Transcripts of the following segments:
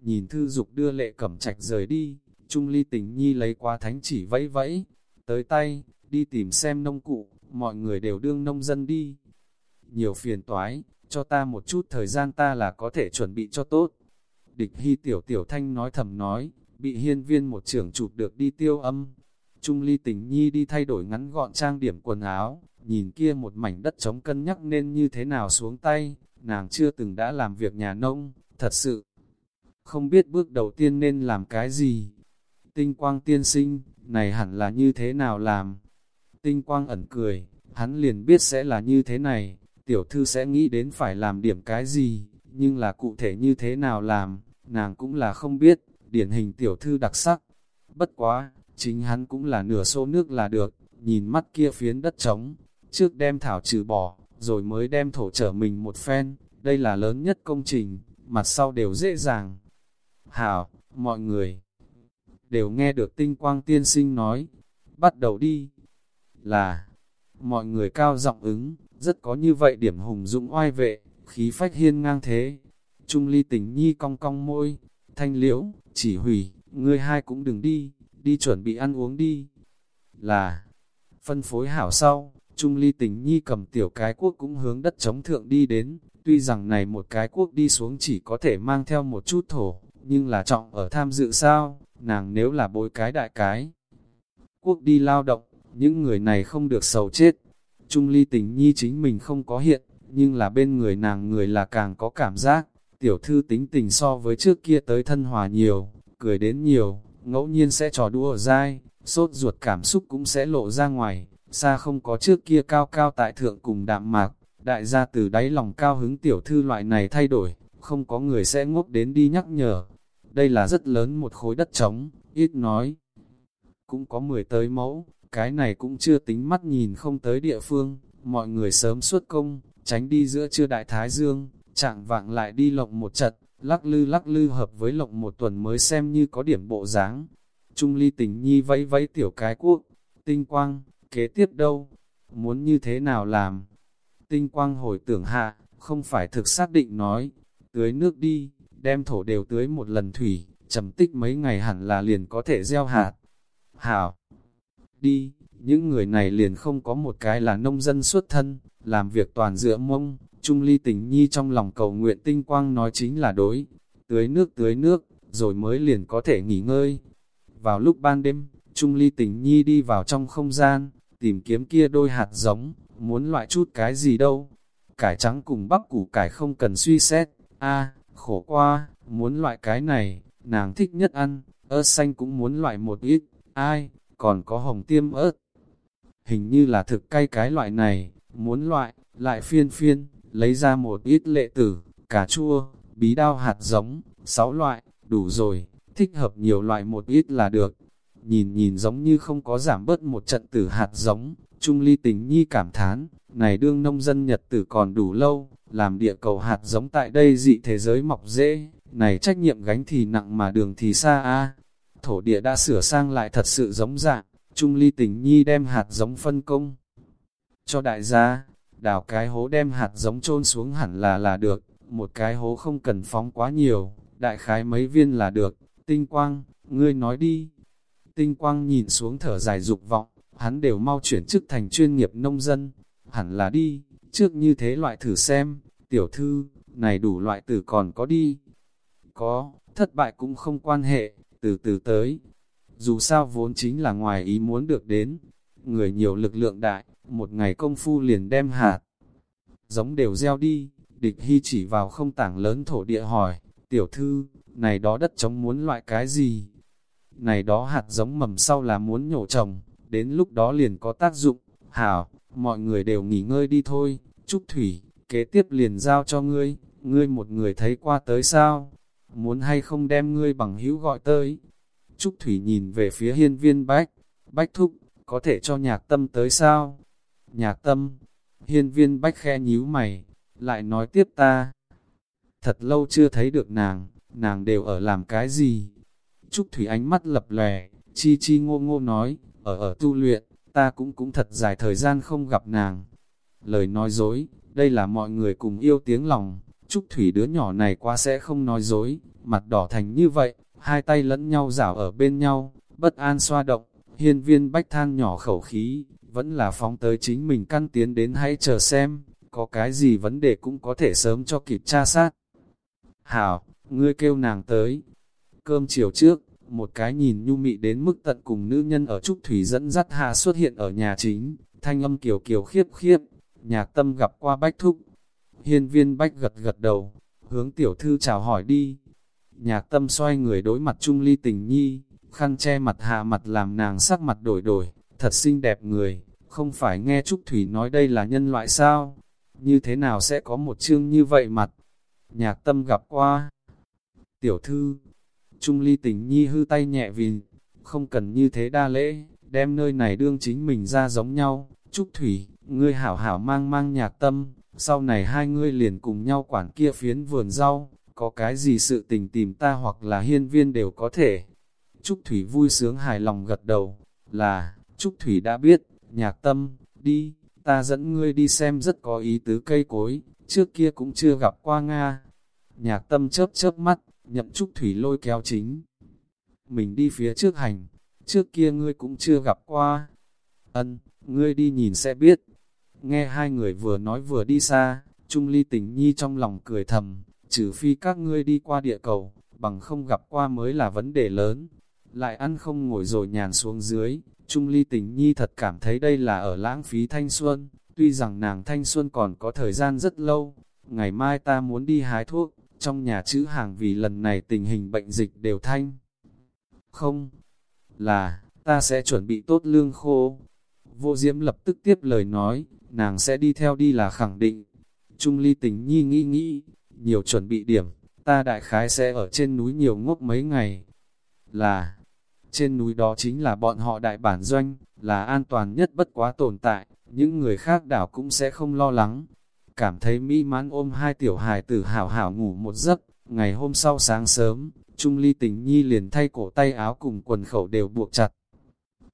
Nhìn thư dục đưa lệ cẩm trạch rời đi, Trung ly tình nhi lấy qua thánh chỉ vẫy vẫy, tới tay, đi tìm xem nông cụ, mọi người đều đương nông dân đi. Nhiều phiền toái, cho ta một chút thời gian ta là có thể chuẩn bị cho tốt. Địch hy tiểu tiểu thanh nói thầm nói, bị hiên viên một trưởng chụp được đi tiêu âm. Trung ly tình nhi đi thay đổi ngắn gọn trang điểm quần áo, nhìn kia một mảnh đất trống cân nhắc nên như thế nào xuống tay, nàng chưa từng đã làm việc nhà nông, thật sự. Không biết bước đầu tiên nên làm cái gì. Tinh quang tiên sinh, này hẳn là như thế nào làm. Tinh quang ẩn cười, hắn liền biết sẽ là như thế này, tiểu thư sẽ nghĩ đến phải làm điểm cái gì, nhưng là cụ thể như thế nào làm, nàng cũng là không biết, điển hình tiểu thư đặc sắc. Bất quá, chính hắn cũng là nửa xô nước là được, nhìn mắt kia phiến đất trống, trước đem thảo trừ bỏ, rồi mới đem thổ trở mình một phen, đây là lớn nhất công trình, mặt sau đều dễ dàng. Hảo, mọi người. Đều nghe được tinh quang tiên sinh nói, bắt đầu đi, là, mọi người cao giọng ứng, rất có như vậy điểm hùng dũng oai vệ, khí phách hiên ngang thế. Trung ly tình nhi cong cong môi, thanh liễu, chỉ hủy, ngươi hai cũng đừng đi, đi chuẩn bị ăn uống đi. Là, phân phối hảo sau, Trung ly tình nhi cầm tiểu cái quốc cũng hướng đất chống thượng đi đến, tuy rằng này một cái quốc đi xuống chỉ có thể mang theo một chút thổ, nhưng là trọng ở tham dự sao, nàng nếu là bối cái đại cái. Quốc đi lao động, những người này không được sầu chết. Trung ly tình nhi chính mình không có hiện, nhưng là bên người nàng người là càng có cảm giác. Tiểu thư tính tình so với trước kia tới thân hòa nhiều, cười đến nhiều, ngẫu nhiên sẽ trò đua ở dai, sốt ruột cảm xúc cũng sẽ lộ ra ngoài, xa không có trước kia cao cao tại thượng cùng đạm mạc, đại gia từ đáy lòng cao hứng tiểu thư loại này thay đổi, không có người sẽ ngốc đến đi nhắc nhở. Đây là rất lớn một khối đất trống, ít nói. Cũng có 10 tới mẫu, cái này cũng chưa tính mắt nhìn không tới địa phương, mọi người sớm xuất công, tránh đi giữa trưa đại thái dương, trạng vạng lại đi lộng một trận, lắc lư lắc lư hợp với lộng một tuần mới xem như có điểm bộ dáng. Trung ly tình nhi vẫy vẫy tiểu cái quốc, tinh quang, kế tiếp đâu, muốn như thế nào làm. Tinh quang hồi tưởng hạ, không phải thực xác định nói, tưới nước đi, đem thổ đều tưới một lần thủy, trầm tích mấy ngày hẳn là liền có thể gieo hạt. Hảo, đi, những người này liền không có một cái là nông dân xuất thân, làm việc toàn dựa mông, Trung ly tình nhi trong lòng cầu nguyện tinh quang nói chính là đối, tưới nước tưới nước, rồi mới liền có thể nghỉ ngơi. Vào lúc ban đêm, Trung ly tình nhi đi vào trong không gian, tìm kiếm kia đôi hạt giống, muốn loại chút cái gì đâu. Cải trắng cùng bắp củ cải không cần suy xét, a khổ qua, muốn loại cái này, nàng thích nhất ăn, ớt xanh cũng muốn loại một ít, ai, còn có hồng tiêm ớt. Hình như là thực cay cái loại này, muốn loại, lại phiên phiên, lấy ra một ít lệ tử, cà chua, bí đao hạt giống, sáu loại, đủ rồi, thích hợp nhiều loại một ít là được. Nhìn nhìn giống như không có giảm bớt một trận tử hạt giống, Trung ly tình nhi cảm thán, này đương nông dân nhật tử còn đủ lâu, làm địa cầu hạt giống tại đây dị thế giới mọc dễ, này trách nhiệm gánh thì nặng mà đường thì xa a thổ địa đã sửa sang lại thật sự giống dạng, Trung Ly Tình Nhi đem hạt giống phân công. Cho đại gia, đào cái hố đem hạt giống chôn xuống hẳn là là được, một cái hố không cần phóng quá nhiều, đại khái mấy viên là được, tinh quang, ngươi nói đi. Tinh quang nhìn xuống thở dài dục vọng, hắn đều mau chuyển chức thành chuyên nghiệp nông dân, hẳn là đi, trước như thế loại thử xem, tiểu thư, này đủ loại tử còn có đi. Có, thất bại cũng không quan hệ, từ từ tới. Dù sao vốn chính là ngoài ý muốn được đến, người nhiều lực lượng đại, một ngày công phu liền đem hạt. Giống đều gieo đi, địch hy chỉ vào không tảng lớn thổ địa hỏi, tiểu thư, này đó đất trống muốn loại cái gì? Này đó hạt giống mầm sau là muốn nhổ trồng, đến lúc đó liền có tác dụng, hảo, mọi người đều nghỉ ngơi đi thôi, Trúc Thủy, kế tiếp liền giao cho ngươi, ngươi một người thấy qua tới sao? muốn hay không đem ngươi bằng hữu gọi tới. Trúc Thủy nhìn về phía hiên viên bách, bách thúc, có thể cho nhạc tâm tới sao? Nhạc tâm, hiên viên bách khe nhíu mày, lại nói tiếp ta. Thật lâu chưa thấy được nàng, nàng đều ở làm cái gì? Trúc Thủy ánh mắt lập lè, chi chi ngô ngô nói, ở ở tu luyện, ta cũng cũng thật dài thời gian không gặp nàng. Lời nói dối, đây là mọi người cùng yêu tiếng lòng, Trúc Thủy đứa nhỏ này quá sẽ không nói dối, mặt đỏ thành như vậy, hai tay lẫn nhau rảo ở bên nhau, bất an xoa động, hiên viên bách than nhỏ khẩu khí, vẫn là phóng tới chính mình căn tiến đến hãy chờ xem, có cái gì vấn đề cũng có thể sớm cho kịp tra sát. Hảo, ngươi kêu nàng tới. Cơm chiều trước, một cái nhìn nhu mị đến mức tận cùng nữ nhân ở Trúc Thủy dẫn dắt hà xuất hiện ở nhà chính, thanh âm kiều kiều khiếp khiếp, nhạc tâm gặp qua bách thúc. Hiên viên bách gật gật đầu, hướng tiểu thư chào hỏi đi. Nhạc tâm xoay người đối mặt Trung Ly tình nhi, khăn che mặt hạ mặt làm nàng sắc mặt đổi đổi, thật xinh đẹp người, không phải nghe Trúc Thủy nói đây là nhân loại sao? Như thế nào sẽ có một chương như vậy mặt? Nhạc tâm gặp qua. Tiểu thư, Trung ly tình nhi hư tay nhẹ vì, không cần như thế đa lễ, đem nơi này đương chính mình ra giống nhau. Trúc Thủy, ngươi hảo hảo mang mang nhạc tâm, sau này hai ngươi liền cùng nhau quản kia phiến vườn rau, có cái gì sự tình tìm ta hoặc là hiên viên đều có thể. Trúc Thủy vui sướng hài lòng gật đầu, là, Trúc Thủy đã biết, nhạc tâm, đi, ta dẫn ngươi đi xem rất có ý tứ cây cối, trước kia cũng chưa gặp qua Nga. Nhạc tâm chớp chớp mắt, nhậm Trúc Thủy lôi kéo chính. Mình đi phía trước hành, trước kia ngươi cũng chưa gặp qua. Ân, ngươi đi nhìn sẽ biết. Nghe hai người vừa nói vừa đi xa, Trung Ly tình nhi trong lòng cười thầm, trừ phi các ngươi đi qua địa cầu, bằng không gặp qua mới là vấn đề lớn. Lại ăn không ngồi rồi nhàn xuống dưới, Trung Ly tình nhi thật cảm thấy đây là ở lãng phí thanh xuân, tuy rằng nàng thanh xuân còn có thời gian rất lâu, ngày mai ta muốn đi hái thuốc, trong nhà chữ hàng vì lần này tình hình bệnh dịch đều thanh. Không, là, ta sẽ chuẩn bị tốt lương khô. Vô Diễm lập tức tiếp lời nói, nàng sẽ đi theo đi là khẳng định. Trung ly tình nhi nghĩ nghĩ, nhiều chuẩn bị điểm, ta đại khái sẽ ở trên núi nhiều ngốc mấy ngày. Là, trên núi đó chính là bọn họ đại bản doanh, là an toàn nhất bất quá tồn tại, những người khác đảo cũng sẽ không lo lắng, cảm thấy mỹ mãn ôm hai tiểu hài tử hảo hảo ngủ một giấc. Ngày hôm sau sáng sớm, Trung Ly tình nhi liền thay cổ tay áo cùng quần khẩu đều buộc chặt.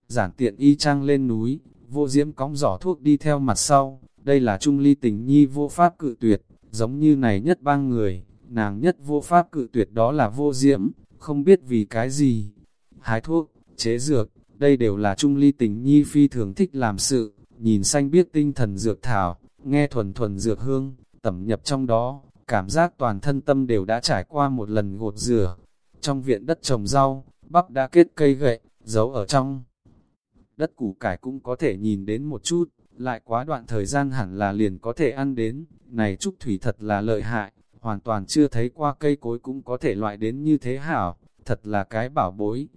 Giản tiện y trang lên núi, vô diễm cóng giỏ thuốc đi theo mặt sau, đây là Trung Ly tình nhi vô pháp cự tuyệt, giống như này nhất bang người, nàng nhất vô pháp cự tuyệt đó là vô diễm, không biết vì cái gì. Hái thuốc, chế dược, đây đều là Trung Ly tình nhi phi thường thích làm sự, nhìn xanh biết tinh thần dược thảo, nghe thuần thuần dược hương, tẩm nhập trong đó, cảm giác toàn thân tâm đều đã trải qua một lần gột rửa. Trong viện đất trồng rau, bắp đã kết cây gậy, giấu ở trong. Đất củ cải cũng có thể nhìn đến một chút, lại quá đoạn thời gian hẳn là liền có thể ăn đến. Này Trúc Thủy thật là lợi hại, hoàn toàn chưa thấy qua cây cối cũng có thể loại đến như thế hảo, thật là cái bảo bối.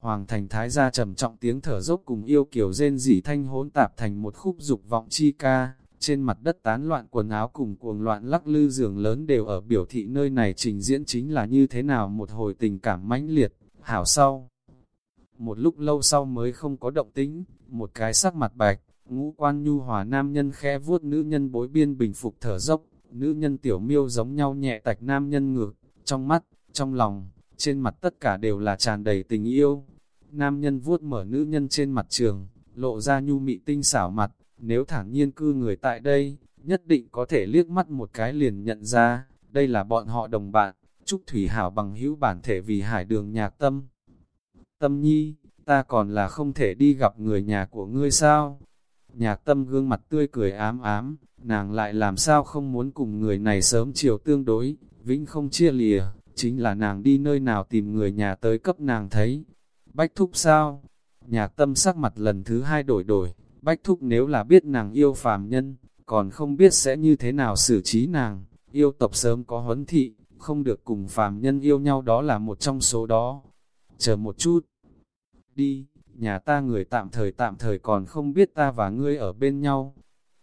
Hoàng thành thái gia trầm trọng tiếng thở dốc cùng yêu kiều rên rỉ thanh hỗn tạp thành một khúc dục vọng chi ca, trên mặt đất tán loạn quần áo cùng cuồng loạn lắc lư giường lớn đều ở biểu thị nơi này trình diễn chính là như thế nào một hồi tình cảm mãnh liệt, hảo sau. Một lúc lâu sau mới không có động tĩnh, một cái sắc mặt bạch, ngũ quan nhu hòa nam nhân khe vuốt nữ nhân bối biên bình phục thở dốc, nữ nhân tiểu miêu giống nhau nhẹ tạch nam nhân ngược, trong mắt, trong lòng, trên mặt tất cả đều là tràn đầy tình yêu. Nam nhân vuốt mở nữ nhân trên mặt trường, lộ ra nhu mị tinh xảo mặt, nếu thẳng nhiên cư người tại đây, nhất định có thể liếc mắt một cái liền nhận ra, đây là bọn họ đồng bạn, Trúc Thủy Hảo bằng hữu bản thể vì hải đường nhạc tâm. Tâm nhi, ta còn là không thể đi gặp người nhà của ngươi sao? Nhạc tâm gương mặt tươi cười ám ám, nàng lại làm sao không muốn cùng người này sớm chiều tương đối, vĩnh không chia lìa, chính là nàng đi nơi nào tìm người nhà tới cấp nàng thấy. Bách thúc sao? Nhạc tâm sắc mặt lần thứ hai đổi đổi, Bách Thúc nếu là biết nàng yêu phàm nhân, còn không biết sẽ như thế nào xử trí nàng, yêu tộc sớm có huấn thị, không được cùng phàm nhân yêu nhau đó là một trong số đó. Chờ một chút, đi, nhà ta người tạm thời tạm thời còn không biết ta và ngươi ở bên nhau.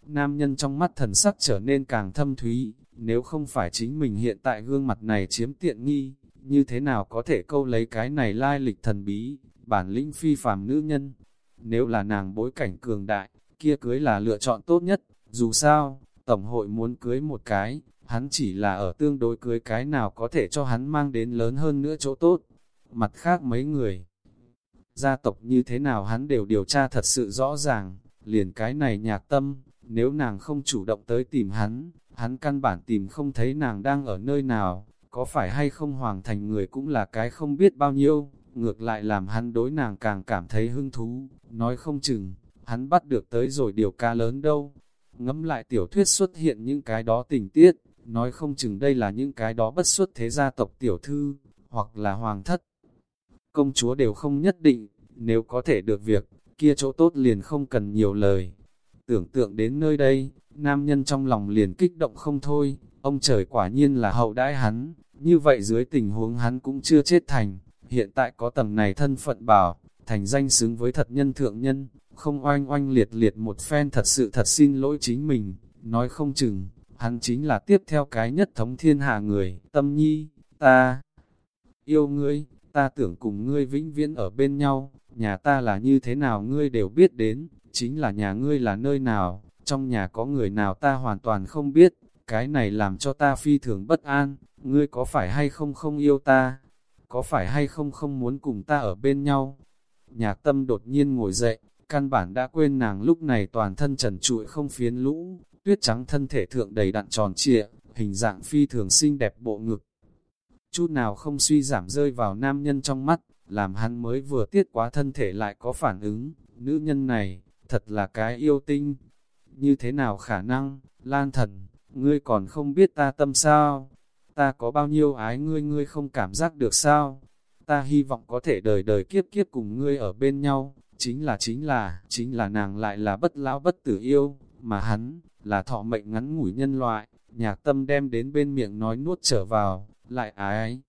Nam nhân trong mắt thần sắc trở nên càng thâm thúy, nếu không phải chính mình hiện tại gương mặt này chiếm tiện nghi, như thế nào có thể câu lấy cái này lai lịch thần bí, bản lĩnh phi phàm nữ nhân. Nếu là nàng bối cảnh cường đại, kia cưới là lựa chọn tốt nhất, dù sao, Tổng hội muốn cưới một cái, hắn chỉ là ở tương đối cưới cái nào có thể cho hắn mang đến lớn hơn nữa chỗ tốt. Mặt khác mấy người, gia tộc như thế nào hắn đều điều tra thật sự rõ ràng, liền cái này nhạc tâm, nếu nàng không chủ động tới tìm hắn, hắn căn bản tìm không thấy nàng đang ở nơi nào, có phải hay không hoàng thành người cũng là cái không biết bao nhiêu, ngược lại làm hắn đối nàng càng cảm thấy hứng thú, nói không chừng, hắn bắt được tới rồi điều ca lớn đâu. Ngẫm lại tiểu thuyết xuất hiện những cái đó tình tiết, nói không chừng đây là những cái đó bất xuất thế gia tộc tiểu thư, hoặc là hoàng thất. Công chúa đều không nhất định, nếu có thể được việc, kia chỗ tốt liền không cần nhiều lời. Tưởng tượng đến nơi đây, nam nhân trong lòng liền kích động không thôi, ông trời quả nhiên là hậu đãi hắn, như vậy dưới tình huống hắn cũng chưa chết thành, hiện tại có tầng này thân phận bảo, thành danh xứng với thật nhân thượng nhân, không oanh oanh liệt liệt một phen thật sự thật xin lỗi chính mình, nói không chừng, hắn chính là tiếp theo cái nhất thống thiên hạ người, tâm nhi, ta yêu ngươi, ta tưởng cùng ngươi vĩnh viễn ở bên nhau, nhà ta là như thế nào ngươi đều biết đến, chính là nhà ngươi là nơi nào, trong nhà có người nào ta hoàn toàn không biết, cái này làm cho ta phi thường bất an, ngươi có phải hay không không yêu ta, có phải hay không không muốn cùng ta ở bên nhau. Nhạc tâm đột nhiên ngồi dậy, căn bản đã quên nàng lúc này toàn thân trần trụi không phiến lũ, tuyết trắng thân thể thượng đầy đặn tròn trịa, hình dạng phi thường xinh đẹp bộ ngực. Chút nào không suy giảm rơi vào nam nhân trong mắt, làm hắn mới vừa tiết quá thân thể lại có phản ứng, nữ nhân này, thật là cái yêu tinh. Như thế nào khả năng, lan thần, ngươi còn không biết ta tâm sao? Ta có bao nhiêu ái ngươi ngươi không cảm giác được sao? Ta hy vọng có thể đời đời kiếp kiếp cùng ngươi ở bên nhau, chính là chính là, chính là nàng lại là bất lão bất tử yêu, mà hắn, là thọ mệnh ngắn ngủi nhân loại, nhạc tâm đem đến bên miệng nói nuốt trở vào, lại ái.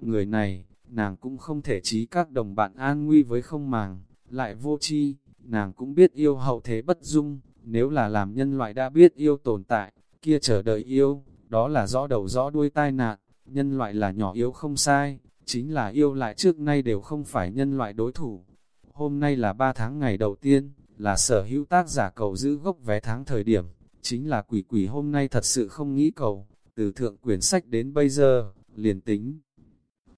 Người này, nàng cũng không thể trí các đồng bạn an nguy với không màng, lại vô chi, nàng cũng biết yêu hậu thế bất dung, nếu là làm nhân loại đã biết yêu tồn tại, kia chờ đợi yêu, đó là rõ đầu rõ đuôi tai nạn, nhân loại là nhỏ yếu không sai, chính là yêu lại trước nay đều không phải nhân loại đối thủ. Hôm nay là 3 tháng ngày đầu tiên, là sở hữu tác giả cầu giữ gốc vé tháng thời điểm, chính là quỷ quỷ hôm nay thật sự không nghĩ cầu, từ thượng quyển sách đến bây giờ, liền tính.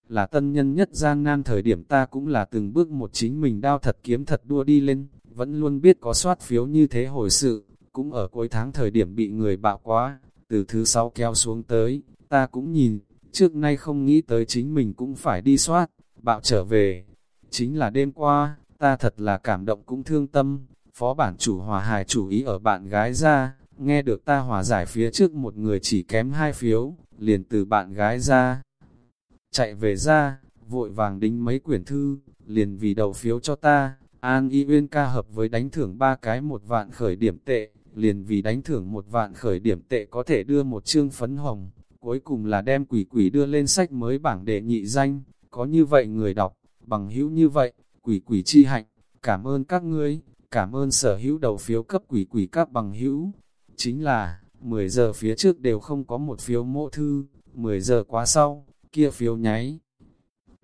Là tân nhân nhất gian nan thời điểm ta cũng là từng bước một chính mình đao thật kiếm thật đua đi lên, vẫn luôn biết có soát phiếu như thế hồi sự, cũng ở cuối tháng thời điểm bị người bạo quá, từ thứ sáu kéo xuống tới, ta cũng nhìn, trước nay không nghĩ tới chính mình cũng phải đi soát, bạo trở về. Chính là đêm qua, ta thật là cảm động cũng thương tâm, phó bản chủ hòa hài chủ ý ở bạn gái ra, nghe được ta hòa giải phía trước một người chỉ kém hai phiếu, liền từ bạn gái ra. Chạy về ra, vội vàng đính mấy quyển thư, liền vì đầu phiếu cho ta, An Y Uyên ca hợp với đánh thưởng ba cái một vạn khởi điểm tệ, liền vì đánh thưởng một vạn khởi điểm tệ có thể đưa một chương phấn hồng, cuối cùng là đem quỷ quỷ đưa lên sách mới bảng đệ nhị danh, có như vậy người đọc, bằng hữu như vậy, quỷ quỷ chi hạnh, cảm ơn các ngươi, cảm ơn sở hữu đầu phiếu cấp quỷ quỷ các bằng hữu, chính là, 10 giờ phía trước đều không có một phiếu mộ thư, 10 giờ quá sau, kia phiếu nháy.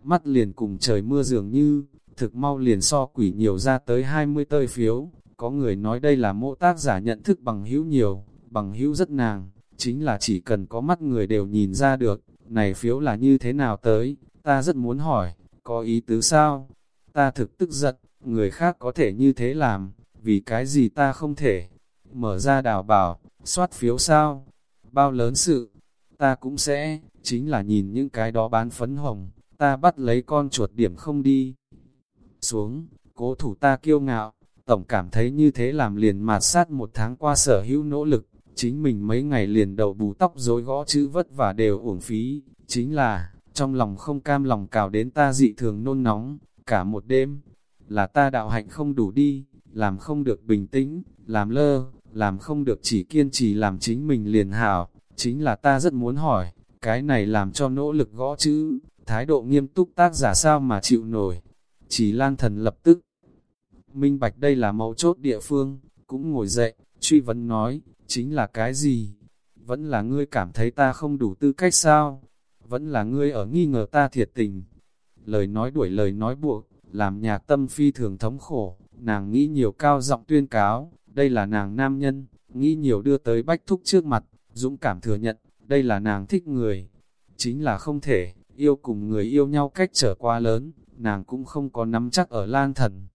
Mắt liền cùng trời mưa dường như, thực mau liền so quỷ nhiều ra tới 20 tơi phiếu, có người nói đây là mộ tác giả nhận thức bằng hữu nhiều, bằng hữu rất nàng, chính là chỉ cần có mắt người đều nhìn ra được, này phiếu là như thế nào tới, ta rất muốn hỏi, có ý tứ sao? Ta thực tức giận, người khác có thể như thế làm, vì cái gì ta không thể? Mở ra đảo bảo, soát phiếu sao? Bao lớn sự? Ta cũng sẽ, chính là nhìn những cái đó bán phấn hồng, ta bắt lấy con chuột điểm không đi. Xuống, cố thủ ta kiêu ngạo, tổng cảm thấy như thế làm liền mạt sát một tháng qua sở hữu nỗ lực, chính mình mấy ngày liền đầu bù tóc rối gõ chữ vất và đều uổng phí, chính là, trong lòng không cam lòng cào đến ta dị thường nôn nóng, cả một đêm, là ta đạo hạnh không đủ đi, làm không được bình tĩnh, làm lơ, làm không được chỉ kiên trì làm chính mình liền hảo, chính là ta rất muốn hỏi, cái này làm cho nỗ lực gõ chữ, thái độ nghiêm túc tác giả sao mà chịu nổi. Chỉ lan thần lập tức, minh bạch đây là mấu chốt địa phương, cũng ngồi dậy, truy vấn nói, chính là cái gì? Vẫn là ngươi cảm thấy ta không đủ tư cách sao? Vẫn là ngươi ở nghi ngờ ta thiệt tình. Lời nói đuổi lời nói buộc, làm nhạc tâm phi thường thống khổ, nàng nghĩ nhiều cao giọng tuyên cáo, đây là nàng nam nhân, nghĩ nhiều đưa tới bách thúc trước mặt, dũng cảm thừa nhận, đây là nàng thích người. Chính là không thể, yêu cùng người yêu nhau cách trở qua lớn, nàng cũng không có nắm chắc ở lan thần.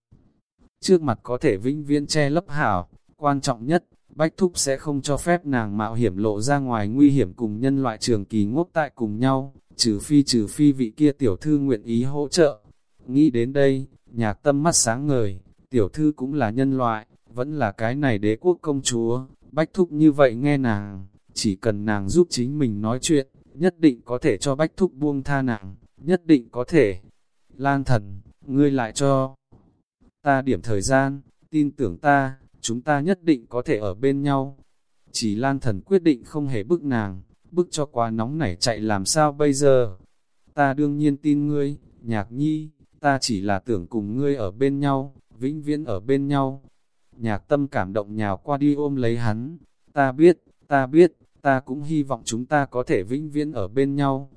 Trước mặt có thể vinh viên che lấp hảo, quan trọng nhất, Bách Thúc sẽ không cho phép nàng mạo hiểm lộ ra ngoài nguy hiểm cùng nhân loại trường kỳ ngốc tại cùng nhau, trừ phi trừ phi vị kia tiểu thư nguyện ý hỗ trợ. Nghĩ đến đây, nhạc tâm mắt sáng ngời, tiểu thư cũng là nhân loại, vẫn là cái này đế quốc công chúa, Bách Thúc như vậy nghe nàng, chỉ cần nàng giúp chính mình nói chuyện, nhất định có thể cho Bách Thúc buông tha nàng, nhất định có thể. Lan thần, ngươi lại cho ta điểm thời gian, tin tưởng ta, chúng ta nhất định có thể ở bên nhau. Chỉ Lan thần quyết định không hề bức nàng, bức cho quá nóng nảy chạy làm sao bây giờ. Ta đương nhiên tin ngươi, nhạc nhi, ta chỉ là tưởng cùng ngươi ở bên nhau, vĩnh viễn ở bên nhau. Nhạc tâm cảm động nhào qua đi ôm lấy hắn, ta biết, ta biết, ta cũng hy vọng chúng ta có thể vĩnh viễn ở bên nhau.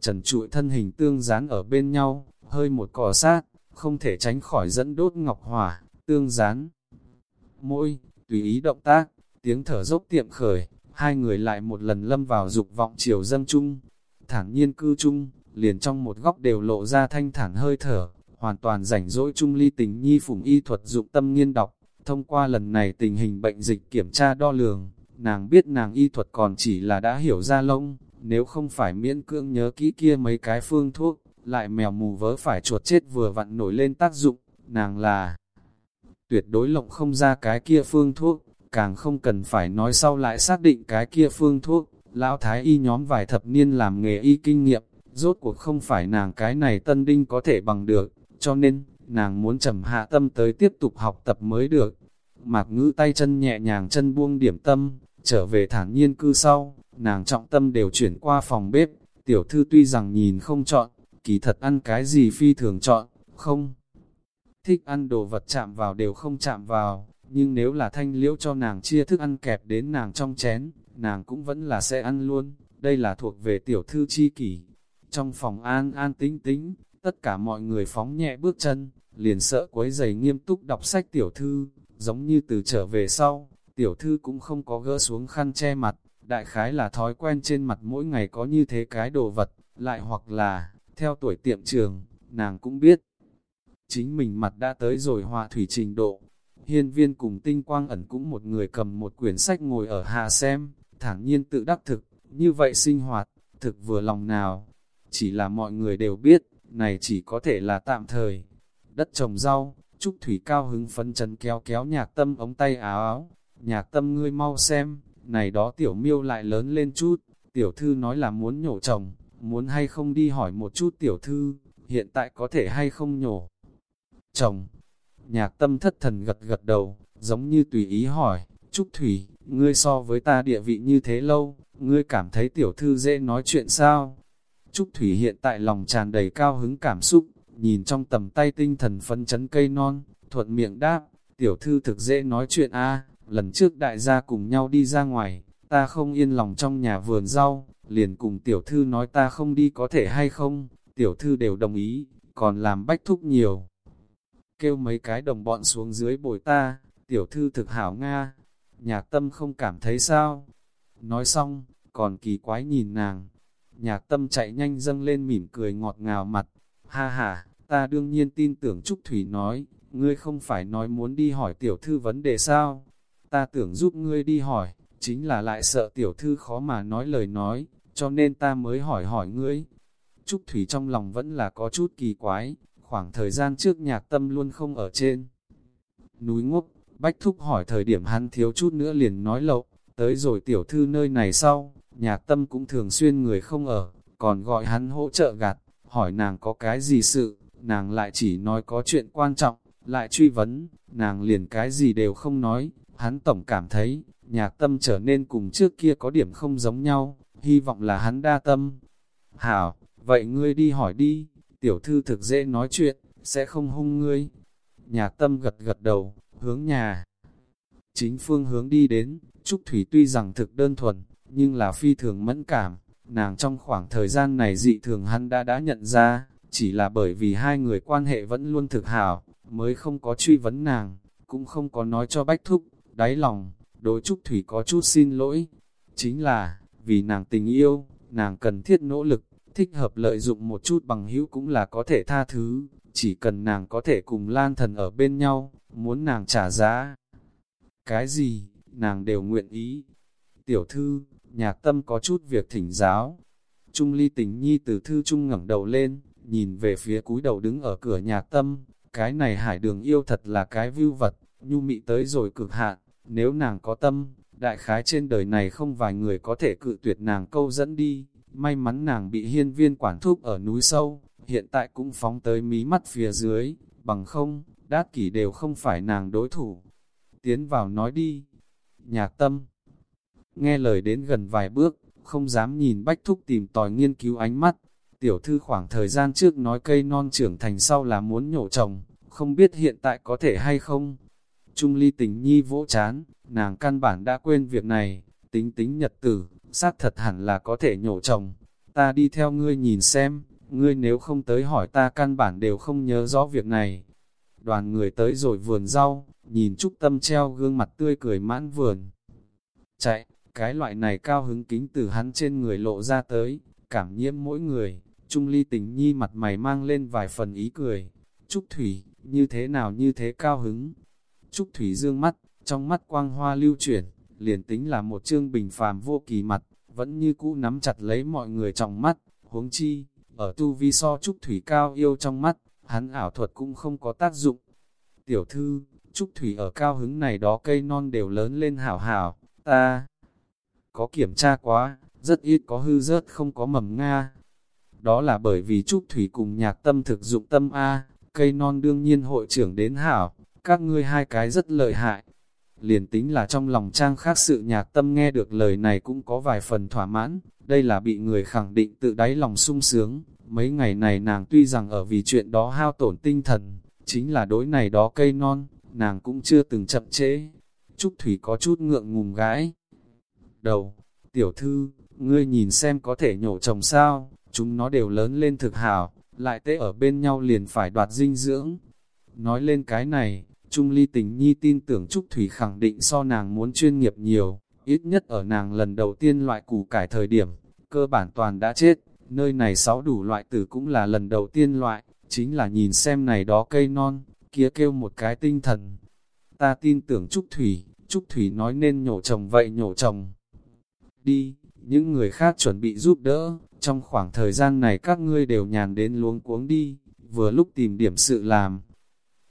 Trần trụi thân hình tương dán ở bên nhau, hơi một cỏ sát, không thể tránh khỏi dẫn đốt ngọc hỏa, tương dán. Môi, tùy ý động tác, tiếng thở dốc tiệm khởi, hai người lại một lần lâm vào dục vọng chiều dâng chung. Thản nhiên cư chung, liền trong một góc đều lộ ra thanh thản hơi thở, hoàn toàn rảnh rỗi chung ly tình nhi phủng y thuật dụng tâm nghiên đọc. Thông qua lần này tình hình bệnh dịch kiểm tra đo lường, nàng biết nàng y thuật còn chỉ là đã hiểu ra lông, nếu không phải miễn cưỡng nhớ kỹ kia mấy cái phương thuốc, lại mèo mù vớ phải chuột chết vừa vặn nổi lên tác dụng, nàng là tuyệt đối lộng không ra cái kia phương thuốc, càng không cần phải nói sau lại xác định cái kia phương thuốc, lão thái y nhóm vài thập niên làm nghề y kinh nghiệm, rốt cuộc không phải nàng cái này tân đinh có thể bằng được, cho nên, nàng muốn trầm hạ tâm tới tiếp tục học tập mới được. Mạc ngữ tay chân nhẹ nhàng chân buông điểm tâm, trở về thản nhiên cư sau, nàng trọng tâm đều chuyển qua phòng bếp, tiểu thư tuy rằng nhìn không chọn, kỳ thật ăn cái gì phi thường chọn, không. Thích ăn đồ vật chạm vào đều không chạm vào, nhưng nếu là thanh liễu cho nàng chia thức ăn kẹp đến nàng trong chén, nàng cũng vẫn là sẽ ăn luôn, đây là thuộc về tiểu thư chi kỷ. Trong phòng an an tính tính, tất cả mọi người phóng nhẹ bước chân, liền sợ quấy giày nghiêm túc đọc sách tiểu thư, giống như từ trở về sau, tiểu thư cũng không có gỡ xuống khăn che mặt, đại khái là thói quen trên mặt mỗi ngày có như thế cái đồ vật, lại hoặc là, theo tuổi tiệm trường, nàng cũng biết, chính mình mặt đã tới rồi hòa thủy trình độ. Hiên viên cùng tinh quang ẩn cũng một người cầm một quyển sách ngồi ở hạ xem, thản nhiên tự đắc thực, như vậy sinh hoạt, thực vừa lòng nào. Chỉ là mọi người đều biết, này chỉ có thể là tạm thời. Đất trồng rau, Trúc Thủy cao hứng phấn chấn kéo kéo nhạc tâm ống tay áo áo. Nhạc tâm ngươi mau xem, này đó tiểu miêu lại lớn lên chút, tiểu thư nói là muốn nhổ chồng, muốn hay không đi hỏi một chút tiểu thư, hiện tại có thể hay không nhổ chồng. Nhạc tâm thất thần gật gật đầu, giống như tùy ý hỏi, Trúc Thủy, ngươi so với ta địa vị như thế lâu, ngươi cảm thấy tiểu thư dễ nói chuyện sao? Trúc Thủy hiện tại lòng tràn đầy cao hứng cảm xúc, nhìn trong tầm tay tinh thần phấn chấn cây non, thuận miệng đáp, tiểu thư thực dễ nói chuyện a lần trước đại gia cùng nhau đi ra ngoài, ta không yên lòng trong nhà vườn rau, liền cùng tiểu thư nói ta không đi có thể hay không, tiểu thư đều đồng ý, còn làm bách thúc nhiều. Kêu mấy cái đồng bọn xuống dưới bồi ta, tiểu thư thực hảo Nga, nhạc tâm không cảm thấy sao. Nói xong, còn kỳ quái nhìn nàng, nhạc tâm chạy nhanh dâng lên mỉm cười ngọt ngào mặt, ha ha, ta đương nhiên tin tưởng Trúc Thủy nói, ngươi không phải nói muốn đi hỏi tiểu thư vấn đề sao, ta tưởng giúp ngươi đi hỏi, chính là lại sợ tiểu thư khó mà nói lời nói, cho nên ta mới hỏi hỏi ngươi. Trúc Thủy trong lòng vẫn là có chút kỳ quái, khoảng thời gian trước nhạc tâm luôn không ở trên. Núi ngốc, Bách Thúc hỏi thời điểm hắn thiếu chút nữa liền nói lậu, tới rồi tiểu thư nơi này sau, nhạc tâm cũng thường xuyên người không ở, còn gọi hắn hỗ trợ gạt, hỏi nàng có cái gì sự, nàng lại chỉ nói có chuyện quan trọng, lại truy vấn, nàng liền cái gì đều không nói, hắn tổng cảm thấy, nhạc tâm trở nên cùng trước kia có điểm không giống nhau, hy vọng là hắn đa tâm. Hảo, vậy ngươi đi hỏi đi, tiểu thư thực dễ nói chuyện, sẽ không hung ngươi. Nhạc tâm gật gật đầu, hướng nhà. Chính phương hướng đi đến, Trúc Thủy tuy rằng thực đơn thuần, nhưng là phi thường mẫn cảm, nàng trong khoảng thời gian này dị thường hắn đã đã nhận ra, chỉ là bởi vì hai người quan hệ vẫn luôn thực hảo, mới không có truy vấn nàng, cũng không có nói cho Bách Thúc, đáy lòng, đối Trúc Thủy có chút xin lỗi. Chính là, vì nàng tình yêu, nàng cần thiết nỗ lực, thích hợp lợi dụng một chút bằng hữu cũng là có thể tha thứ, chỉ cần nàng có thể cùng Lan Thần ở bên nhau, muốn nàng trả giá. Cái gì, nàng đều nguyện ý. Tiểu thư, nhạc tâm có chút việc thỉnh giáo. Trung ly tình nhi từ thư trung ngẩng đầu lên, nhìn về phía cúi đầu đứng ở cửa nhạc tâm, cái này hải đường yêu thật là cái view vật, nhu mị tới rồi cực hạn, nếu nàng có tâm, đại khái trên đời này không vài người có thể cự tuyệt nàng câu dẫn đi, may mắn nàng bị hiên viên quản thúc ở núi sâu, hiện tại cũng phóng tới mí mắt phía dưới, bằng không, đát kỷ đều không phải nàng đối thủ. Tiến vào nói đi, nhạc tâm, nghe lời đến gần vài bước, không dám nhìn bách thúc tìm tòi nghiên cứu ánh mắt, tiểu thư khoảng thời gian trước nói cây non trưởng thành sau là muốn nhổ trồng, không biết hiện tại có thể hay không. Trung ly tình nhi vỗ chán, nàng căn bản đã quên việc này, tính tính nhật tử, xác thật hẳn là có thể nhổ trồng. Ta đi theo ngươi nhìn xem, ngươi nếu không tới hỏi ta căn bản đều không nhớ rõ việc này. Đoàn người tới rồi vườn rau, nhìn Trúc Tâm treo gương mặt tươi cười mãn vườn. Chạy, cái loại này cao hứng kính từ hắn trên người lộ ra tới, cảm nhiễm mỗi người. Trung ly tình nhi mặt mày mang lên vài phần ý cười. Trúc Thủy, như thế nào như thế cao hứng. Trúc Thủy dương mắt, trong mắt quang hoa lưu chuyển, liền tính là một chương bình phàm vô kỳ mặt, vẫn như cũ nắm chặt lấy mọi người trong mắt, huống chi, ở tu vi so Trúc Thủy cao yêu trong mắt, hắn ảo thuật cũng không có tác dụng. Tiểu thư, Trúc Thủy ở cao hứng này đó cây non đều lớn lên hảo hảo, ta có kiểm tra quá, rất ít có hư rớt không có mầm Nga. Đó là bởi vì Trúc Thủy cùng nhạc tâm thực dụng tâm A, cây non đương nhiên hội trưởng đến hảo, các ngươi hai cái rất lợi hại. Liền tính là trong lòng trang khác sự nhạc tâm nghe được lời này cũng có vài phần thỏa mãn, đây là bị người khẳng định tự đáy lòng sung sướng. Mấy ngày này nàng tuy rằng ở vì chuyện đó hao tổn tinh thần, chính là đối này đó cây non, nàng cũng chưa từng chậm trễ. Trúc Thủy có chút ngượng ngùng gái. Đầu, tiểu thư, ngươi nhìn xem có thể nhổ trồng sao, chúng nó đều lớn lên thực hảo, lại tê ở bên nhau liền phải đoạt dinh dưỡng. Nói lên cái này, Trung Ly Tình Nhi tin tưởng Trúc Thủy khẳng định so nàng muốn chuyên nghiệp nhiều, ít nhất ở nàng lần đầu tiên loại củ cải thời điểm, cơ bản toàn đã chết, nơi này sáu đủ loại tử cũng là lần đầu tiên loại, chính là nhìn xem này đó cây non, kia kêu một cái tinh thần. Ta tin tưởng Trúc Thủy, Trúc Thủy nói nên nhổ chồng vậy nhổ chồng. Đi, những người khác chuẩn bị giúp đỡ, trong khoảng thời gian này các ngươi đều nhàn đến luống cuống đi, vừa lúc tìm điểm sự làm.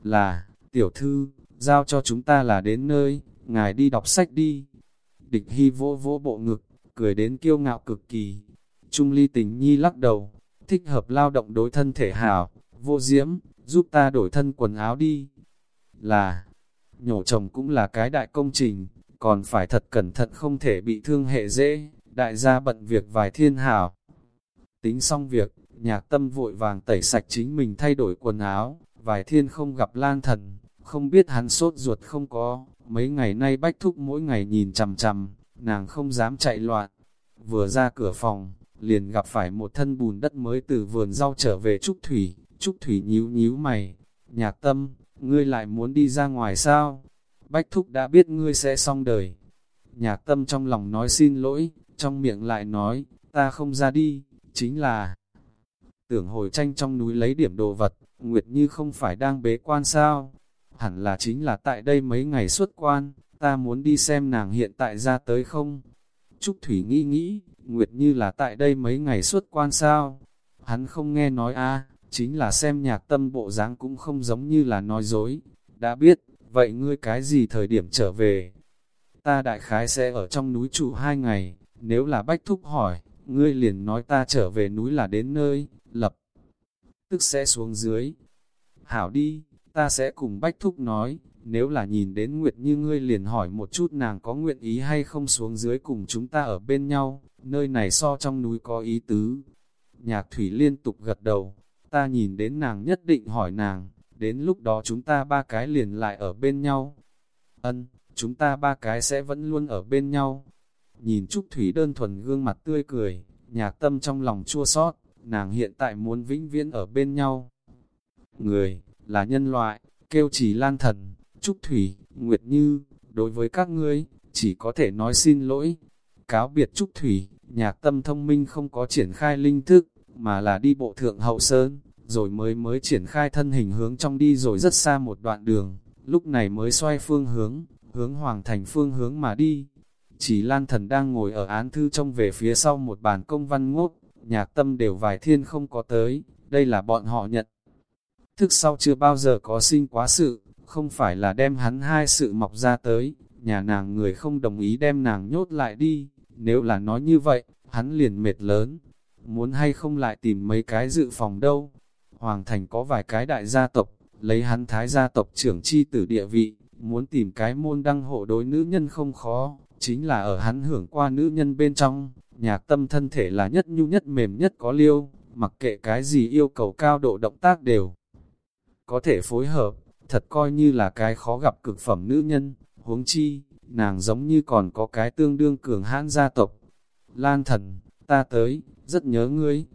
Là, tiểu thư, giao cho chúng ta là đến nơi, ngài đi đọc sách đi. Địch hy vỗ vỗ bộ ngực, cười đến kiêu ngạo cực kỳ. Trung ly tình nhi lắc đầu, thích hợp lao động đối thân thể hảo, vô diễm, giúp ta đổi thân quần áo đi. Là, nhổ chồng cũng là cái đại công trình, còn phải thật cẩn thận không thể bị thương hệ dễ, đại gia bận việc vài thiên hảo. Tính xong việc, nhạc tâm vội vàng tẩy sạch chính mình thay đổi quần áo, vài thiên không gặp lan thần, không biết hắn sốt ruột không có, mấy ngày nay bách thúc mỗi ngày nhìn chằm chằm, nàng không dám chạy loạn. Vừa ra cửa phòng, liền gặp phải một thân bùn đất mới từ vườn rau trở về Trúc Thủy, Trúc Thủy nhíu nhíu mày, nhạc tâm, ngươi lại muốn đi ra ngoài sao? Bách thúc đã biết ngươi sẽ xong đời. Nhạc tâm trong lòng nói xin lỗi, trong miệng lại nói, ta không ra đi, chính là tưởng hồi tranh trong núi lấy điểm đồ vật, Nguyệt Như không phải đang bế quan sao? Hẳn là chính là tại đây mấy ngày xuất quan, ta muốn đi xem nàng hiện tại ra tới không? Trúc Thủy nghĩ nghĩ, Nguyệt Như là tại đây mấy ngày xuất quan sao? Hắn không nghe nói a chính là xem nhạc tâm bộ dáng cũng không giống như là nói dối. Đã biết, vậy ngươi cái gì thời điểm trở về? Ta đại khái sẽ ở trong núi trụ hai ngày, nếu là bách thúc hỏi, ngươi liền nói ta trở về núi là đến nơi, lập tức sẽ xuống dưới. Hảo đi, ta sẽ cùng Bách Thúc nói, nếu là nhìn đến Nguyệt như ngươi liền hỏi một chút nàng có nguyện ý hay không xuống dưới cùng chúng ta ở bên nhau, nơi này so trong núi có ý tứ. Nhạc Thủy liên tục gật đầu, ta nhìn đến nàng nhất định hỏi nàng, đến lúc đó chúng ta ba cái liền lại ở bên nhau. Ân, chúng ta ba cái sẽ vẫn luôn ở bên nhau. Nhìn Trúc Thủy đơn thuần gương mặt tươi cười, nhạc tâm trong lòng chua sót, nàng hiện tại muốn vĩnh viễn ở bên nhau. Người, là nhân loại, kêu chỉ lan thần, Trúc Thủy, Nguyệt Như, đối với các ngươi, chỉ có thể nói xin lỗi. Cáo biệt Trúc Thủy, nhạc tâm thông minh không có triển khai linh thức, mà là đi bộ thượng hậu sơn, rồi mới mới triển khai thân hình hướng trong đi rồi rất xa một đoạn đường, lúc này mới xoay phương hướng, hướng Hoàng Thành phương hướng mà đi. Chỉ Lan Thần đang ngồi ở án thư trông về phía sau một bàn công văn ngốt, nhạc tâm đều vài thiên không có tới, đây là bọn họ nhận. Thức sau chưa bao giờ có sinh quá sự, không phải là đem hắn hai sự mọc ra tới, nhà nàng người không đồng ý đem nàng nhốt lại đi, nếu là nói như vậy, hắn liền mệt lớn, muốn hay không lại tìm mấy cái dự phòng đâu. Hoàng thành có vài cái đại gia tộc, lấy hắn thái gia tộc trưởng chi tử địa vị, muốn tìm cái môn đăng hộ đối nữ nhân không khó, chính là ở hắn hưởng qua nữ nhân bên trong, nhạc tâm thân thể là nhất nhu nhất mềm nhất có liêu, mặc kệ cái gì yêu cầu cao độ động tác đều có thể phối hợp, thật coi như là cái khó gặp cực phẩm nữ nhân, huống chi, nàng giống như còn có cái tương đương cường hãn gia tộc. Lan thần, ta tới, rất nhớ ngươi.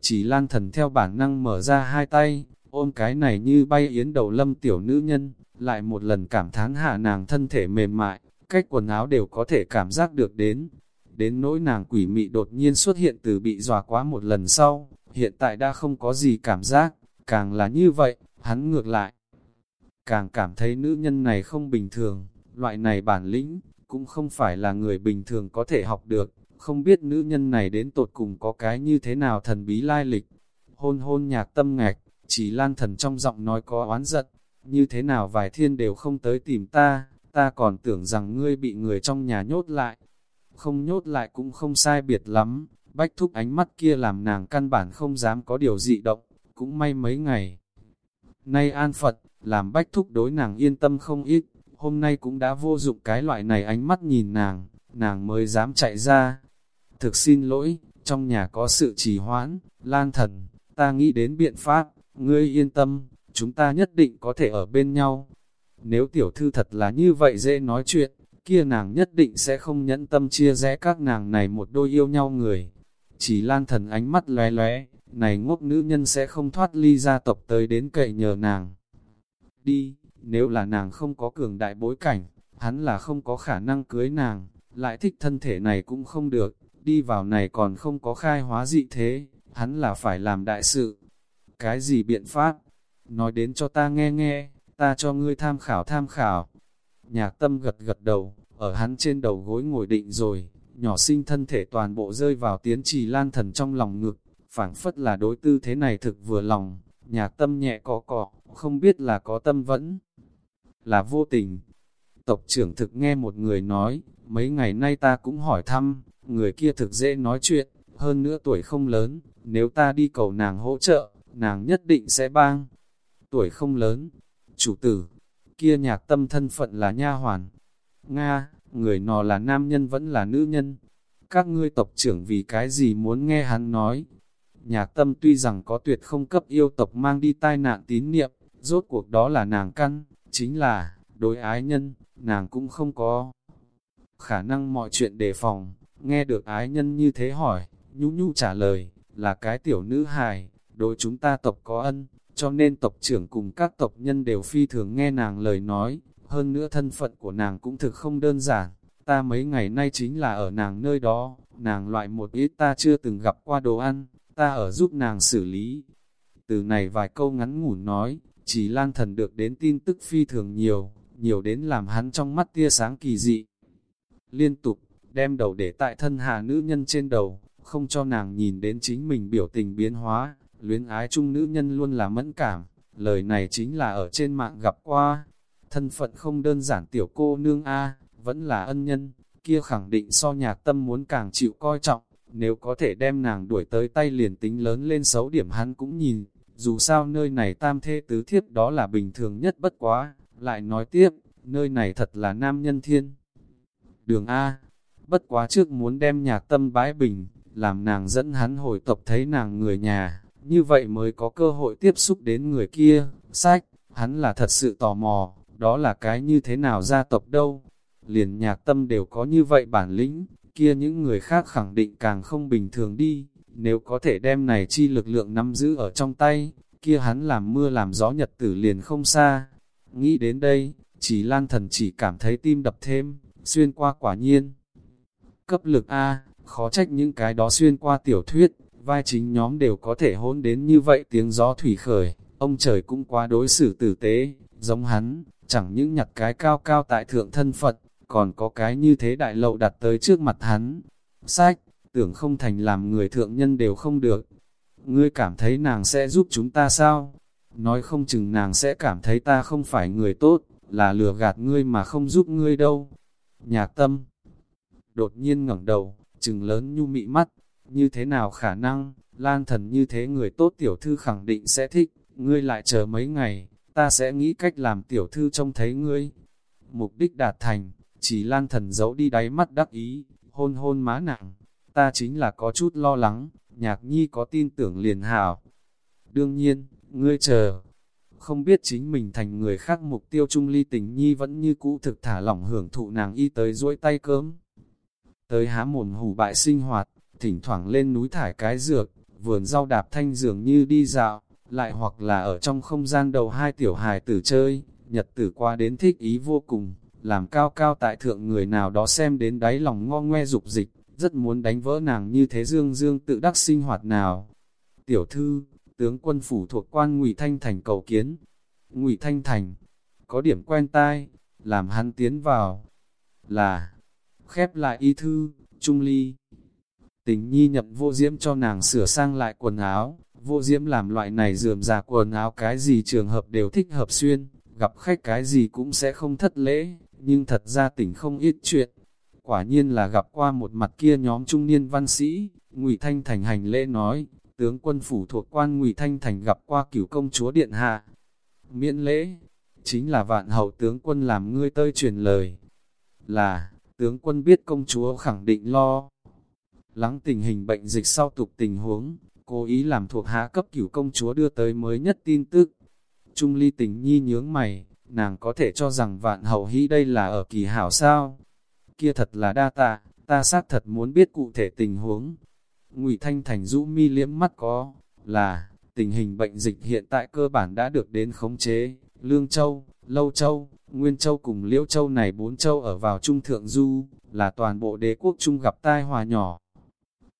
Chỉ lan thần theo bản năng mở ra hai tay, ôm cái này như bay yến đầu lâm tiểu nữ nhân, lại một lần cảm thán hạ nàng thân thể mềm mại, cách quần áo đều có thể cảm giác được đến. Đến nỗi nàng quỷ mị đột nhiên xuất hiện từ bị dọa quá một lần sau, hiện tại đã không có gì cảm giác, càng là như vậy, hắn ngược lại. Càng cảm thấy nữ nhân này không bình thường, loại này bản lĩnh, cũng không phải là người bình thường có thể học được, không biết nữ nhân này đến tột cùng có cái như thế nào thần bí lai lịch. Hôn hôn nhạc tâm ngạch, chỉ lan thần trong giọng nói có oán giận, như thế nào vài thiên đều không tới tìm ta, ta còn tưởng rằng ngươi bị người trong nhà nhốt lại. Không nhốt lại cũng không sai biệt lắm, bách thúc ánh mắt kia làm nàng căn bản không dám có điều dị động, cũng may mấy ngày. Nay an Phật, làm bách thúc đối nàng yên tâm không ít, hôm nay cũng đã vô dụng cái loại này ánh mắt nhìn nàng, nàng mới dám chạy ra. Thực xin lỗi, trong nhà có sự trì hoãn, lan thần, ta nghĩ đến biện pháp, ngươi yên tâm, chúng ta nhất định có thể ở bên nhau. Nếu tiểu thư thật là như vậy dễ nói chuyện, kia nàng nhất định sẽ không nhẫn tâm chia rẽ các nàng này một đôi yêu nhau người. Chỉ lan thần ánh mắt lóe lóe, này ngốc nữ nhân sẽ không thoát ly gia tộc tới đến cậy nhờ nàng. Đi, nếu là nàng không có cường đại bối cảnh, hắn là không có khả năng cưới nàng, lại thích thân thể này cũng không được, đi vào này còn không có khai hóa dị thế, hắn là phải làm đại sự. Cái gì biện pháp? Nói đến cho ta nghe nghe, ta cho ngươi tham khảo tham khảo. Nhạc tâm gật gật đầu, ở hắn trên đầu gối ngồi định rồi, nhỏ sinh thân thể toàn bộ rơi vào tiến trì lan thần trong lòng ngực, phảng phất là đối tư thế này thực vừa lòng, nhạc tâm nhẹ có cọ, không biết là có tâm vẫn là vô tình. Tộc trưởng thực nghe một người nói, mấy ngày nay ta cũng hỏi thăm, người kia thực dễ nói chuyện, hơn nữa tuổi không lớn, nếu ta đi cầu nàng hỗ trợ, nàng nhất định sẽ bang. Tuổi không lớn, chủ tử, kia nhạc tâm thân phận là nha hoàn. Nga, người nọ là nam nhân vẫn là nữ nhân. Các ngươi tộc trưởng vì cái gì muốn nghe hắn nói. Nhạc tâm tuy rằng có tuyệt không cấp yêu tộc mang đi tai nạn tín niệm, rốt cuộc đó là nàng căn, chính là, đối ái nhân, nàng cũng không có khả năng mọi chuyện đề phòng, nghe được ái nhân như thế hỏi, nhu nhu trả lời, là cái tiểu nữ hài, đối chúng ta tộc có ân, cho nên tộc trưởng cùng các tộc nhân đều phi thường nghe nàng lời nói, hơn nữa thân phận của nàng cũng thực không đơn giản, ta mấy ngày nay chính là ở nàng nơi đó, nàng loại một ít ta chưa từng gặp qua đồ ăn, ta ở giúp nàng xử lý. Từ này vài câu ngắn ngủn nói, chỉ lan thần được đến tin tức phi thường nhiều, nhiều đến làm hắn trong mắt tia sáng kỳ dị. Liên tục, đem đầu để tại thân hạ nữ nhân trên đầu, không cho nàng nhìn đến chính mình biểu tình biến hóa, luyến ái chung nữ nhân luôn là mẫn cảm, lời này chính là ở trên mạng gặp qua. Thân phận không đơn giản tiểu cô nương A, vẫn là ân nhân, kia khẳng định so nhạc tâm muốn càng chịu coi trọng, nếu có thể đem nàng đuổi tới tay liền tính lớn lên xấu điểm hắn cũng nhìn, dù sao nơi này tam thê tứ thiếp đó là bình thường nhất bất quá, lại nói tiếp, nơi này thật là nam nhân thiên. Đường A, bất quá trước muốn đem nhạc tâm bãi bình, làm nàng dẫn hắn hồi tộc thấy nàng người nhà, như vậy mới có cơ hội tiếp xúc đến người kia, sách, hắn là thật sự tò mò, đó là cái như thế nào gia tộc đâu. Liền nhạc tâm đều có như vậy bản lĩnh, kia những người khác khẳng định càng không bình thường đi. Nếu có thể đem này chi lực lượng nắm giữ ở trong tay, kia hắn làm mưa làm gió nhật tử liền không xa. Nghĩ đến đây, chỉ lan thần chỉ cảm thấy tim đập thêm, xuyên qua quả nhiên. Cấp lực A, khó trách những cái đó xuyên qua tiểu thuyết, vai chính nhóm đều có thể hôn đến như vậy tiếng gió thủy khởi, ông trời cũng quá đối xử tử tế, giống hắn, chẳng những nhặt cái cao cao tại thượng thân Phật, còn có cái như thế đại lậu đặt tới trước mặt hắn. Sách, tưởng không thành làm người thượng nhân đều không được. Ngươi cảm thấy nàng sẽ giúp chúng ta sao? Nói không chừng nàng sẽ cảm thấy ta không phải người tốt, là lừa gạt ngươi mà không giúp ngươi đâu. Nhạc tâm đột nhiên ngẩng đầu, chừng lớn nhu mị mắt, như thế nào khả năng, lan thần như thế người tốt tiểu thư khẳng định sẽ thích, ngươi lại chờ mấy ngày, ta sẽ nghĩ cách làm tiểu thư trông thấy ngươi. Mục đích đạt thành, chỉ lan thần giấu đi đáy mắt đắc ý, hôn hôn má nặng, ta chính là có chút lo lắng, nhạc nhi có tin tưởng liền hảo. Đương nhiên, ngươi chờ, không biết chính mình thành người khác mục tiêu Chung ly tình nhi vẫn như cũ thực thả lỏng hưởng thụ nàng y tới duỗi tay cơm. Tới há mồm hủ bại sinh hoạt, thỉnh thoảng lên núi thải cái dược, vườn rau đạp thanh dường như đi dạo, lại hoặc là ở trong không gian đầu hai tiểu hài tử chơi, nhật tử qua đến thích ý vô cùng, làm cao cao tại thượng người nào đó xem đến đáy lòng ngo ngoe dục dịch, rất muốn đánh vỡ nàng như thế dương dương tự đắc sinh hoạt nào. Tiểu thư, tướng quân phủ thuộc quan ngụy Thanh Thành cầu kiến. ngụy Thanh Thành, có điểm quen tai, làm hắn tiến vào, là, khép lại y thư, trung ly. Tình nhi nhập vô diễm cho nàng sửa sang lại quần áo, vô diễm làm loại này dườm già quần áo cái gì trường hợp đều thích hợp xuyên, gặp khách cái gì cũng sẽ không thất lễ, nhưng thật ra tỉnh không ít chuyện. Quả nhiên là gặp qua một mặt kia nhóm trung niên văn sĩ, ngụy Thanh Thành hành lễ nói, tướng quân phủ thuộc quan ngụy Thanh Thành gặp qua cửu công chúa Điện Hạ. Miễn lễ, chính là vạn hậu tướng quân làm ngươi tơi truyền lời. Là, tướng quân biết công chúa khẳng định lo. Lắng tình hình bệnh dịch sau tục tình huống, cố ý làm thuộc hạ cấp cửu công chúa đưa tới mới nhất tin tức. Trung ly tình nhi nhướng mày, nàng có thể cho rằng vạn hậu hy đây là ở kỳ hảo sao. Kia thật là đa tạ, ta xác thật muốn biết cụ thể tình huống. Ngụy Thanh Thành rũ mi liễm mắt có, là, tình hình bệnh dịch hiện tại cơ bản đã được đến khống chế, Lương Châu, Lâu Châu, Nguyên Châu cùng Liễu Châu này bốn châu ở vào Trung Thượng Du, là toàn bộ đế quốc Trung gặp tai hòa nhỏ.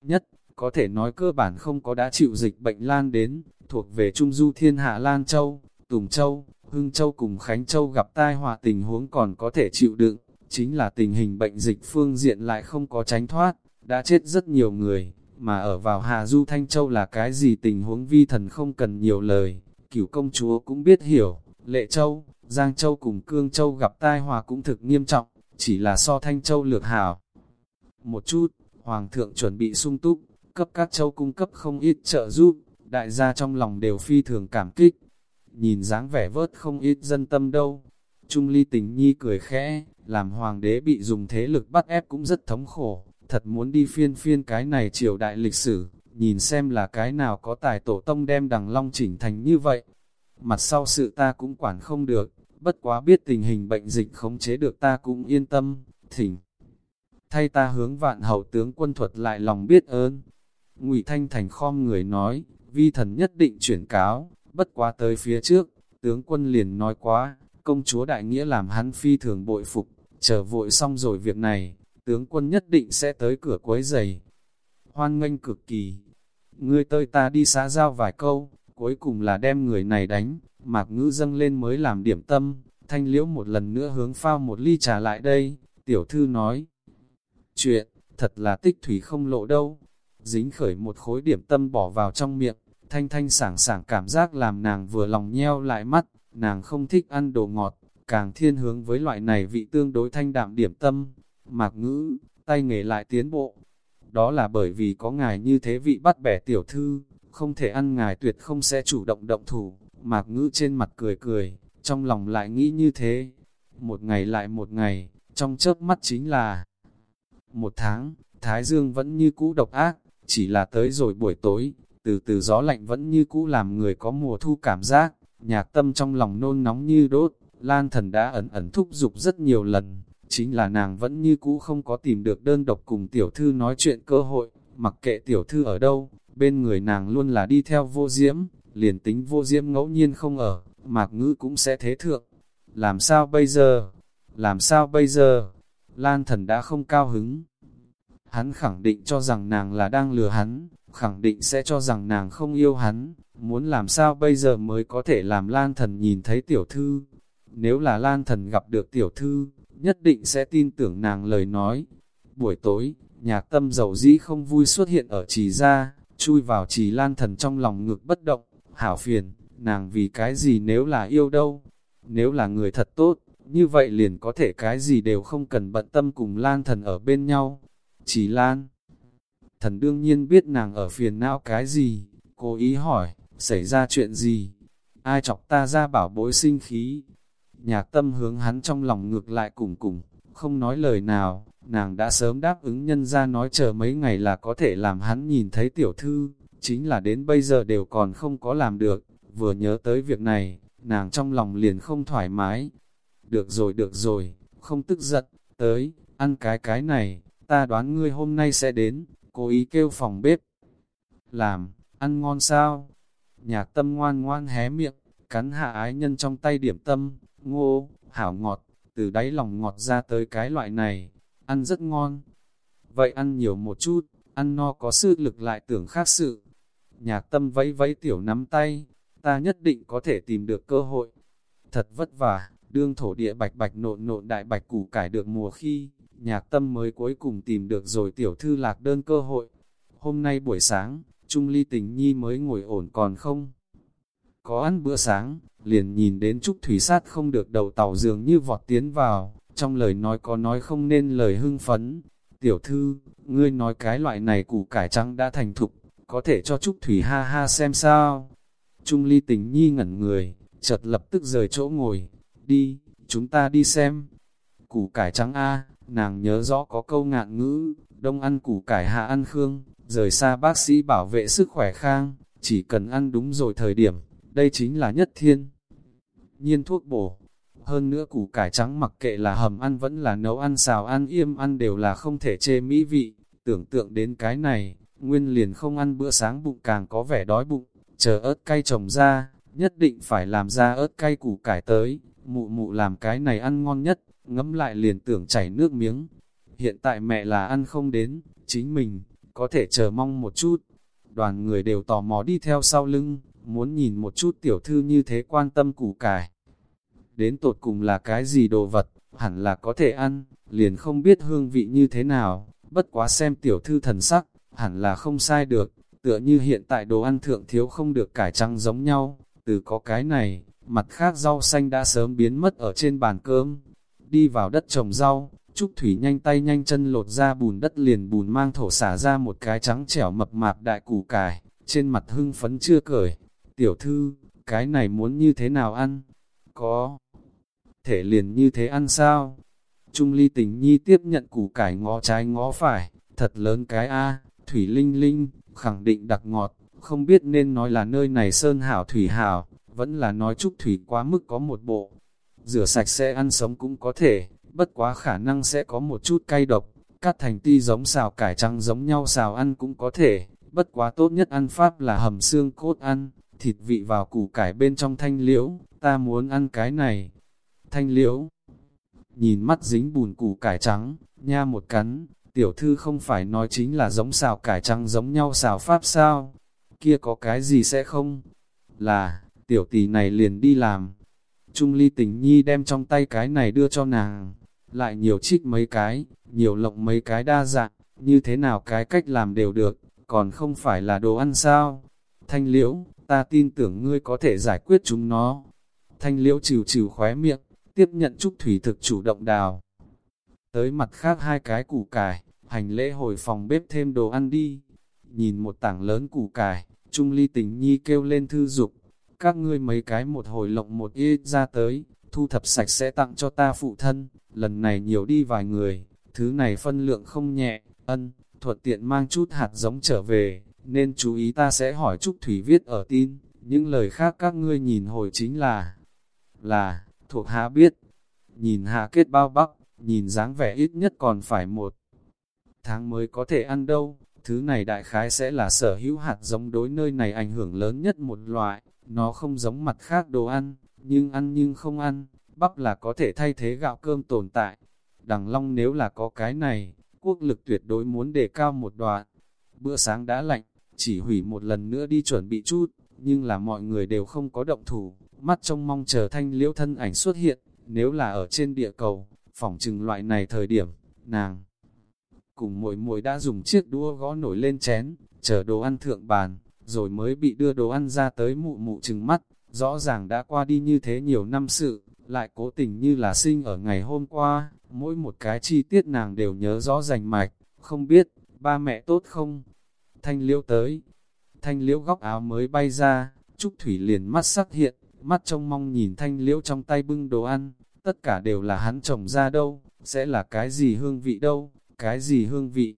Nhất, có thể nói cơ bản không có đã chịu dịch bệnh lan đến, thuộc về Trung Du Thiên Hạ Lan Châu, Tùng Châu, Hưng Châu cùng Khánh Châu gặp tai họa tình huống còn có thể chịu đựng, chính là tình hình bệnh dịch phương diện lại không có tránh thoát, đã chết rất nhiều người, mà ở vào Hà Du Thanh Châu là cái gì tình huống vi thần không cần nhiều lời, cửu công chúa cũng biết hiểu, Lệ Châu, Giang Châu cùng Cương Châu gặp tai họa cũng thực nghiêm trọng, chỉ là so Thanh Châu lược hảo. Một chút, Hoàng thượng chuẩn bị sung túc, cấp các châu cung cấp không ít trợ giúp, đại gia trong lòng đều phi thường cảm kích. Nhìn dáng vẻ vớt không ít dân tâm đâu. Trung ly tình nhi cười khẽ, làm hoàng đế bị dùng thế lực bắt ép cũng rất thống khổ, thật muốn đi phiên phiên cái này triều đại lịch sử, nhìn xem là cái nào có tài tổ tông đem đằng long chỉnh thành như vậy. Mặt sau sự ta cũng quản không được, bất quá biết tình hình bệnh dịch khống chế được ta cũng yên tâm, thỉnh. Thay ta hướng vạn hậu tướng quân thuật lại lòng biết ơn. Ngụy Thanh Thành khom người nói, vi thần nhất định chuyển cáo, bất quá tới phía trước, tướng quân liền nói quá, công chúa đại nghĩa làm hắn phi thường bội phục, chờ vội xong rồi việc này, tướng quân nhất định sẽ tới cửa quấy giày. Hoan nghênh cực kỳ, ngươi tơi ta đi xá giao vài câu, cuối cùng là đem người này đánh, mạc ngữ dâng lên mới làm điểm tâm, thanh liễu một lần nữa hướng phao một ly trà lại đây, tiểu thư nói. Chuyện, thật là tích thủy không lộ đâu, dính khởi một khối điểm tâm bỏ vào trong miệng, thanh thanh sảng sảng cảm giác làm nàng vừa lòng nheo lại mắt, nàng không thích ăn đồ ngọt, càng thiên hướng với loại này vị tương đối thanh đạm điểm tâm, mạc ngữ, tay nghề lại tiến bộ. Đó là bởi vì có ngài như thế vị bắt bẻ tiểu thư, không thể ăn ngài tuyệt không sẽ chủ động động thủ, mạc ngữ trên mặt cười cười, trong lòng lại nghĩ như thế. Một ngày lại một ngày, trong chớp mắt chính là một tháng, Thái Dương vẫn như cũ độc ác, chỉ là tới rồi buổi tối, từ từ gió lạnh vẫn như cũ làm người có mùa thu cảm giác, nhạc tâm trong lòng nôn nóng như đốt, Lan thần đã ẩn ẩn thúc giục rất nhiều lần, chính là nàng vẫn như cũ không có tìm được đơn độc cùng tiểu thư nói chuyện cơ hội, mặc kệ tiểu thư ở đâu, bên người nàng luôn là đi theo vô diễm, liền tính vô diễm ngẫu nhiên không ở, mạc ngữ cũng sẽ thế thượng. Làm sao bây giờ? Làm sao bây giờ? Lan thần đã không cao hứng. Hắn khẳng định cho rằng nàng là đang lừa hắn, khẳng định sẽ cho rằng nàng không yêu hắn, muốn làm sao bây giờ mới có thể làm lan thần nhìn thấy tiểu thư. nếu là Lan Thần gặp được tiểu thư, nhất định sẽ tin tưởng nàng lời nói. Buổi tối, nhạc tâm dầu dĩ không vui xuất hiện ở trì ra, chui vào trì Lan Thần trong lòng ngực bất động, hảo phiền, nàng vì cái gì nếu là yêu đâu, nếu là người thật tốt, như vậy liền có thể cái gì đều không cần bận tâm cùng Lan Thần ở bên nhau. Chỉ Lan, thần đương nhiên biết nàng ở phiền não cái gì, cố ý hỏi, xảy ra chuyện gì, ai chọc ta ra bảo bối sinh khí. Nhạc tâm hướng hắn trong lòng ngược lại cùng cùng, không nói lời nào, nàng đã sớm đáp ứng nhân ra nói chờ mấy ngày là có thể làm hắn nhìn thấy tiểu thư, chính là đến bây giờ đều còn không có làm được, vừa nhớ tới việc này, nàng trong lòng liền không thoải mái. Được rồi được rồi, không tức giận, tới, ăn cái cái này, ta đoán ngươi hôm nay sẽ đến, cố ý kêu phòng bếp. Làm, ăn ngon sao? Nhạc tâm ngoan ngoan hé miệng, cắn hạ ái nhân trong tay điểm tâm, ngô, hảo ngọt, từ đáy lòng ngọt ra tới cái loại này, ăn rất ngon. Vậy ăn nhiều một chút, ăn no có sự lực lại tưởng khác sự. Nhạc tâm vẫy vẫy tiểu nắm tay, ta nhất định có thể tìm được cơ hội. Thật vất vả, đương thổ địa bạch bạch nộn nộn đại bạch củ cải được mùa khi, nhạc tâm mới cuối cùng tìm được rồi tiểu thư lạc đơn cơ hội. Hôm nay buổi sáng, Trung Ly tình nhi mới ngồi ổn còn không? Có ăn bữa sáng, liền nhìn đến Trúc Thủy Sát không được đầu tàu dường như vọt tiến vào, trong lời nói có nói không nên lời hưng phấn. Tiểu thư, ngươi nói cái loại này củ cải trắng đã thành thục, có thể cho Trúc Thủy ha ha xem sao. Trung Ly tình nhi ngẩn người, chợt lập tức rời chỗ ngồi, đi, chúng ta đi xem. Củ cải trắng A, nàng nhớ rõ có câu ngạn ngữ, đông ăn củ cải hạ ăn khương, rời xa bác sĩ bảo vệ sức khỏe khang, chỉ cần ăn đúng rồi thời điểm, đây chính là nhất thiên. Nhiên thuốc bổ, hơn nữa củ cải trắng mặc kệ là hầm ăn vẫn là nấu ăn xào ăn yêm ăn đều là không thể chê mỹ vị, tưởng tượng đến cái này, nguyên liền không ăn bữa sáng bụng càng có vẻ đói bụng, chờ ớt cay trồng ra, nhất định phải làm ra ớt cay củ cải tới, mụ mụ làm cái này ăn ngon nhất, ngẫm lại liền tưởng chảy nước miếng. Hiện tại mẹ là ăn không đến, chính mình, có thể chờ mong một chút. Đoàn người đều tò mò đi theo sau lưng, muốn nhìn một chút tiểu thư như thế quan tâm củ cải. Đến tột cùng là cái gì đồ vật, hẳn là có thể ăn, liền không biết hương vị như thế nào, bất quá xem tiểu thư thần sắc, hẳn là không sai được, tựa như hiện tại đồ ăn thượng thiếu không được cải trắng giống nhau, từ có cái này, mặt khác rau xanh đã sớm biến mất ở trên bàn cơm. Đi vào đất trồng rau, Trúc Thủy nhanh tay nhanh chân lột ra bùn đất liền bùn mang thổ xả ra một cái trắng trẻo mập mạp đại củ cải, trên mặt hưng phấn chưa cởi. Tiểu thư, cái này muốn như thế nào ăn? Có thể liền như thế ăn sao? Trung ly tình nhi tiếp nhận củ cải ngó trái ngó phải, thật lớn cái A, Thủy Linh Linh, khẳng định đặc ngọt, không biết nên nói là nơi này sơn hảo thủy hảo, vẫn là nói trúc thủy quá mức có một bộ. Rửa sạch sẽ ăn sống cũng có thể, bất quá khả năng sẽ có một chút cay độc, cắt thành ti giống xào cải trắng giống nhau xào ăn cũng có thể, bất quá tốt nhất ăn pháp là hầm xương cốt ăn, thịt vị vào củ cải bên trong thanh liễu, ta muốn ăn cái này. Thanh liễu, nhìn mắt dính bùn củ cải trắng, nha một cắn, tiểu thư không phải nói chính là giống xào cải trắng giống nhau xào pháp sao, kia có cái gì sẽ không? Là, tiểu tỷ này liền đi làm. Trung ly tình nhi đem trong tay cái này đưa cho nàng, lại nhiều trích mấy cái, nhiều lộng mấy cái đa dạng, như thế nào cái cách làm đều được, còn không phải là đồ ăn sao. Thanh liễu, ta tin tưởng ngươi có thể giải quyết chúng nó. Thanh liễu trừ trừ khóe miệng, tiếp nhận trúc thủy thực chủ động đào. Tới mặt khác hai cái củ cải, hành lễ hồi phòng bếp thêm đồ ăn đi. Nhìn một tảng lớn củ cải, Trung ly tình nhi kêu lên thư dục, các ngươi mấy cái một hồi lộng một y ra tới, thu thập sạch sẽ tặng cho ta phụ thân, lần này nhiều đi vài người, thứ này phân lượng không nhẹ, ân, thuận tiện mang chút hạt giống trở về, nên chú ý ta sẽ hỏi Trúc Thủy viết ở tin, những lời khác các ngươi nhìn hồi chính là, là, thuộc hạ biết, nhìn hạ kết bao bắc nhìn dáng vẻ ít nhất còn phải một tháng mới có thể ăn đâu, thứ này đại khái sẽ là sở hữu hạt giống đối nơi này ảnh hưởng lớn nhất một loại, nó không giống mặt khác đồ ăn, nhưng ăn nhưng không ăn, bắp là có thể thay thế gạo cơm tồn tại. Đằng Long nếu là có cái này, quốc lực tuyệt đối muốn đề cao một đoạn. Bữa sáng đã lạnh, chỉ hủy một lần nữa đi chuẩn bị chút, nhưng là mọi người đều không có động thủ, mắt trông mong chờ thanh liễu thân ảnh xuất hiện, Nếu là ở trên địa cầu, phỏng chừng loại này thời điểm, nàng cùng muội muội đã dùng chiếc đũa gõ nổi lên chén, chờ đồ ăn thượng bàn, rồi mới bị đưa đồ ăn ra tới mụ mụ chừng mắt, rõ ràng đã qua đi như thế nhiều năm sự, lại cố tình như là sinh ở ngày hôm qua, mỗi một cái chi tiết nàng đều nhớ rõ rành mạch, không biết, ba mẹ tốt không? Thanh liễu tới, thanh liễu góc áo mới bay ra, Trúc Thủy liền mắt sắc hiện, mắt trông mong nhìn thanh liễu trong tay bưng đồ ăn, tất cả đều là hắn trồng ra đâu, sẽ là cái gì hương vị đâu, cái gì hương vị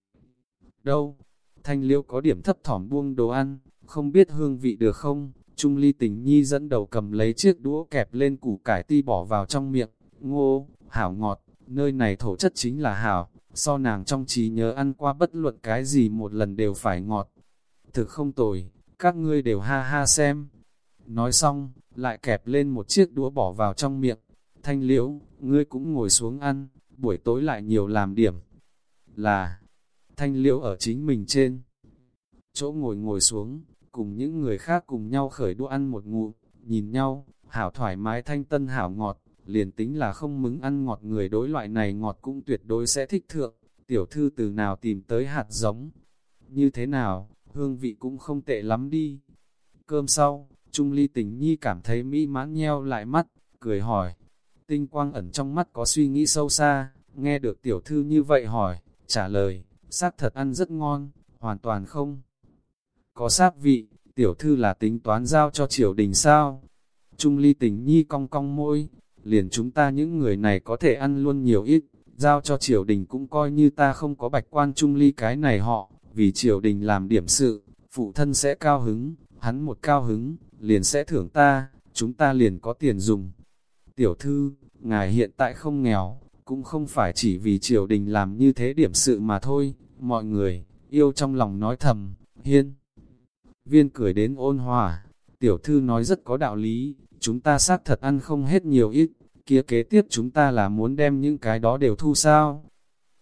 đâu. Thanh liễu có điểm thấp thỏm buông đồ ăn, không biết hương vị được không, Trung ly tình nhi dẫn đầu cầm lấy chiếc đũa kẹp lên củ cải ti bỏ vào trong miệng, ngô, hảo ngọt, nơi này thổ chất chính là hảo, so nàng trong trí nhớ ăn qua bất luận cái gì một lần đều phải ngọt. Thực không tồi, các ngươi đều ha ha xem. Nói xong, lại kẹp lên một chiếc đũa bỏ vào trong miệng. Thanh liễu, ngươi cũng ngồi xuống ăn, buổi tối lại nhiều làm điểm. Là, thanh liễu ở chính mình trên. Chỗ ngồi ngồi xuống, cùng những người khác cùng nhau khởi đũa ăn một ngụm, nhìn nhau, hảo thoải mái thanh tân hảo ngọt, liền tính là không mứng ăn ngọt người đối loại này ngọt cũng tuyệt đối sẽ thích thượng, tiểu thư từ nào tìm tới hạt giống. Như thế nào, hương vị cũng không tệ lắm đi. Cơm sau, Trung Ly tình nhi cảm thấy mỹ mãn nheo lại mắt, cười hỏi. Tinh quang ẩn trong mắt có suy nghĩ sâu xa, nghe được tiểu thư như vậy hỏi, trả lời, xác thật ăn rất ngon, hoàn toàn không. Có sáp vị, tiểu thư là tính toán giao cho triều đình sao? Trung ly tình nhi cong cong môi, liền chúng ta những người này có thể ăn luôn nhiều ít, giao cho triều đình cũng coi như ta không có bạch quan trung ly cái này họ, vì triều đình làm điểm sự, phụ thân sẽ cao hứng, hắn một cao hứng, liền sẽ thưởng ta, chúng ta liền có tiền dùng. Tiểu thư, ngài hiện tại không nghèo, cũng không phải chỉ vì triều đình làm như thế điểm sự mà thôi, mọi người, yêu trong lòng nói thầm, hiên. Viên cười đến ôn hòa, tiểu thư nói rất có đạo lý, chúng ta xác thật ăn không hết nhiều ít, kia kế tiếp chúng ta là muốn đem những cái đó đều thu sao?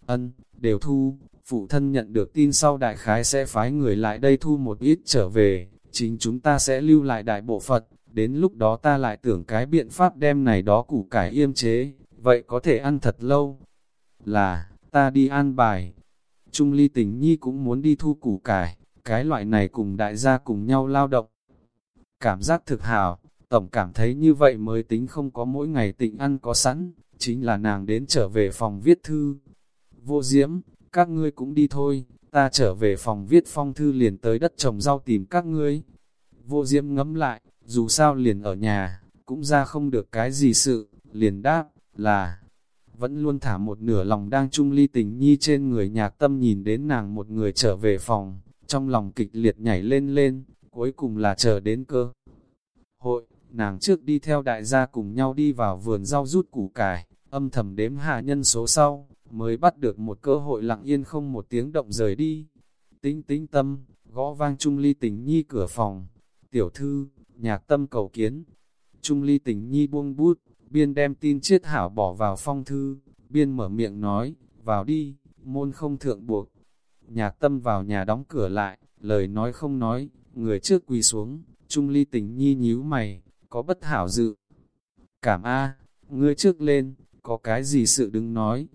Ân, đều thu, phụ thân nhận được tin sau đại khái sẽ phái người lại đây thu một ít trở về, chính chúng ta sẽ lưu lại đại bộ Phật, đến lúc đó ta lại tưởng cái biện pháp đem này đó củ cải yêm chế, vậy có thể ăn thật lâu. Là, ta đi an bài. Trung ly tình nhi cũng muốn đi thu củ cải, cái loại này cùng đại gia cùng nhau lao động. Cảm giác thực hảo, tổng cảm thấy như vậy mới tính không có mỗi ngày tịnh ăn có sẵn, chính là nàng đến trở về phòng viết thư. Vô diễm, các ngươi cũng đi thôi, ta trở về phòng viết phong thư liền tới đất trồng rau tìm các ngươi. Vô diễm ngẫm lại, dù sao liền ở nhà, cũng ra không được cái gì sự, liền đáp, là, vẫn luôn thả một nửa lòng đang chung ly tình nhi trên người nhạc tâm nhìn đến nàng một người trở về phòng, trong lòng kịch liệt nhảy lên lên, cuối cùng là chờ đến cơ. Hội, nàng trước đi theo đại gia cùng nhau đi vào vườn rau rút củ cải, âm thầm đếm hạ nhân số sau, mới bắt được một cơ hội lặng yên không một tiếng động rời đi. Tính tính tâm, gõ vang Trung Ly tình nhi cửa phòng. Tiểu thư, nhạc tâm cầu kiến. Trung Ly tình nhi buông bút, biên đem tin chết hảo bỏ vào phong thư, biên mở miệng nói, vào đi, môn không thượng buộc. Nhạc tâm vào nhà đóng cửa lại, lời nói không nói, người trước quỳ xuống, Trung Ly tình nhi nhíu mày, có bất hảo dự. Cảm A, ngươi trước lên, có cái gì sự đứng nói.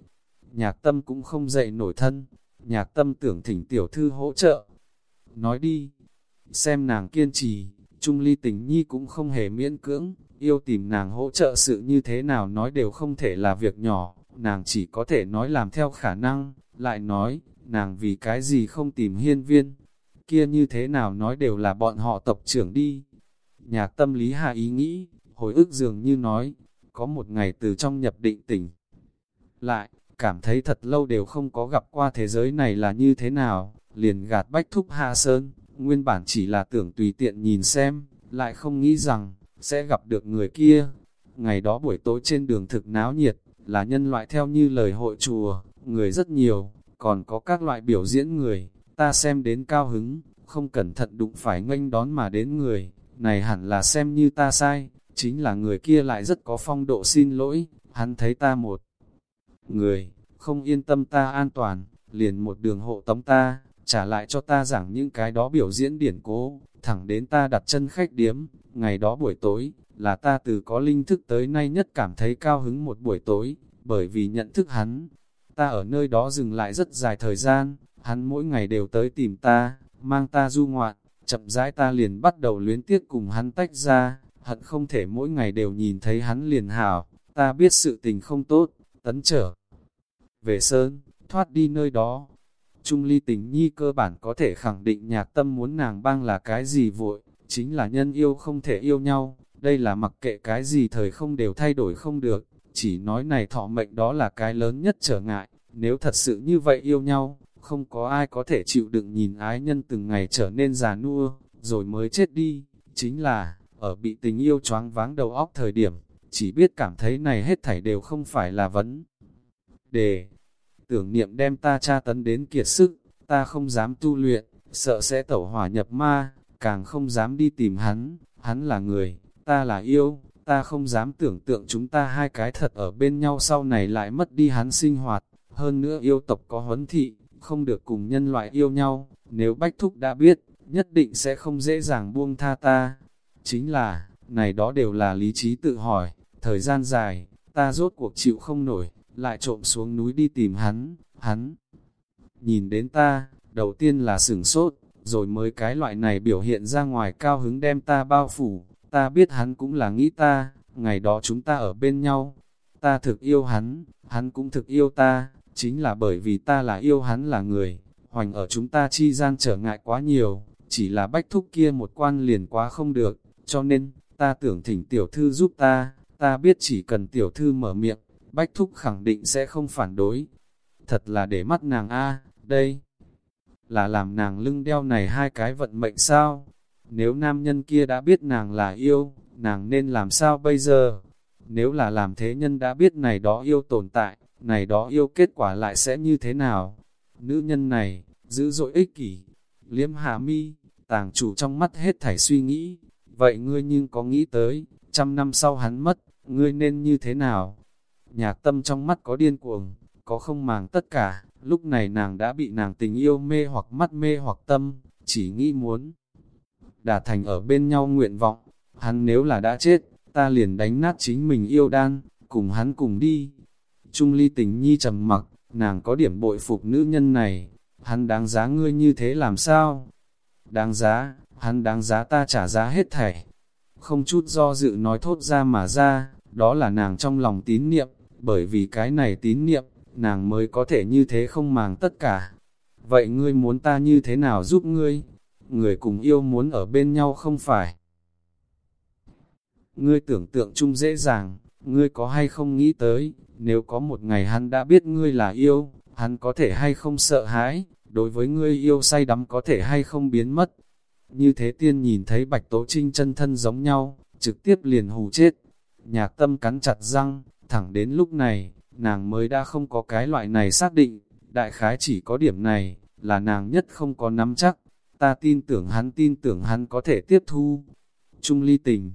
Nhạc tâm cũng không dậy nổi thân, nhạc tâm tưởng thỉnh tiểu thư hỗ trợ. Nói đi, xem nàng kiên trì, Trung Ly tình nhi cũng không hề miễn cưỡng, yêu tìm nàng hỗ trợ sự như thế nào nói đều không thể là việc nhỏ, nàng chỉ có thể nói làm theo khả năng, lại nói, nàng vì cái gì không tìm hiên viên, kia như thế nào nói đều là bọn họ tộc trưởng đi. Nhạc tâm lý hạ ý nghĩ, hồi ức dường như nói, có một ngày từ trong nhập định tỉnh. Lại, cảm thấy thật lâu đều không có gặp qua thế giới này là như thế nào, liền gạt bách thúc hạ sơn, nguyên bản chỉ là tưởng tùy tiện nhìn xem, lại không nghĩ rằng, sẽ gặp được người kia. Ngày đó buổi tối trên đường thực náo nhiệt, là nhân loại theo như lời hội chùa, người rất nhiều, còn có các loại biểu diễn người, ta xem đến cao hứng, không cẩn thận đụng phải nghênh đón mà đến người, này hẳn là xem như ta sai, chính là người kia lại rất có phong độ xin lỗi, hắn thấy ta một người, không yên tâm ta an toàn, liền một đường hộ tống ta, trả lại cho ta giảng những cái đó biểu diễn điển cố, thẳng đến ta đặt chân khách điếm, ngày đó buổi tối, là ta từ có linh thức tới nay nhất cảm thấy cao hứng một buổi tối, bởi vì nhận thức hắn. Ta ở nơi đó dừng lại rất dài thời gian, hắn mỗi ngày đều tới tìm ta, mang ta du ngoạn, chậm rãi ta liền bắt đầu luyến tiếc cùng hắn tách ra, hận không thể mỗi ngày đều nhìn thấy hắn liền hảo, ta biết sự tình không tốt, tấn trở. Về Sơn, thoát đi nơi đó, Trung ly tình nhi cơ bản có thể khẳng định nhạc tâm muốn nàng băng là cái gì vội, chính là nhân yêu không thể yêu nhau, đây là mặc kệ cái gì thời không đều thay đổi không được, chỉ nói này thọ mệnh đó là cái lớn nhất trở ngại, nếu thật sự như vậy yêu nhau, không có ai có thể chịu đựng nhìn ái nhân từng ngày trở nên già nua, rồi mới chết đi, chính là, ở bị tình yêu choáng váng đầu óc thời điểm, chỉ biết cảm thấy này hết thảy đều không phải là vấn đề. Tưởng niệm đem ta tra tấn đến kiệt sức, ta không dám tu luyện, sợ sẽ tẩu hỏa nhập ma, càng không dám đi tìm hắn, hắn là người, ta là yêu, ta không dám tưởng tượng chúng ta hai cái thật ở bên nhau sau này lại mất đi hắn sinh hoạt, hơn nữa yêu tộc có huấn thị, không được cùng nhân loại yêu nhau, nếu Bách Thúc đã biết, nhất định sẽ không dễ dàng buông tha ta. Chính là, này đó đều là lý trí tự hỏi, thời gian dài, ta rốt cuộc chịu không nổi, lại trộm xuống núi đi tìm hắn, hắn. Nhìn đến ta, đầu tiên là sửng sốt, rồi mới cái loại này biểu hiện ra ngoài cao hứng đem ta bao phủ, ta biết hắn cũng là nghĩ ta, ngày đó chúng ta ở bên nhau, ta thực yêu hắn, hắn cũng thực yêu ta, chính là bởi vì ta là yêu hắn là người, hoành ở chúng ta chi gian trở ngại quá nhiều, chỉ là bách thúc kia một quan liền quá không được, cho nên, ta tưởng thỉnh tiểu thư giúp ta, ta biết chỉ cần tiểu thư mở miệng, bách thúc khẳng định sẽ không phản đối. Thật là để mắt nàng a đây, là làm nàng lưng đeo này hai cái vận mệnh sao? Nếu nam nhân kia đã biết nàng là yêu, nàng nên làm sao bây giờ? Nếu là làm thế nhân đã biết này đó yêu tồn tại, này đó yêu kết quả lại sẽ như thế nào? Nữ nhân này, dữ dội ích kỷ, liếm hạ mi, tàng chủ trong mắt hết thảy suy nghĩ. Vậy ngươi nhưng có nghĩ tới, trăm năm sau hắn mất, ngươi nên như thế nào? Nhạc tâm trong mắt có điên cuồng, có không màng tất cả, lúc này nàng đã bị nàng tình yêu mê hoặc mắt mê hoặc tâm, chỉ nghĩ muốn đã thành ở bên nhau nguyện vọng, hắn nếu là đã chết, ta liền đánh nát chính mình yêu đan, cùng hắn cùng đi. Trung ly tình nhi trầm mặc, nàng có điểm bội phục nữ nhân này, hắn đáng giá ngươi như thế làm sao? Đáng giá, hắn đáng giá ta trả giá hết thảy. Không chút do dự nói thốt ra mà ra, đó là nàng trong lòng tín niệm, bởi vì cái này tín niệm, nàng mới có thể như thế không màng tất cả. Vậy ngươi muốn ta như thế nào giúp ngươi? Người cùng yêu muốn ở bên nhau không phải. Ngươi tưởng tượng chung dễ dàng, ngươi có hay không nghĩ tới, nếu có một ngày hắn đã biết ngươi là yêu, hắn có thể hay không sợ hãi, đối với ngươi yêu say đắm có thể hay không biến mất. Như thế tiên nhìn thấy bạch tố trinh chân thân giống nhau, trực tiếp liền hù chết. Nhạc tâm cắn chặt răng, thẳng đến lúc này, nàng mới đã không có cái loại này xác định, đại khái chỉ có điểm này, là nàng nhất không có nắm chắc, ta tin tưởng hắn tin tưởng hắn có thể tiếp thu. Trung ly tình,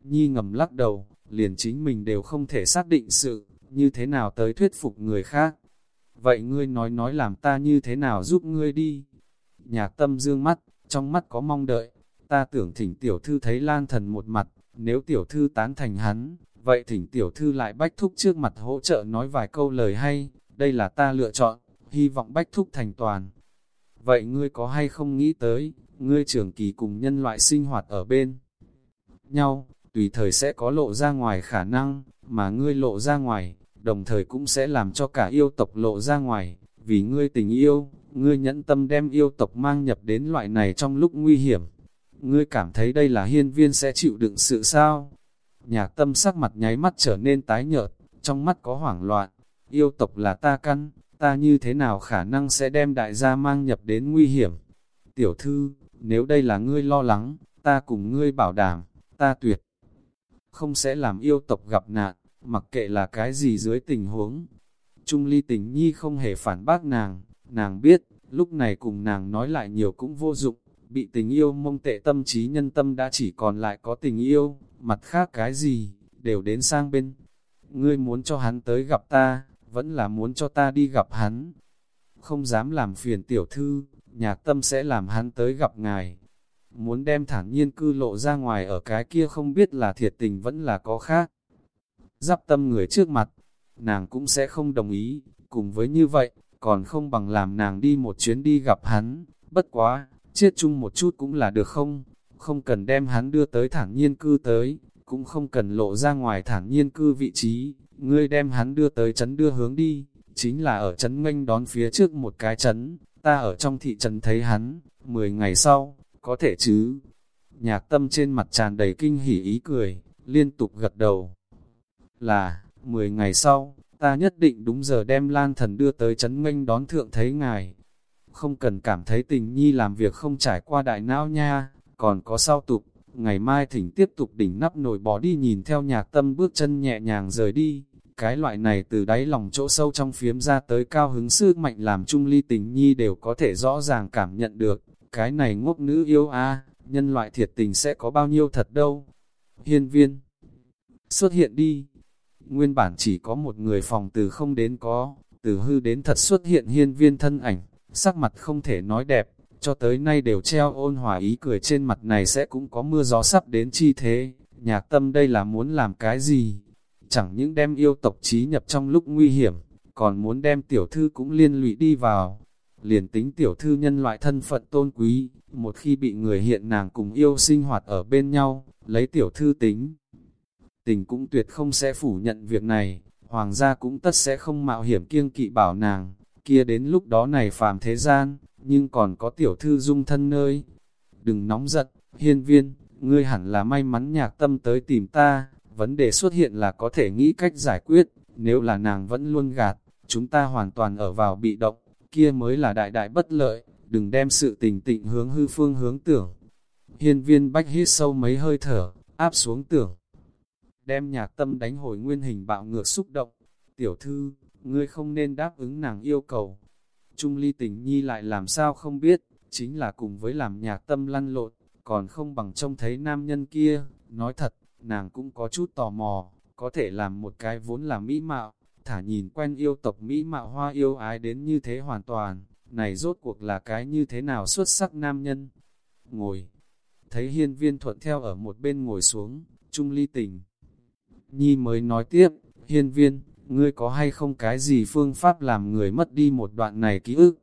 nhi ngầm lắc đầu, liền chính mình đều không thể xác định sự, như thế nào tới thuyết phục người khác. Vậy ngươi nói nói làm ta như thế nào giúp ngươi đi? Nhạc tâm dương mắt, trong mắt có mong đợi, ta tưởng thỉnh tiểu thư thấy lan thần một mặt, nếu tiểu thư tán thành hắn, vậy thỉnh tiểu thư lại bách thúc trước mặt hỗ trợ nói vài câu lời hay, đây là ta lựa chọn, hy vọng bách thúc thành toàn. Vậy ngươi có hay không nghĩ tới, ngươi trưởng kỳ cùng nhân loại sinh hoạt ở bên nhau, tùy thời sẽ có lộ ra ngoài khả năng, mà ngươi lộ ra ngoài, đồng thời cũng sẽ làm cho cả yêu tộc lộ ra ngoài, vì ngươi tình yêu, ngươi nhẫn tâm đem yêu tộc mang nhập đến loại này trong lúc nguy hiểm. Ngươi cảm thấy đây là hiên viên sẽ chịu đựng sự sao? Nhạc tâm sắc mặt nháy mắt trở nên tái nhợt, trong mắt có hoảng loạn, yêu tộc là ta căn, ta như thế nào khả năng sẽ đem đại gia mang nhập đến nguy hiểm. Tiểu thư, nếu đây là ngươi lo lắng, ta cùng ngươi bảo đảm, ta tuyệt. Không sẽ làm yêu tộc gặp nạn, mặc kệ là cái gì dưới tình huống. Trung ly tình nhi không hề phản bác nàng, nàng biết, lúc này cùng nàng nói lại nhiều cũng vô dụng, bị tình yêu mông tệ tâm trí nhân tâm đã chỉ còn lại có tình yêu, mặt khác cái gì, đều đến sang bên. Ngươi muốn cho hắn tới gặp ta, vẫn là muốn cho ta đi gặp hắn. Không dám làm phiền tiểu thư, nhạc tâm sẽ làm hắn tới gặp ngài. muốn đem thản nhiên cư lộ ra ngoài ở cái kia không biết là thiệt tình vẫn là có khác. Giáp tâm người trước mặt, nàng cũng sẽ không đồng ý, cùng với như vậy, còn không bằng làm nàng đi một chuyến đi gặp hắn, bất quá, chết chung một chút cũng là được không, không cần đem hắn đưa tới thản nhiên cư tới, cũng không cần lộ ra ngoài thản nhiên cư vị trí, ngươi đem hắn đưa tới chấn đưa hướng đi, chính là ở chấn nghênh đón phía trước một cái chấn, ta ở trong thị trấn thấy hắn, 10 ngày sau, có thể chứ. Nhạc tâm trên mặt tràn đầy kinh hỉ ý cười, liên tục gật đầu. Là, 10 ngày sau, ta nhất định đúng giờ đem lan thần đưa tới chấn nghênh đón thượng thấy ngài. Không cần cảm thấy tình nhi làm việc không trải qua đại não nha, còn có sau tục, ngày mai thỉnh tiếp tục đỉnh nắp nồi bỏ đi nhìn theo nhạc tâm bước chân nhẹ nhàng rời đi. Cái loại này từ đáy lòng chỗ sâu trong phiếm ra tới cao hứng sức mạnh làm chung ly tình nhi đều có thể rõ ràng cảm nhận được. Cái này ngốc nữ yêu a nhân loại thiệt tình sẽ có bao nhiêu thật đâu. Hiên viên, xuất hiện đi. Nguyên bản chỉ có một người phòng từ không đến có, từ hư đến thật xuất hiện hiên viên thân ảnh, sắc mặt không thể nói đẹp, cho tới nay đều treo ôn hòa ý cười trên mặt này sẽ cũng có mưa gió sắp đến chi thế, nhạc tâm đây là muốn làm cái gì? Chẳng những đem yêu tộc trí nhập trong lúc nguy hiểm, còn muốn đem tiểu thư cũng liên lụy đi vào. Liền tính tiểu thư nhân loại thân phận tôn quý, một khi bị người hiện nàng cùng yêu sinh hoạt ở bên nhau, lấy tiểu thư tính. Tình cũng tuyệt không sẽ phủ nhận việc này, hoàng gia cũng tất sẽ không mạo hiểm kiêng kỵ bảo nàng, kia đến lúc đó này phàm thế gian, nhưng còn có tiểu thư dung thân nơi. Đừng nóng giận, hiên viên, ngươi hẳn là may mắn nhạc tâm tới tìm ta, vấn đề xuất hiện là có thể nghĩ cách giải quyết, nếu là nàng vẫn luôn gạt, chúng ta hoàn toàn ở vào bị động, kia mới là đại đại bất lợi, đừng đem sự tình tịnh hướng hư phương hướng tưởng. Hiên viên bách hít sâu mấy hơi thở, áp xuống tưởng. Đem nhạc tâm đánh hồi nguyên hình bạo ngược xúc động. Tiểu thư, ngươi không nên đáp ứng nàng yêu cầu, Trung ly tình nhi lại làm sao không biết, chính là cùng với làm nhạc tâm lăn lộn, còn không bằng trông thấy nam nhân kia, nói thật, nàng cũng có chút tò mò, có thể làm một cái vốn là mỹ mạo, thả nhìn quen yêu tộc mỹ mạo hoa yêu ái đến như thế hoàn toàn, này rốt cuộc là cái như thế nào xuất sắc nam nhân. Ngồi, thấy hiên viên thuận theo ở một bên ngồi xuống, trung ly tình. Nhi mới nói tiếp, hiên viên, ngươi có hay không cái gì phương pháp làm người mất đi một đoạn này ký ức?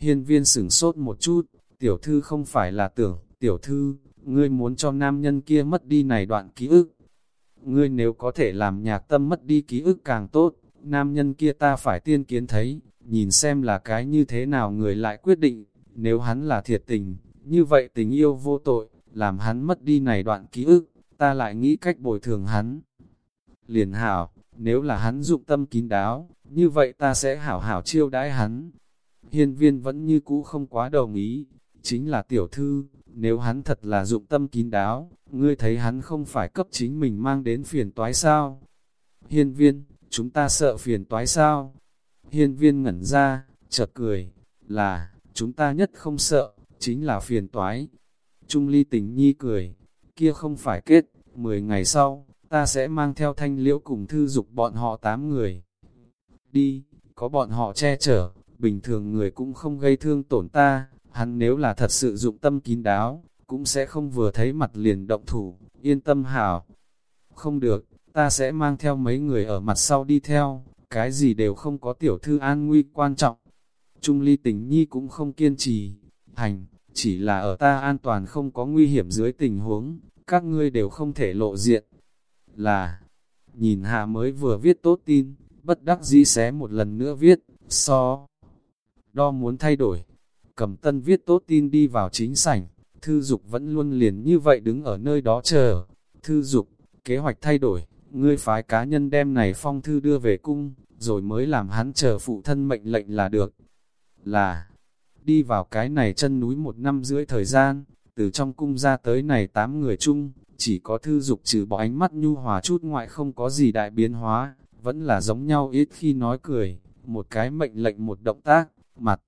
Hiên viên sửng sốt một chút, tiểu thư không phải là tưởng, tiểu thư, ngươi muốn cho nam nhân kia mất đi này đoạn ký ức. Ngươi nếu có thể làm nhạc tâm mất đi ký ức càng tốt, nam nhân kia ta phải tiên kiến thấy, nhìn xem là cái như thế nào người lại quyết định, nếu hắn là thiệt tình, như vậy tình yêu vô tội, làm hắn mất đi này đoạn ký ức, ta lại nghĩ cách bồi thường hắn. Liền hảo, nếu là hắn dụng tâm kín đáo, như vậy ta sẽ hảo hảo chiêu đãi hắn. Hiên viên vẫn như cũ không quá đồng ý, chính là tiểu thư, nếu hắn thật là dụng tâm kín đáo, ngươi thấy hắn không phải cấp chính mình mang đến phiền toái sao? Hiên viên, chúng ta sợ phiền toái sao? Hiên viên ngẩn ra, chợt cười, là, chúng ta nhất không sợ, chính là phiền toái. Trung ly tình nhi cười, kia không phải kết, 10 ngày sau, ta sẽ mang theo thanh liễu cùng thư dục bọn họ tám người. Đi, có bọn họ che chở, bình thường người cũng không gây thương tổn ta, hắn nếu là thật sự dụng tâm kín đáo, cũng sẽ không vừa thấy mặt liền động thủ, yên tâm hảo. Không được, ta sẽ mang theo mấy người ở mặt sau đi theo, cái gì đều không có tiểu thư an nguy quan trọng. Trung ly tình nhi cũng không kiên trì, hành, chỉ là ở ta an toàn không có nguy hiểm dưới tình huống, các ngươi đều không thể lộ diện là, nhìn hạ mới vừa viết tốt tin, bất đắc dĩ xé một lần nữa viết, so. Đo muốn thay đổi, cầm tân viết tốt tin đi vào chính sảnh, thư dục vẫn luôn liền như vậy đứng ở nơi đó chờ. Thư dục, kế hoạch thay đổi, ngươi phái cá nhân đem này phong thư đưa về cung, rồi mới làm hắn chờ phụ thân mệnh lệnh là được. Là, đi vào cái này chân núi một năm rưỡi thời gian, từ trong cung ra tới này tám người chung, chỉ có thư dục trừ bỏ ánh mắt nhu hòa chút ngoại không có gì đại biến hóa, vẫn là giống nhau ít khi nói cười, một cái mệnh lệnh một động tác, mặt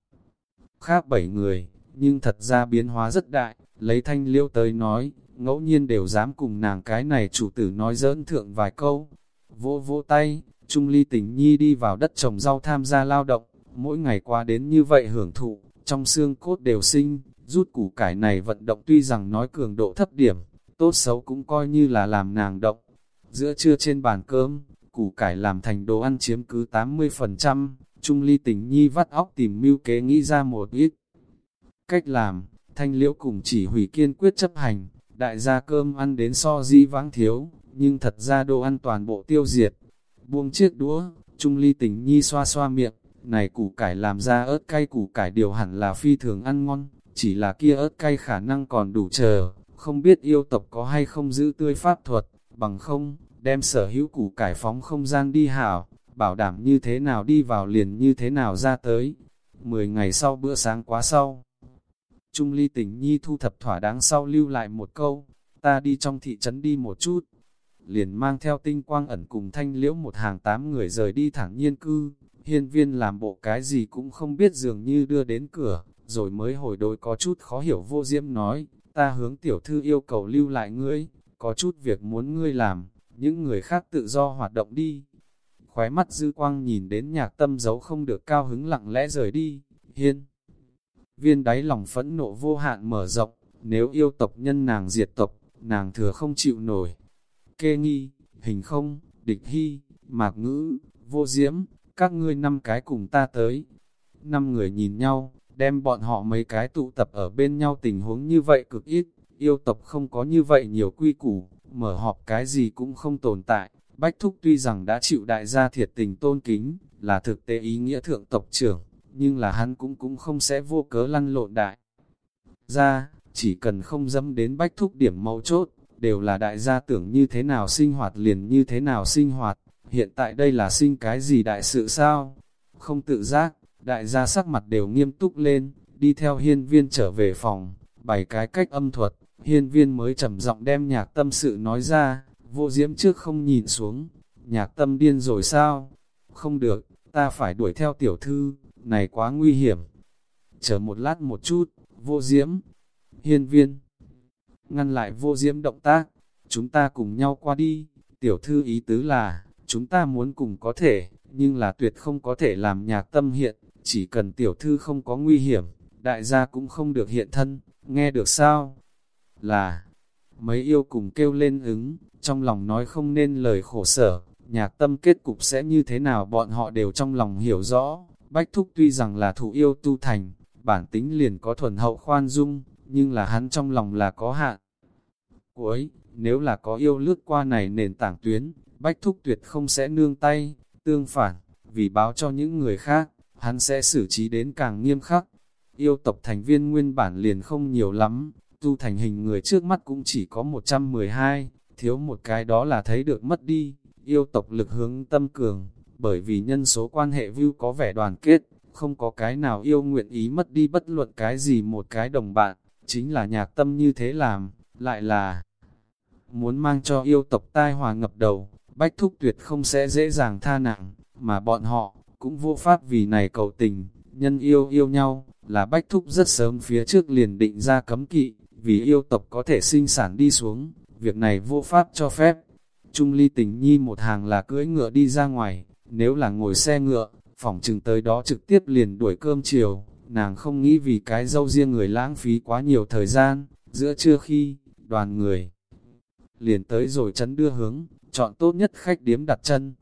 khác bảy người, nhưng thật ra biến hóa rất đại, lấy thanh liêu tới nói, ngẫu nhiên đều dám cùng nàng cái này chủ tử nói dỡn thượng vài câu, vỗ vỗ tay, Trung Ly tình nhi đi vào đất trồng rau tham gia lao động, mỗi ngày qua đến như vậy hưởng thụ, trong xương cốt đều sinh, Rút củ cải này vận động tuy rằng nói cường độ thấp điểm, tốt xấu cũng coi như là làm nàng động. Giữa trưa trên bàn cơm, củ cải làm thành đồ ăn chiếm cứ 80%, Trung Ly tình nhi vắt óc tìm mưu kế nghĩ ra một ít. Cách làm, thanh liễu cùng chỉ hủy kiên quyết chấp hành, đại gia cơm ăn đến so di vãng thiếu, nhưng thật ra đồ ăn toàn bộ tiêu diệt. Buông chiếc đũa, Trung Ly tình nhi xoa xoa miệng, này củ cải làm ra ớt cay củ cải điều hẳn là phi thường ăn ngon, chỉ là kia ớt cay khả năng còn đủ chờ, không biết yêu tộc có hay không giữ tươi pháp thuật, bằng không, đem sở hữu củ cải phóng không gian đi hảo, bảo đảm như thế nào đi vào liền như thế nào ra tới. Mười ngày sau bữa sáng quá sau. Trung ly tình nhi thu thập thỏa đáng sau lưu lại một câu, ta đi trong thị trấn đi một chút. Liền mang theo tinh quang ẩn cùng thanh liễu một hàng tám người rời đi thẳng nhiên cư, hiên viên làm bộ cái gì cũng không biết dường như đưa đến cửa, rồi mới hồi đối có chút khó hiểu vô diễm nói, ta hướng tiểu thư yêu cầu lưu lại ngươi, có chút việc muốn ngươi làm, những người khác tự do hoạt động đi. Khóe mắt dư quang nhìn đến nhạc tâm giấu không được cao hứng lặng lẽ rời đi, hiên. Viên đáy lòng phẫn nộ vô hạn mở rộng, nếu yêu tộc nhân nàng diệt tộc, nàng thừa không chịu nổi. Kê nghi, hình không, địch hy, mạc ngữ, vô diễm, các ngươi năm cái cùng ta tới. Năm người nhìn nhau, đem bọn họ mấy cái tụ tập ở bên nhau tình huống như vậy cực ít, yêu tộc không có như vậy nhiều quy củ, mở họp cái gì cũng không tồn tại. Bách Thúc tuy rằng đã chịu đại gia thiệt tình tôn kính, là thực tế ý nghĩa thượng tộc trưởng, nhưng là hắn cũng cũng không sẽ vô cớ lăn lộn đại. Ra, chỉ cần không dâm đến Bách Thúc điểm mấu chốt, đều là đại gia tưởng như thế nào sinh hoạt liền như thế nào sinh hoạt, hiện tại đây là sinh cái gì đại sự sao? Không tự giác, đại gia sắc mặt đều nghiêm túc lên, đi theo hiên viên trở về phòng, bày cái cách âm thuật, hiên viên mới trầm giọng đem nhạc tâm sự nói ra, vô diễm trước không nhìn xuống, nhạc tâm điên rồi sao? Không được, ta phải đuổi theo tiểu thư, này quá nguy hiểm. Chờ một lát một chút, vô diễm, hiên viên, ngăn lại vô diễm động tác, chúng ta cùng nhau qua đi, tiểu thư ý tứ là, chúng ta muốn cùng có thể, nhưng là tuyệt không có thể làm nhạc tâm hiện, chỉ cần tiểu thư không có nguy hiểm, đại gia cũng không được hiện thân, nghe được sao? Là, mấy yêu cùng kêu lên ứng, trong lòng nói không nên lời khổ sở, nhạc tâm kết cục sẽ như thế nào bọn họ đều trong lòng hiểu rõ, Bách Thúc tuy rằng là thủ yêu tu thành, bản tính liền có thuần hậu khoan dung, nhưng là hắn trong lòng là có hạn. Cuối, nếu là có yêu lướt qua này nền tảng tuyến, Bách Thúc tuyệt không sẽ nương tay, tương phản, vì báo cho những người khác, hắn sẽ xử trí đến càng nghiêm khắc. Yêu tộc thành viên nguyên bản liền không nhiều lắm, tu thành hình người trước mắt cũng chỉ có 112, thiếu một cái đó là thấy được mất đi, yêu tộc lực hướng tâm cường, bởi vì nhân số quan hệ view có vẻ đoàn kết, không có cái nào yêu nguyện ý mất đi bất luận cái gì một cái đồng bạn, chính là nhạc tâm như thế làm, lại là muốn mang cho yêu tộc tai hòa ngập đầu, bách thúc tuyệt không sẽ dễ dàng tha nặng, mà bọn họ cũng vô pháp vì này cầu tình, nhân yêu yêu nhau, là bách thúc rất sớm phía trước liền định ra cấm kỵ, vì yêu tộc có thể sinh sản đi xuống, việc này vô pháp cho phép. Trung ly tình nhi một hàng là cưỡi ngựa đi ra ngoài, nếu là ngồi xe ngựa, phỏng chừng tới đó trực tiếp liền đuổi cơm chiều, nàng không nghĩ vì cái dâu riêng người lãng phí quá nhiều thời gian, giữa trưa khi, đoàn người liền tới rồi chấn đưa hướng, chọn tốt nhất khách điếm đặt chân.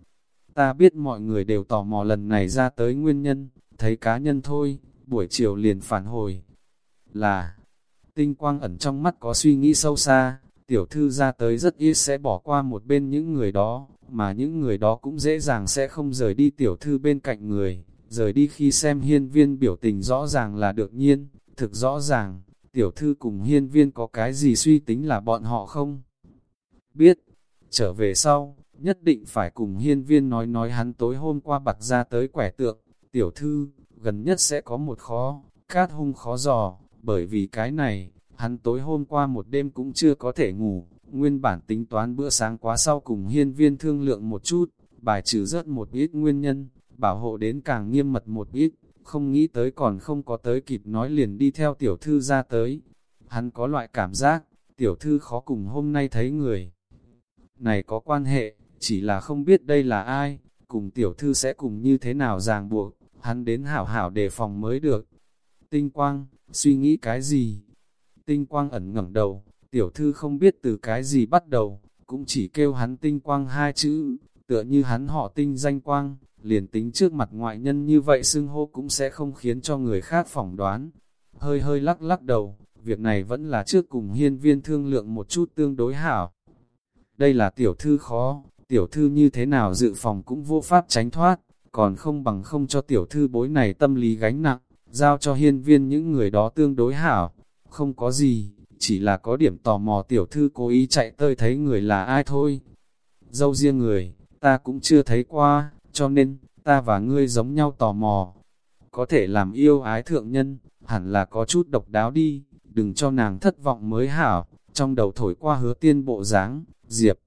Ta biết mọi người đều tò mò lần này ra tới nguyên nhân, thấy cá nhân thôi, buổi chiều liền phản hồi. Là, tinh quang ẩn trong mắt có suy nghĩ sâu xa, tiểu thư ra tới rất ít sẽ bỏ qua một bên những người đó, mà những người đó cũng dễ dàng sẽ không rời đi tiểu thư bên cạnh người, rời đi khi xem hiên viên biểu tình rõ ràng là được nhiên, thực rõ ràng, tiểu thư cùng hiên viên có cái gì suy tính là bọn họ không? Biết, trở về sau, nhất định phải cùng hiên viên nói nói hắn tối hôm qua bật ra tới quẻ tượng, tiểu thư, gần nhất sẽ có một khó, cát hung khó giò bởi vì cái này, hắn tối hôm qua một đêm cũng chưa có thể ngủ, nguyên bản tính toán bữa sáng quá sau cùng hiên viên thương lượng một chút, bài trừ rất một ít nguyên nhân, bảo hộ đến càng nghiêm mật một ít, không nghĩ tới còn không có tới kịp nói liền đi theo tiểu thư ra tới. Hắn có loại cảm giác, tiểu thư khó cùng hôm nay thấy người. Này có quan hệ, chỉ là không biết đây là ai, cùng tiểu thư sẽ cùng như thế nào ràng buộc, hắn đến hảo hảo đề phòng mới được. Tinh quang, suy nghĩ cái gì? Tinh quang ẩn ngẩng đầu, tiểu thư không biết từ cái gì bắt đầu, cũng chỉ kêu hắn tinh quang hai chữ, tựa như hắn họ tinh danh quang, liền tính trước mặt ngoại nhân như vậy xưng hô cũng sẽ không khiến cho người khác phỏng đoán. Hơi hơi lắc lắc đầu, việc này vẫn là trước cùng hiên viên thương lượng một chút tương đối hảo. Đây là tiểu thư khó, tiểu thư như thế nào dự phòng cũng vô pháp tránh thoát, còn không bằng không cho tiểu thư bối này tâm lý gánh nặng, giao cho hiên viên những người đó tương đối hảo. Không có gì, chỉ là có điểm tò mò tiểu thư cố ý chạy tơi thấy người là ai thôi. Dâu riêng người, ta cũng chưa thấy qua, cho nên, ta và ngươi giống nhau tò mò. Có thể làm yêu ái thượng nhân, hẳn là có chút độc đáo đi, đừng cho nàng thất vọng mới hảo, trong đầu thổi qua hứa tiên bộ dáng diệp.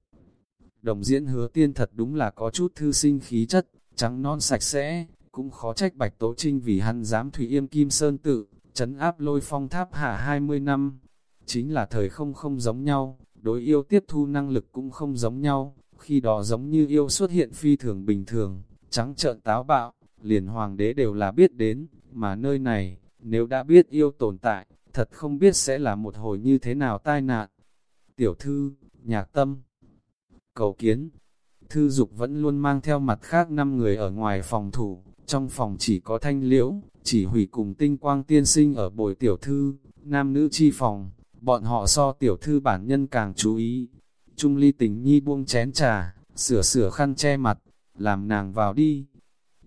Đồng diễn hứa tiên thật đúng là có chút thư sinh khí chất, trắng non sạch sẽ, cũng khó trách bạch tố trinh vì hắn dám thủy yêm kim sơn tự, chấn áp lôi phong tháp hạ 20 năm. Chính là thời không không giống nhau, đối yêu tiếp thu năng lực cũng không giống nhau, khi đó giống như yêu xuất hiện phi thường bình thường, trắng trợn táo bạo, liền hoàng đế đều là biết đến, mà nơi này, nếu đã biết yêu tồn tại, thật không biết sẽ là một hồi như thế nào tai nạn. Tiểu thư, nhạc tâm, cầu kiến, thư dục vẫn luôn mang theo mặt khác năm người ở ngoài phòng thủ, trong phòng chỉ có thanh liễu, chỉ hủy cùng tinh quang tiên sinh ở bồi tiểu thư, nam nữ chi phòng, bọn họ so tiểu thư bản nhân càng chú ý. Trung ly tình nhi buông chén trà, sửa sửa khăn che mặt, làm nàng vào đi.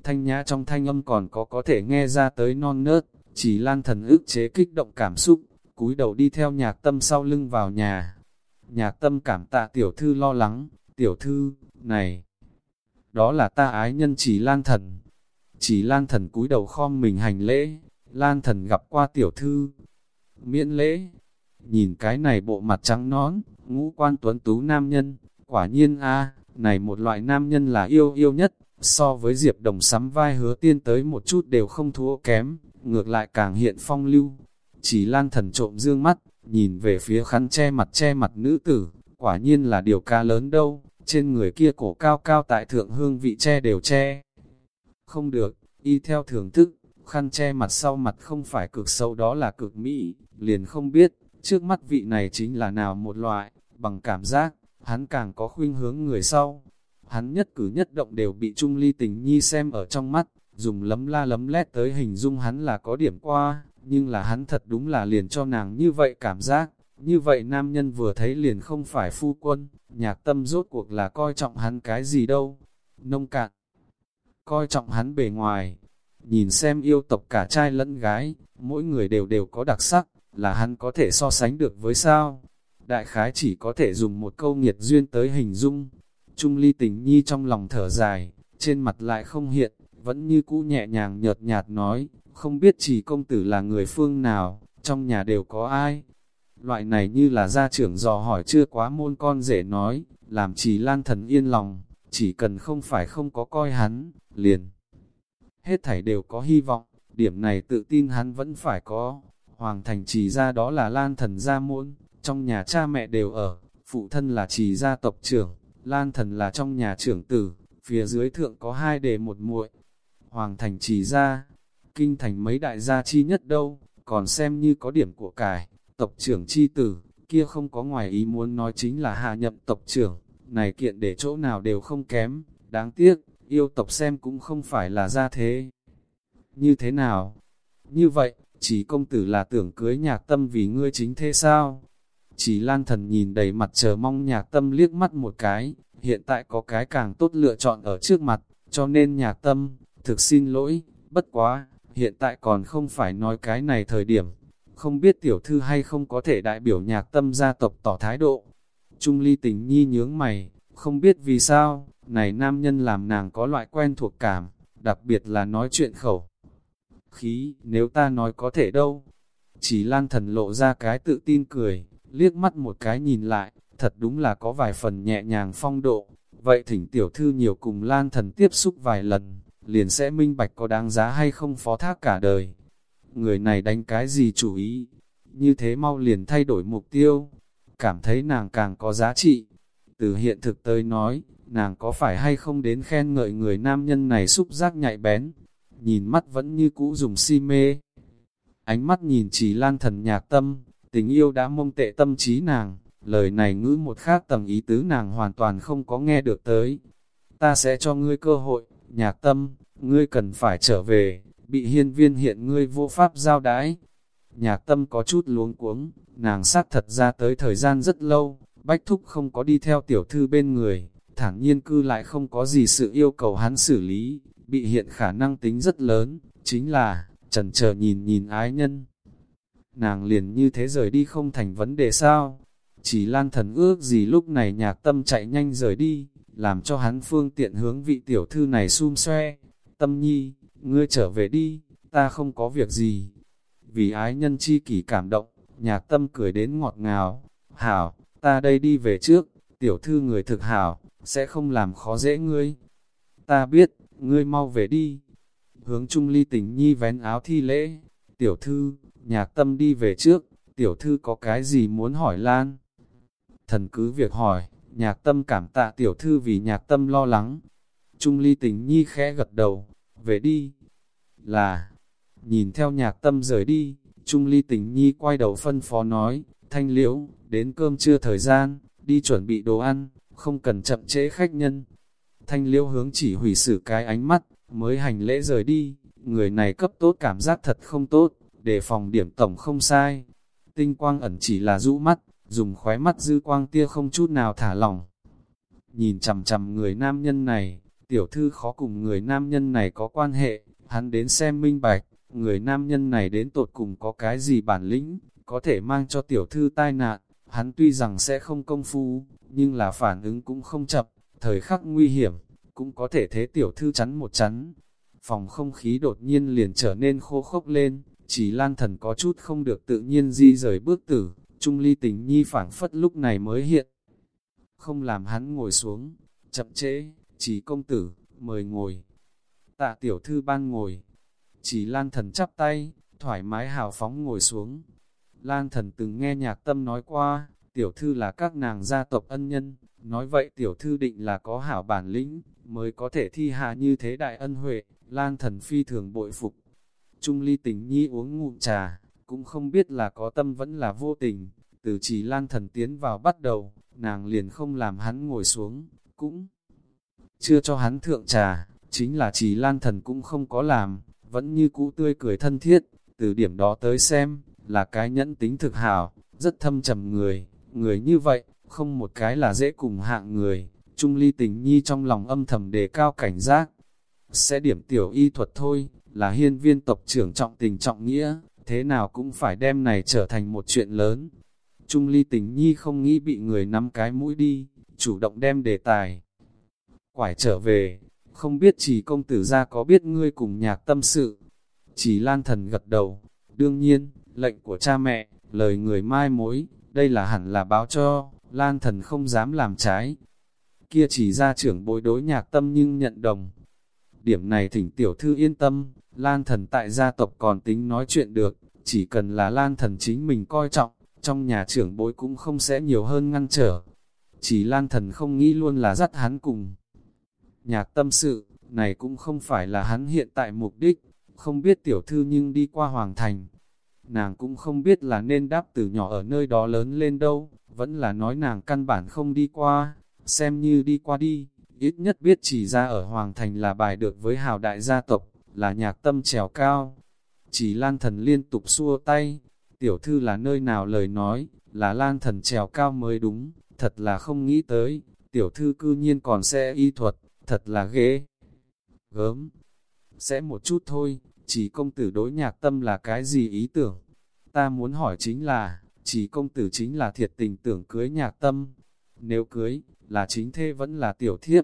Thanh nhã trong thanh âm còn có có thể nghe ra tới non nớt, chỉ lan thần ức chế kích động cảm xúc, cúi đầu đi theo nhạc tâm sau lưng vào nhà. Nhạc tâm cảm tạ tiểu thư lo lắng, tiểu thư, này, đó là ta ái nhân chỉ lan thần. Chỉ lan thần cúi đầu khom mình hành lễ, lan thần gặp qua tiểu thư. Miễn lễ, nhìn cái này bộ mặt trắng nón, ngũ quan tuấn tú nam nhân, quả nhiên a này một loại nam nhân là yêu yêu nhất, so với Diệp Đồng sắm vai hứa tiên tới một chút đều không thua kém, ngược lại càng hiện phong lưu. Chỉ lan thần trộm dương mắt, nhìn về phía khăn che mặt che mặt nữ tử, quả nhiên là điều ca lớn đâu, trên người kia cổ cao cao tại thượng hương vị che đều che. Không được, y theo thưởng thức, khăn che mặt sau mặt không phải cực sâu đó là cực mỹ, liền không biết, trước mắt vị này chính là nào một loại, bằng cảm giác, hắn càng có khuynh hướng người sau. Hắn nhất cử nhất động đều bị Trung Ly Tình Nhi xem ở trong mắt, dùng lấm la lấm lét tới hình dung hắn là có điểm qua, nhưng là hắn thật đúng là liền cho nàng như vậy cảm giác. Như vậy nam nhân vừa thấy liền không phải phu quân, nhạc tâm rốt cuộc là coi trọng hắn cái gì đâu. Nông cạn, coi trọng hắn bề ngoài, nhìn xem yêu tộc cả trai lẫn gái, mỗi người đều đều có đặc sắc, là hắn có thể so sánh được với sao. Đại khái chỉ có thể dùng một câu nghiệt duyên tới hình dung. Trung ly tình nhi trong lòng thở dài, trên mặt lại không hiện, vẫn như cũ nhẹ nhàng nhợt nhạt nói, không biết chỉ công tử là người phương nào, trong nhà đều có ai. Loại này như là gia trưởng dò hỏi chưa quá môn con rể nói, làm chỉ lan thần yên lòng, chỉ cần không phải không có coi hắn, liền. Hết thảy đều có hy vọng, điểm này tự tin hắn vẫn phải có. Hoàng thành trì ra đó là lan thần gia muôn trong nhà cha mẹ đều ở, phụ thân là trì gia tộc trưởng, lan thần là trong nhà trưởng tử, phía dưới thượng có hai đề một muội. Hoàng thành trì ra, kinh thành mấy đại gia chi nhất đâu, còn xem như có điểm của cải, tộc trưởng chi tử, kia không có ngoài ý muốn nói chính là hạ nhậm tộc trưởng, này kiện để chỗ nào đều không kém, đáng tiếc, yêu tộc xem cũng không phải là ra thế. Như thế nào? Như vậy, chỉ công tử là tưởng cưới nhạc tâm vì ngươi chính thế sao? Chỉ lan thần nhìn đầy mặt chờ mong nhạc tâm liếc mắt một cái, hiện tại có cái càng tốt lựa chọn ở trước mặt, cho nên nhạc tâm, thực xin lỗi, bất quá, hiện tại còn không phải nói cái này thời điểm, không biết tiểu thư hay không có thể đại biểu nhạc tâm gia tộc tỏ thái độ. Trung ly tình nhi nhướng mày, không biết vì sao, này nam nhân làm nàng có loại quen thuộc cảm, đặc biệt là nói chuyện khẩu. Khí, nếu ta nói có thể đâu. Chỉ lan thần lộ ra cái tự tin cười, liếc mắt một cái nhìn lại, thật đúng là có vài phần nhẹ nhàng phong độ. Vậy thỉnh tiểu thư nhiều cùng lan thần tiếp xúc vài lần, liền sẽ minh bạch có đáng giá hay không phó thác cả đời. Người này đánh cái gì chủ ý, như thế mau liền thay đổi mục tiêu, cảm thấy nàng càng có giá trị. Từ hiện thực tới nói, nàng có phải hay không đến khen ngợi người nam nhân này xúc giác nhạy bén, nhìn mắt vẫn như cũ dùng si mê. ánh mắt nhìn chỉ lan thần nhạc tâm, tình yêu đã mông tệ tâm trí nàng, lời này ngữ một khác tầng ý tứ nàng hoàn toàn không có nghe được tới. Ta sẽ cho ngươi cơ hội, nhạc tâm, ngươi cần phải trở về, bị hiên viên hiện ngươi vô pháp giao đái. Nhạc tâm có chút luống cuống, nàng xác thật ra tới thời gian rất lâu, Bách Thúc không có đi theo tiểu thư bên người, thản nhiên cư lại không có gì sự yêu cầu hắn xử lý, bị hiện khả năng tính rất lớn, chính là, trần chờ nhìn nhìn ái nhân. Nàng liền như thế rời đi không thành vấn đề sao? Chỉ lan thần ước gì lúc này nhạc tâm chạy nhanh rời đi, làm cho hắn phương tiện hướng vị tiểu thư này xung xoe. Tâm nhi, ngươi trở về đi, ta không có việc gì. Vì ái nhân chi kỷ cảm động, nhạc tâm cười đến ngọt ngào. Hảo, ta đây đi về trước, tiểu thư người thực hảo, sẽ không làm khó dễ ngươi. Ta biết, ngươi mau về đi. Hướng Trung Ly tình nhi vén áo thi lễ, tiểu thư, nhạc tâm đi về trước, tiểu thư có cái gì muốn hỏi Lan? Thần cứ việc hỏi, nhạc tâm cảm tạ tiểu thư vì nhạc tâm lo lắng. Trung Ly tình nhi khẽ gật đầu, về đi. Là, nhìn theo nhạc tâm rời đi, Trung Ly tình nhi quay đầu phân phó nói, thanh liễu, đến cơm trưa thời gian, đi chuẩn bị đồ ăn, không cần chậm trễ khách nhân. Thanh liêu hướng chỉ hủy xử cái ánh mắt, mới hành lễ rời đi, người này cấp tốt cảm giác thật không tốt, đề phòng điểm tổng không sai. Tinh quang ẩn chỉ là rũ mắt, dùng khóe mắt dư quang tia không chút nào thả lỏng. Nhìn chằm chằm người nam nhân này, tiểu thư khó cùng người nam nhân này có quan hệ, hắn đến xem minh bạch, người nam nhân này đến tột cùng có cái gì bản lĩnh, có thể mang cho tiểu thư tai nạn, hắn tuy rằng sẽ không công phu, nhưng là phản ứng cũng không chậm, thời khắc nguy hiểm, cũng có thể thế tiểu thư chắn một chắn. Phòng không khí đột nhiên liền trở nên khô khốc lên, chỉ lan thần có chút không được tự nhiên di rời bước tử, trung ly tình nhi phảng phất lúc này mới hiện. Không làm hắn ngồi xuống, chậm chế chỉ công tử, mời ngồi. Tạ tiểu thư ban ngồi, chỉ lan thần chắp tay, thoải mái hào phóng ngồi xuống. Lan thần từng nghe nhạc tâm nói qua, tiểu thư là các nàng gia tộc ân nhân, nói vậy tiểu thư định là có hảo bản lĩnh, mới có thể thi hạ như thế đại ân huệ, Lan thần phi thường bội phục. Trung ly tình nhi uống ngụm trà, cũng không biết là có tâm vẫn là vô tình, từ chỉ Lan thần tiến vào bắt đầu, nàng liền không làm hắn ngồi xuống, cũng chưa cho hắn thượng trà, chính là chỉ Lan thần cũng không có làm, vẫn như cũ tươi cười thân thiết, từ điểm đó tới xem, là cái nhẫn tính thực hảo, rất thâm trầm người, người như vậy, không một cái là dễ cùng hạng người, Trung ly tình nhi trong lòng âm thầm đề cao cảnh giác. Sẽ điểm tiểu y thuật thôi, là hiên viên tộc trưởng trọng tình trọng nghĩa, thế nào cũng phải đem này trở thành một chuyện lớn. Trung ly tình nhi không nghĩ bị người nắm cái mũi đi, chủ động đem đề tài. Quải trở về, không biết chỉ công tử ra có biết ngươi cùng nhạc tâm sự. Chỉ lan thần gật đầu, đương nhiên, lệnh của cha mẹ, lời người mai mối, đây là hẳn là báo cho, lan thần không dám làm trái, kia chỉ ra trưởng bối đối nhạc tâm nhưng nhận đồng. Điểm này thỉnh tiểu thư yên tâm, Lan thần tại gia tộc còn tính nói chuyện được, chỉ cần là Lan thần chính mình coi trọng, trong nhà trưởng bối cũng không sẽ nhiều hơn ngăn trở. Chỉ Lan thần không nghĩ luôn là dắt hắn cùng. Nhạc tâm sự, này cũng không phải là hắn hiện tại mục đích, không biết tiểu thư nhưng đi qua Hoàng Thành. Nàng cũng không biết là nên đáp từ nhỏ ở nơi đó lớn lên đâu, vẫn là nói nàng căn bản không đi qua, xem như đi qua đi, ít nhất biết chỉ ra ở Hoàng Thành là bài được với hào đại gia tộc, là nhạc tâm trèo cao. Chỉ lan thần liên tục xua tay, tiểu thư là nơi nào lời nói, là lan thần trèo cao mới đúng, thật là không nghĩ tới, tiểu thư cư nhiên còn sẽ y thuật, thật là ghê. Gớm, sẽ một chút thôi, chỉ công tử đối nhạc tâm là cái gì ý tưởng? Ta muốn hỏi chính là, chỉ công tử chính là thiệt tình tưởng cưới nhạc tâm. Nếu cưới, là chính thê vẫn là tiểu thiếp.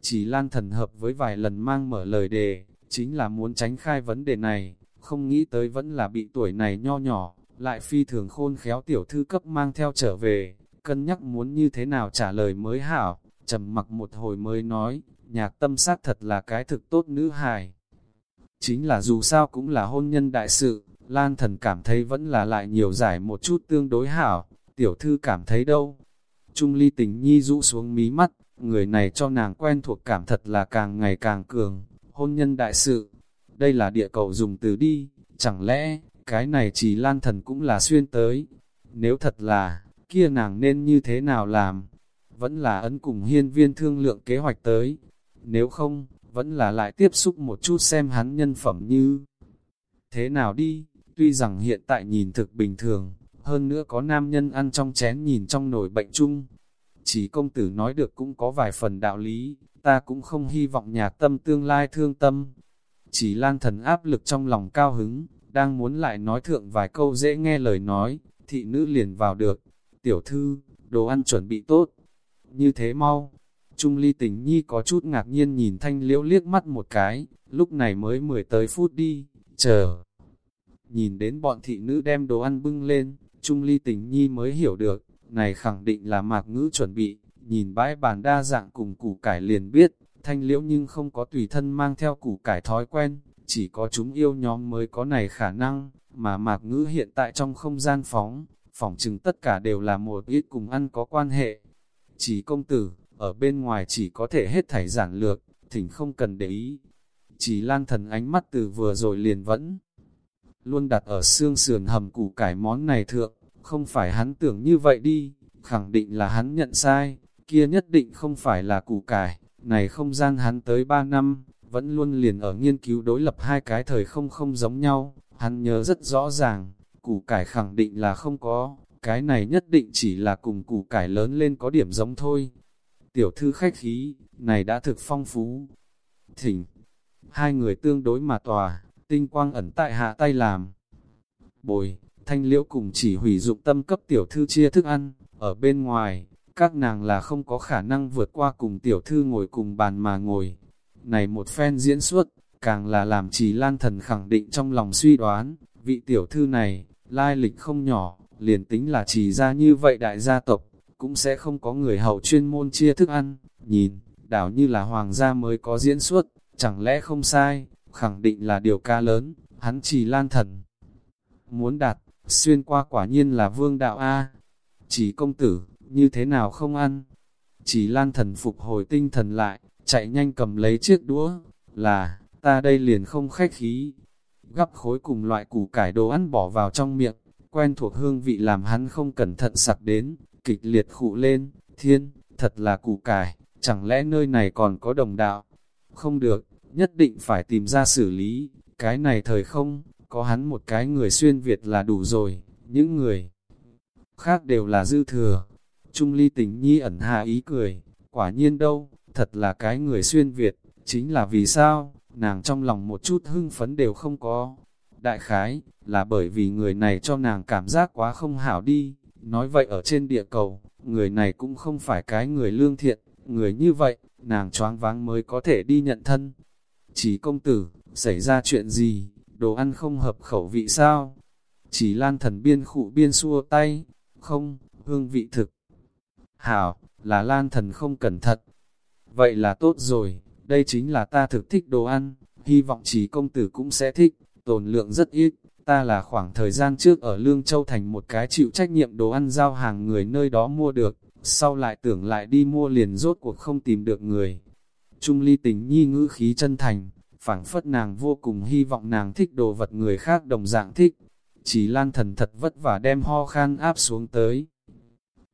Chỉ lan thần hợp với vài lần mang mở lời đề, chính là muốn tránh khai vấn đề này, không nghĩ tới vẫn là bị tuổi này nho nhỏ, lại phi thường khôn khéo tiểu thư cấp mang theo trở về, cân nhắc muốn như thế nào trả lời mới hảo, trầm mặc một hồi mới nói, nhạc tâm sát thật là cái thực tốt nữ hài. Chính là dù sao cũng là hôn nhân đại sự, Lan thần cảm thấy vẫn là lại nhiều giải một chút tương đối hảo, tiểu thư cảm thấy đâu, Trung ly tình nhi rũ xuống mí mắt, người này cho nàng quen thuộc cảm thật là càng ngày càng cường, hôn nhân đại sự. Đây là địa cầu dùng từ đi, chẳng lẽ, cái này chỉ lan thần cũng là xuyên tới. Nếu thật là, kia nàng nên như thế nào làm? Vẫn là ấn cùng hiên viên thương lượng kế hoạch tới. Nếu không, vẫn là lại tiếp xúc một chút xem hắn nhân phẩm như thế nào đi. Tuy rằng hiện tại nhìn thực bình thường, hơn nữa có nam nhân ăn trong chén nhìn trong nồi bệnh chung. Chỉ công tử nói được cũng có vài phần đạo lý, ta cũng không hy vọng nhà tâm tương lai thương tâm. Chỉ lan thần áp lực trong lòng cao hứng, đang muốn lại nói thượng vài câu dễ nghe lời nói, thị nữ liền vào được. Tiểu thư, đồ ăn chuẩn bị tốt. Như thế mau. Trung ly tình nhi có chút ngạc nhiên nhìn thanh liễu liếc mắt một cái, lúc này mới mười tới phút đi, chờ. Nhìn đến bọn thị nữ đem đồ ăn bưng lên, Trung ly tình nhi mới hiểu được, này khẳng định là mạc ngữ chuẩn bị, nhìn bãi bàn đa dạng cùng củ cải liền biết, thanh liễu nhưng không có tùy thân mang theo củ cải thói quen, chỉ có chúng yêu nhóm mới có này khả năng, mà mạc ngữ hiện tại trong không gian phóng, phỏng chừng tất cả đều là một ít cùng ăn có quan hệ. Chỉ công tử, ở bên ngoài chỉ có thể hết thảy giản lược, thỉnh không cần để ý. Chỉ lan thần ánh mắt từ vừa rồi liền vẫn luôn đặt ở xương sườn hầm củ cải món này thượng, không phải hắn tưởng như vậy đi, khẳng định là hắn nhận sai, kia nhất định không phải là củ cải, này không gian hắn tới 3 năm, vẫn luôn liền ở nghiên cứu đối lập hai cái thời không không giống nhau, hắn nhớ rất rõ ràng, củ cải khẳng định là không có, cái này nhất định chỉ là cùng củ cải lớn lên có điểm giống thôi. Tiểu thư khách khí, này đã thực phong phú. Thỉnh, hai người tương đối mà tòa, tinh quang ẩn tại hạ tay làm. Bồi, thanh liễu cùng chỉ hủy dụng tâm cấp tiểu thư chia thức ăn, ở bên ngoài, các nàng là không có khả năng vượt qua cùng tiểu thư ngồi cùng bàn mà ngồi. Này một phen diễn xuất, càng là làm trì lan thần khẳng định trong lòng suy đoán, vị tiểu thư này, lai lịch không nhỏ, liền tính là trì ra như vậy đại gia tộc, cũng sẽ không có người hậu chuyên môn chia thức ăn, nhìn, đảo như là hoàng gia mới có diễn xuất, chẳng lẽ không sai, khẳng định là điều ca lớn, hắn chỉ lan thần. Muốn đạt, xuyên qua quả nhiên là vương đạo A. Chỉ công tử, như thế nào không ăn? Chỉ lan thần phục hồi tinh thần lại, chạy nhanh cầm lấy chiếc đũa, là, ta đây liền không khách khí. Gắp khối cùng loại củ cải đồ ăn bỏ vào trong miệng, quen thuộc hương vị làm hắn không cẩn thận sặc đến, kịch liệt khụ lên, thiên, thật là củ cải, chẳng lẽ nơi này còn có đồng đạo? Không được, nhất định phải tìm ra xử lý, cái này thời không, có hắn một cái người xuyên Việt là đủ rồi, những người khác đều là dư thừa. Trung ly tình nhi ẩn hạ ý cười, quả nhiên đâu, thật là cái người xuyên Việt, chính là vì sao, nàng trong lòng một chút hưng phấn đều không có. Đại khái, là bởi vì người này cho nàng cảm giác quá không hảo đi, nói vậy ở trên địa cầu, người này cũng không phải cái người lương thiện, người như vậy, nàng choáng váng mới có thể đi nhận thân. Chỉ công tử, xảy ra chuyện gì, đồ ăn không hợp khẩu vị sao? Chỉ lan thần biên khụ biên xua tay, không, hương vị thực. Hảo, là lan thần không cẩn thận. Vậy là tốt rồi, đây chính là ta thực thích đồ ăn, hy vọng chỉ công tử cũng sẽ thích, tồn lượng rất ít. Ta là khoảng thời gian trước ở Lương Châu thành một cái chịu trách nhiệm đồ ăn giao hàng người nơi đó mua được, sau lại tưởng lại đi mua liền rốt cuộc không tìm được người. Trung ly tình nhi ngữ khí chân thành, phảng phất nàng vô cùng hy vọng nàng thích đồ vật người khác đồng dạng thích. Chỉ lan thần thật vất vả đem ho khan áp xuống tới.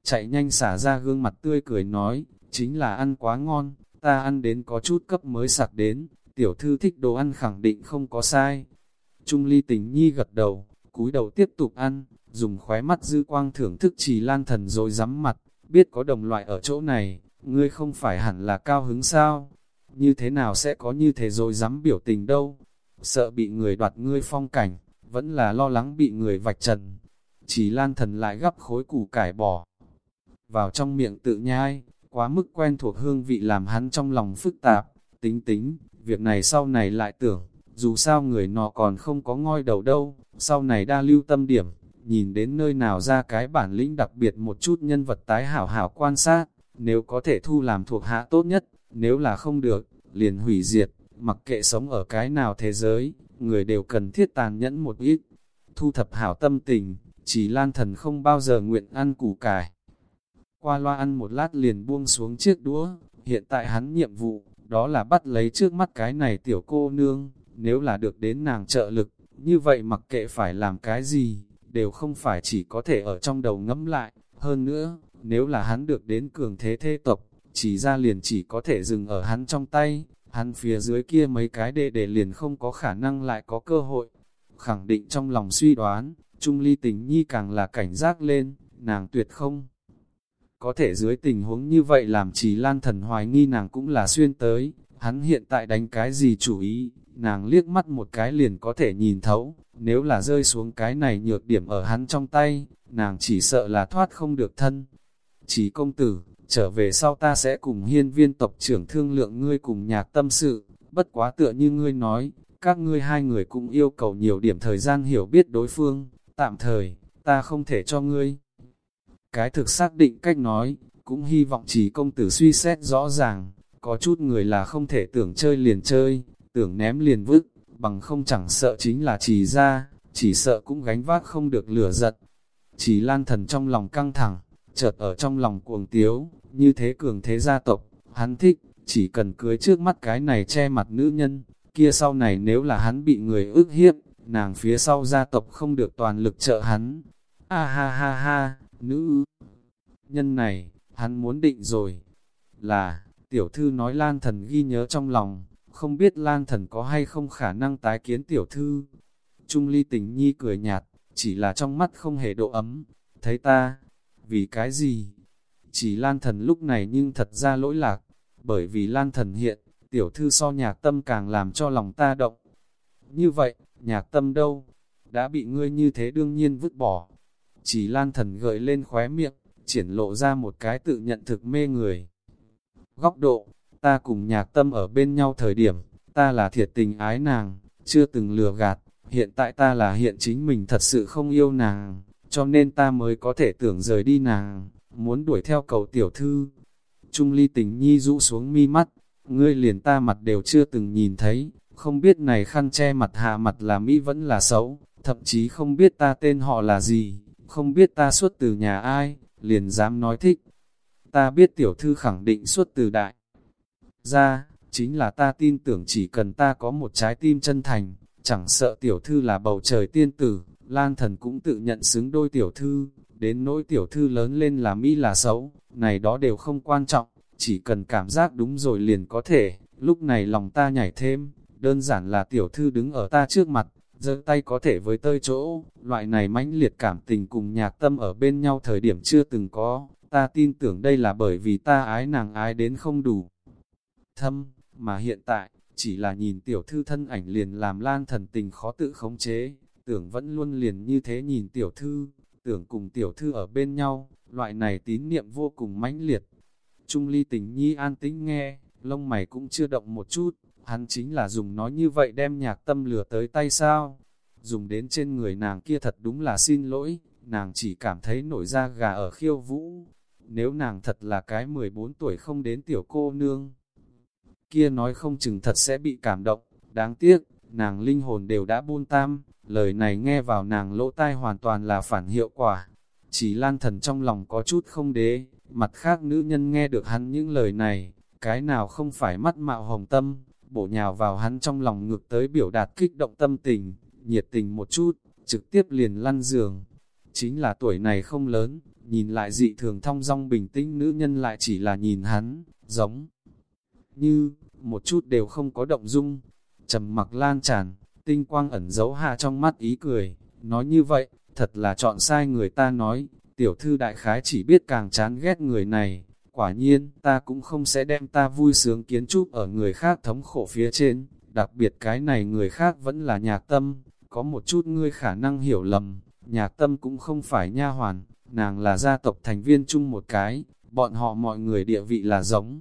Chạy nhanh xả ra gương mặt tươi cười nói, chính là ăn quá ngon, ta ăn đến có chút cấp mới sạc đến, tiểu thư thích đồ ăn khẳng định không có sai. Trung ly tình nhi gật đầu, cúi đầu tiếp tục ăn, dùng khóe mắt dư quang thưởng thức chỉ lan thần rồi rắm mặt, biết có đồng loại ở chỗ này, ngươi không phải hẳn là cao hứng sao? Như thế nào sẽ có như thế rồi dám biểu tình đâu? Sợ bị người đoạt ngươi phong cảnh, vẫn là lo lắng bị người vạch trần. Chỉ lan thần lại gắp khối củ cải bỏ vào trong miệng tự nhai, quá mức quen thuộc hương vị làm hắn trong lòng phức tạp, tính tính, việc này sau này lại tưởng, dù sao người nọ còn không có ngoi đầu đâu, sau này đa lưu tâm điểm, nhìn đến nơi nào ra cái bản lĩnh đặc biệt một chút nhân vật tái hảo hảo quan sát, nếu có thể thu làm thuộc hạ tốt nhất, nếu là không được, liền hủy diệt, mặc kệ sống ở cái nào thế giới, người đều cần thiết tàn nhẫn một ít. Thu thập hảo tâm tình, chỉ lan thần không bao giờ nguyện ăn củ cải. Qua loa ăn một lát liền buông xuống chiếc đũa, hiện tại hắn nhiệm vụ, đó là bắt lấy trước mắt cái này tiểu cô nương, nếu là được đến nàng trợ lực, Như vậy mặc kệ phải làm cái gì, đều không phải chỉ có thể ở trong đầu ngẫm lại. Hơn nữa, nếu là hắn được đến cường thế thế tộc, chỉ ra liền chỉ có thể dừng ở hắn trong tay, hắn phía dưới kia mấy cái đệ đệ liền không có khả năng lại có cơ hội. Khẳng định trong lòng suy đoán, Trung Ly tình nhi càng là cảnh giác lên, nàng tuyệt không. Có thể dưới tình huống như vậy làm trì lan thần hoài nghi nàng cũng là xuyên tới, hắn hiện tại đánh cái gì chủ ý, nàng liếc mắt một cái liền có thể nhìn thấu, nếu là rơi xuống cái này nhược điểm ở hắn trong tay, nàng chỉ sợ là thoát không được thân. Chỉ công tử, trở về sau ta sẽ cùng hiên viên tộc trưởng thương lượng ngươi cùng nhạc tâm sự, bất quá tựa như ngươi nói, các ngươi hai người cũng yêu cầu nhiều điểm thời gian hiểu biết đối phương, tạm thời, ta không thể cho ngươi. Cái thực xác định cách nói, cũng hy vọng chỉ công tử suy xét rõ ràng, có chút người là không thể tưởng chơi liền chơi, tưởng ném liền vứt, bằng không chẳng sợ chính là chỉ ra, chỉ sợ cũng gánh vác không được lửa giật. Chỉ lan thần trong lòng căng thẳng, chợt ở trong lòng cuồng tiếu, như thế cường thế gia tộc, hắn thích, chỉ cần cưới trước mắt cái này che mặt nữ nhân, kia sau này nếu là hắn bị người ức hiếp, nàng phía sau gia tộc không được toàn lực trợ hắn. A ha ha ha, nữ nhân này, hắn muốn định rồi, là, tiểu thư nói Lan Thần ghi nhớ trong lòng, không biết Lan Thần có hay không khả năng tái kiến tiểu thư. Trung ly tình nhi cười nhạt, chỉ là trong mắt không hề độ ấm, thấy ta, vì cái gì? Chỉ Lan Thần lúc này nhưng thật ra lỗi lạc, bởi vì Lan Thần hiện, tiểu thư so nhạc tâm càng làm cho lòng ta động. Như vậy, nhạc tâm đâu? Đã bị ngươi như thế đương nhiên vứt bỏ. Chỉ Lan Thần gợi lên khóe miệng, triển lộ ra một cái tự nhận thực mê người. Góc độ, ta cùng nhạc tâm ở bên nhau thời điểm, ta là thiệt tình ái nàng, chưa từng lừa gạt, hiện tại ta là hiện chính mình thật sự không yêu nàng, cho nên ta mới có thể tưởng rời đi nàng, muốn đuổi theo cầu tiểu thư. Trung ly tình nhi rũ xuống mi mắt, ngươi liền ta mặt đều chưa từng nhìn thấy, không biết này khăn che mặt hạ mặt là Mỹ vẫn là xấu, thậm chí không biết ta tên họ là gì, không biết ta xuất từ nhà ai, liền dám nói thích. Ta biết tiểu thư khẳng định xuất từ đại. Ra, chính là ta tin tưởng chỉ cần ta có một trái tim chân thành, chẳng sợ tiểu thư là bầu trời tiên tử, Lan thần cũng tự nhận xứng đôi tiểu thư, đến nỗi tiểu thư lớn lên là Mỹ là xấu, này đó đều không quan trọng, chỉ cần cảm giác đúng rồi liền có thể, lúc này lòng ta nhảy thêm, đơn giản là tiểu thư đứng ở ta trước mặt, giơ tay có thể với tơi chỗ, loại này mãnh liệt cảm tình cùng nhạc tâm ở bên nhau thời điểm chưa từng có, ta tin tưởng đây là bởi vì ta ái nàng ái đến không đủ. Thâm, mà hiện tại, chỉ là nhìn tiểu thư thân ảnh liền làm lan thần tình khó tự khống chế, tưởng vẫn luôn liền như thế nhìn tiểu thư, tưởng cùng tiểu thư ở bên nhau, loại này tín niệm vô cùng mãnh liệt. Trung ly tình nhi an tĩnh nghe, lông mày cũng chưa động một chút, hắn chính là dùng nói như vậy đem nhạc tâm lừa tới tay sao. Dùng đến trên người nàng kia thật đúng là xin lỗi, nàng chỉ cảm thấy nổi da gà ở khiêu vũ. Nếu nàng thật là cái 14 tuổi không đến tiểu cô nương, kia nói không chừng thật sẽ bị cảm động, đáng tiếc, nàng linh hồn đều đã buôn tam, lời này nghe vào nàng lỗ tai hoàn toàn là phản hiệu quả. Chỉ lan thần trong lòng có chút không đế, mặt khác nữ nhân nghe được hắn những lời này, cái nào không phải mắt mạo hồng tâm, bổ nhào vào hắn trong lòng ngược tới biểu đạt kích động tâm tình, nhiệt tình một chút, trực tiếp liền lăn giường. Chính là tuổi này không lớn, nhìn lại dị thường thong dong bình tĩnh nữ nhân lại chỉ là nhìn hắn, giống như, một chút đều không có động dung. trầm mặc lan tràn, tinh quang ẩn giấu hạ trong mắt ý cười, nói như vậy, thật là chọn sai người ta nói, tiểu thư đại khái chỉ biết càng chán ghét người này, quả nhiên, ta cũng không sẽ đem ta vui sướng kiến trúc ở người khác thống khổ phía trên, đặc biệt cái này người khác vẫn là nhạc tâm, có một chút ngươi khả năng hiểu lầm, nhạc tâm cũng không phải nha hoàn, nàng là gia tộc thành viên chung một cái, bọn họ mọi người địa vị là giống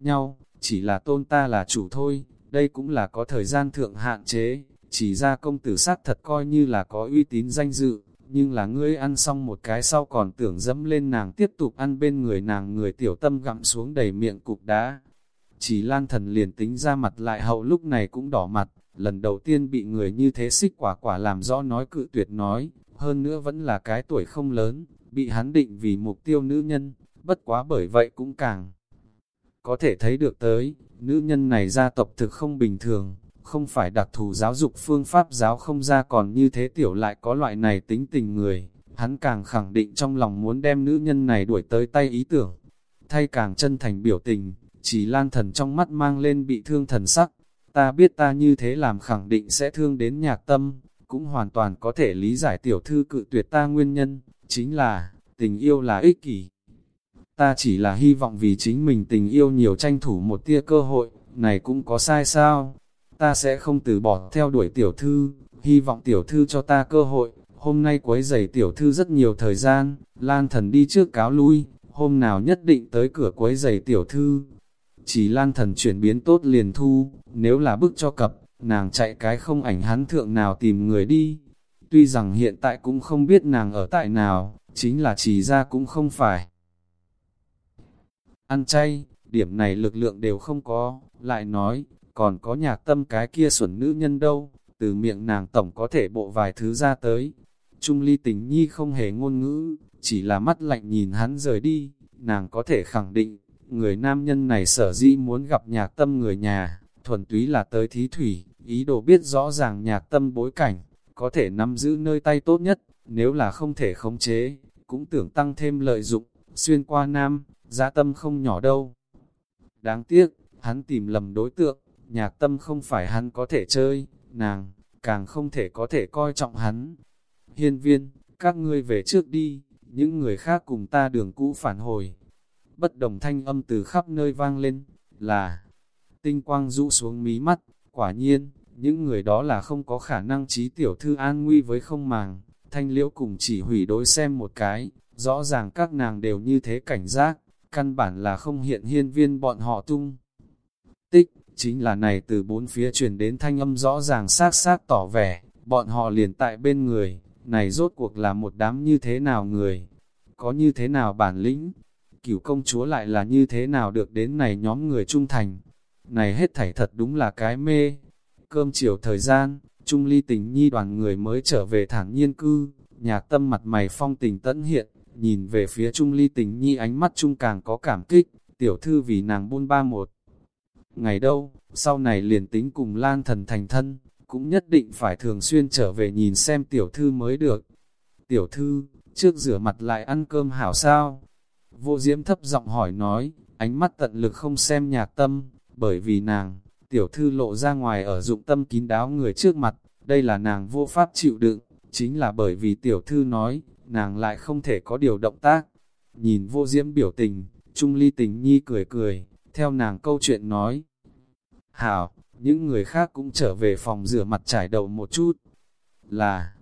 nhau, chỉ là tôn ta là chủ thôi, đây cũng là có thời gian thượng hạn chế, chỉ ra công tử sát thật coi như là có uy tín danh dự, nhưng là ngươi ăn xong một cái sau còn tưởng dẫm lên nàng tiếp tục ăn bên người nàng người tiểu tâm gặm xuống đầy miệng cục đá. Chỉ lan thần liền tính ra mặt lại hậu lúc này cũng đỏ mặt, lần đầu tiên bị người như thế xích quả quả làm rõ nói cự tuyệt nói, hơn nữa vẫn là cái tuổi không lớn, bị hắn định vì mục tiêu nữ nhân, bất quá bởi vậy cũng càng có thể thấy được tới, nữ nhân này gia tộc thực không bình thường, không phải đặc thù giáo dục phương pháp giáo không ra còn như thế tiểu lại có loại này tính tình người, hắn càng khẳng định trong lòng muốn đem nữ nhân này đuổi tới tay ý tưởng. Thay càng chân thành biểu tình, chỉ lan thần trong mắt mang lên bị thương thần sắc, ta biết ta như thế làm khẳng định sẽ thương đến nhạc tâm, cũng hoàn toàn có thể lý giải tiểu thư cự tuyệt ta nguyên nhân, chính là, tình yêu là ích kỷ. Ta chỉ là hy vọng vì chính mình tình yêu nhiều tranh thủ một tia cơ hội, này cũng có sai sao? Ta sẽ không từ bỏ theo đuổi tiểu thư, hy vọng tiểu thư cho ta cơ hội. Hôm nay quấy giày tiểu thư rất nhiều thời gian, Lan thần đi trước cáo lui, hôm nào nhất định tới cửa quấy giày tiểu thư. Chỉ Lan thần chuyển biến tốt liền thu, nếu là bức cho cập, nàng chạy cái không ảnh hắn thượng nào tìm người đi. Tuy rằng hiện tại cũng không biết nàng ở tại nào, chính là chỉ ra cũng không phải. Ăn chay, điểm này lực lượng đều không có, lại nói, còn có nhạc tâm cái kia xuẩn nữ nhân đâu, từ miệng nàng tổng có thể bộ vài thứ ra tới. Trung ly tình nhi không hề ngôn ngữ, chỉ là mắt lạnh nhìn hắn rời đi, nàng có thể khẳng định, người nam nhân này sở dĩ muốn gặp nhạc tâm người nhà, thuần túy là tới thí thủy, ý đồ biết rõ ràng nhạc tâm bối cảnh, có thể nắm giữ nơi tay tốt nhất, nếu là không thể khống chế, cũng tưởng tăng thêm lợi dụng, xuyên qua nam, giá tâm không nhỏ đâu. Đáng tiếc, hắn tìm lầm đối tượng, nhạc tâm không phải hắn có thể chơi, nàng, càng không thể có thể coi trọng hắn. Hiên viên, các ngươi về trước đi, những người khác cùng ta đường cũ phản hồi. Bất đồng thanh âm từ khắp nơi vang lên, là tinh quang rũ xuống mí mắt, quả nhiên, những người đó là không có khả năng trí tiểu thư an nguy với không màng. Thanh liễu cùng chỉ hủy đối xem một cái, rõ ràng các nàng đều như thế cảnh giác, căn bản là không hiện hiên viên bọn họ tung. Tích, chính là này từ bốn phía truyền đến thanh âm rõ ràng xác xác tỏ vẻ, bọn họ liền tại bên người, này rốt cuộc là một đám như thế nào người, có như thế nào bản lĩnh, cửu công chúa lại là như thế nào được đến này nhóm người trung thành, này hết thảy thật đúng là cái mê. Cơm chiều thời gian, Trung ly tình nhi đoàn người mới trở về thản nhiên cư, nhạc tâm mặt mày phong tình tẫn hiện, nhìn về phía Trung ly tình nhi ánh mắt Trung càng có cảm kích, tiểu thư vì nàng buôn ba một. Ngày đâu, sau này liền tính cùng lan thần thành thân, cũng nhất định phải thường xuyên trở về nhìn xem tiểu thư mới được. Tiểu thư, trước rửa mặt lại ăn cơm hảo sao? Vô diễm thấp giọng hỏi nói, ánh mắt tận lực không xem nhạc tâm, bởi vì nàng, tiểu thư lộ ra ngoài ở dụng tâm kín đáo người trước mặt, đây là nàng vô pháp chịu đựng, chính là bởi vì tiểu thư nói, nàng lại không thể có điều động tác. Nhìn vô diễm biểu tình, Trung Ly tình nhi cười cười, theo nàng câu chuyện nói. Hảo, những người khác cũng trở về phòng rửa mặt trải đầu một chút. Là,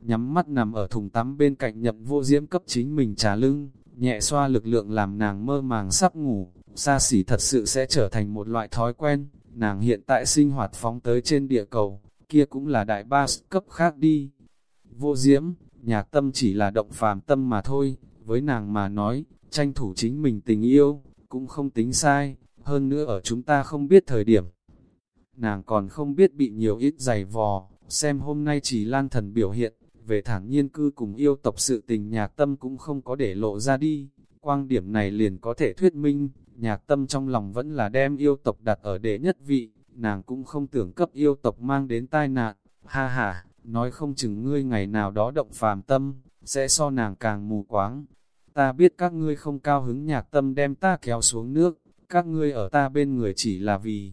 nhắm mắt nằm ở thùng tắm bên cạnh nhậm vô diễm cấp chính mình trà lưng, nhẹ xoa lực lượng làm nàng mơ màng sắp ngủ, xa xỉ thật sự sẽ trở thành một loại thói quen, nàng hiện tại sinh hoạt phóng tới trên địa cầu, kia cũng là đại ba cấp khác đi. Vô diễm, nhạc tâm chỉ là động phàm tâm mà thôi, với nàng mà nói, tranh thủ chính mình tình yêu, cũng không tính sai, hơn nữa ở chúng ta không biết thời điểm. Nàng còn không biết bị nhiều ít giày vò, xem hôm nay chỉ lan thần biểu hiện, về thản nhiên cư cùng yêu tộc sự tình nhạc tâm cũng không có để lộ ra đi. Quang điểm này liền có thể thuyết minh, nhạc tâm trong lòng vẫn là đem yêu tộc đặt ở đệ nhất vị, nàng cũng không tưởng cấp yêu tộc mang đến tai nạn. Ha ha, nói không chừng ngươi ngày nào đó động phàm tâm, sẽ so nàng càng mù quáng. Ta biết các ngươi không cao hứng nhạc tâm đem ta kéo xuống nước, các ngươi ở ta bên người chỉ là vì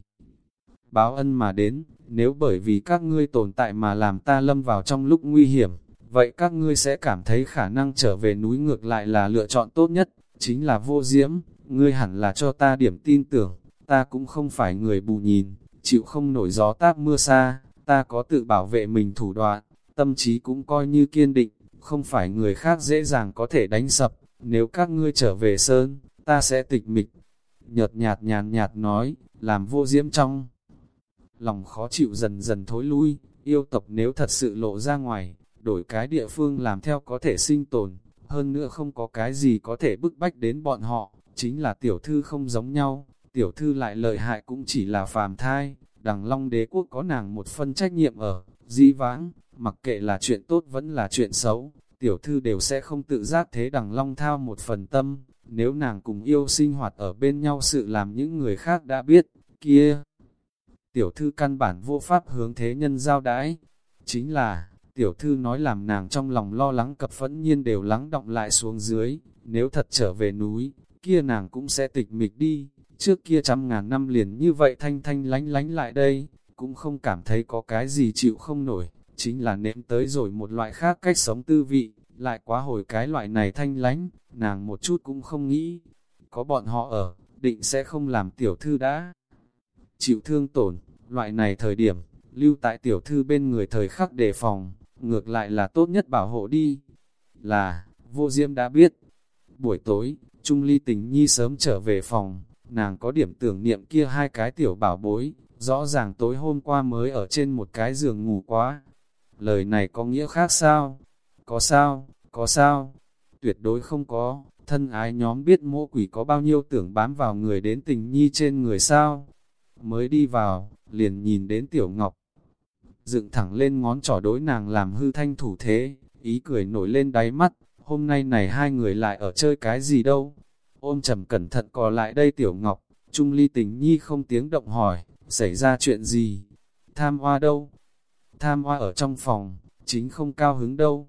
báo ân mà đến, nếu bởi vì các ngươi tồn tại mà làm ta lâm vào trong lúc nguy hiểm, vậy các ngươi sẽ cảm thấy khả năng trở về núi ngược lại là lựa chọn tốt nhất, chính là vô diễm, ngươi hẳn là cho ta điểm tin tưởng, ta cũng không phải người bù nhìn, chịu không nổi gió táp mưa xa, ta có tự bảo vệ mình thủ đoạn, tâm trí cũng coi như kiên định, không phải người khác dễ dàng có thể đánh sập, nếu các ngươi trở về sơn, ta sẽ tịch mịch. Nhợt nhạt nhàn nhạt nói, làm vô diễm trong. Lòng khó chịu dần dần thối lui, yêu tộc nếu thật sự lộ ra ngoài, đổi cái địa phương làm theo có thể sinh tồn, hơn nữa không có cái gì có thể bức bách đến bọn họ, chính là tiểu thư không giống nhau, tiểu thư lại lợi hại cũng chỉ là phàm thai, đằng long đế quốc có nàng một phân trách nhiệm ở, dĩ vãng, mặc kệ là chuyện tốt vẫn là chuyện xấu, tiểu thư đều sẽ không tự giác thế đằng long thao một phần tâm, nếu nàng cùng yêu sinh hoạt ở bên nhau sự làm những người khác đã biết, kia. tiểu thư căn bản vô pháp hướng thế nhân giao đãi. Chính là, tiểu thư nói làm nàng trong lòng lo lắng cập phẫn nhiên đều lắng động lại xuống dưới, nếu thật trở về núi, kia nàng cũng sẽ tịch mịch đi, trước kia trăm ngàn năm liền như vậy thanh thanh lánh lánh lại đây, cũng không cảm thấy có cái gì chịu không nổi, chính là nếm tới rồi một loại khác cách sống tư vị, lại quá hồi cái loại này thanh lánh, nàng một chút cũng không nghĩ, có bọn họ ở, định sẽ không làm tiểu thư đã chịu thương tổn, loại này thời điểm, lưu tại tiểu thư bên người thời khắc đề phòng, ngược lại là tốt nhất bảo hộ đi. Là, vô diêm đã biết. Buổi tối, Trung Ly tình nhi sớm trở về phòng, nàng có điểm tưởng niệm kia hai cái tiểu bảo bối, rõ ràng tối hôm qua mới ở trên một cái giường ngủ quá. Lời này có nghĩa khác sao? Có sao? Có sao? Tuyệt đối không có, thân ái nhóm biết mỗ quỷ có bao nhiêu tưởng bám vào người đến tình nhi trên người sao? Mới đi vào, liền nhìn đến tiểu ngọc. Dựng thẳng lên ngón trỏ đối nàng làm hư thanh thủ thế, ý cười nổi lên đáy mắt, hôm nay này hai người lại ở chơi cái gì đâu. Ôm trầm cẩn thận cò lại đây tiểu ngọc, Trung ly tình nhi không tiếng động hỏi, xảy ra chuyện gì? Tham hoa đâu? Tham hoa ở trong phòng, chính không cao hứng đâu.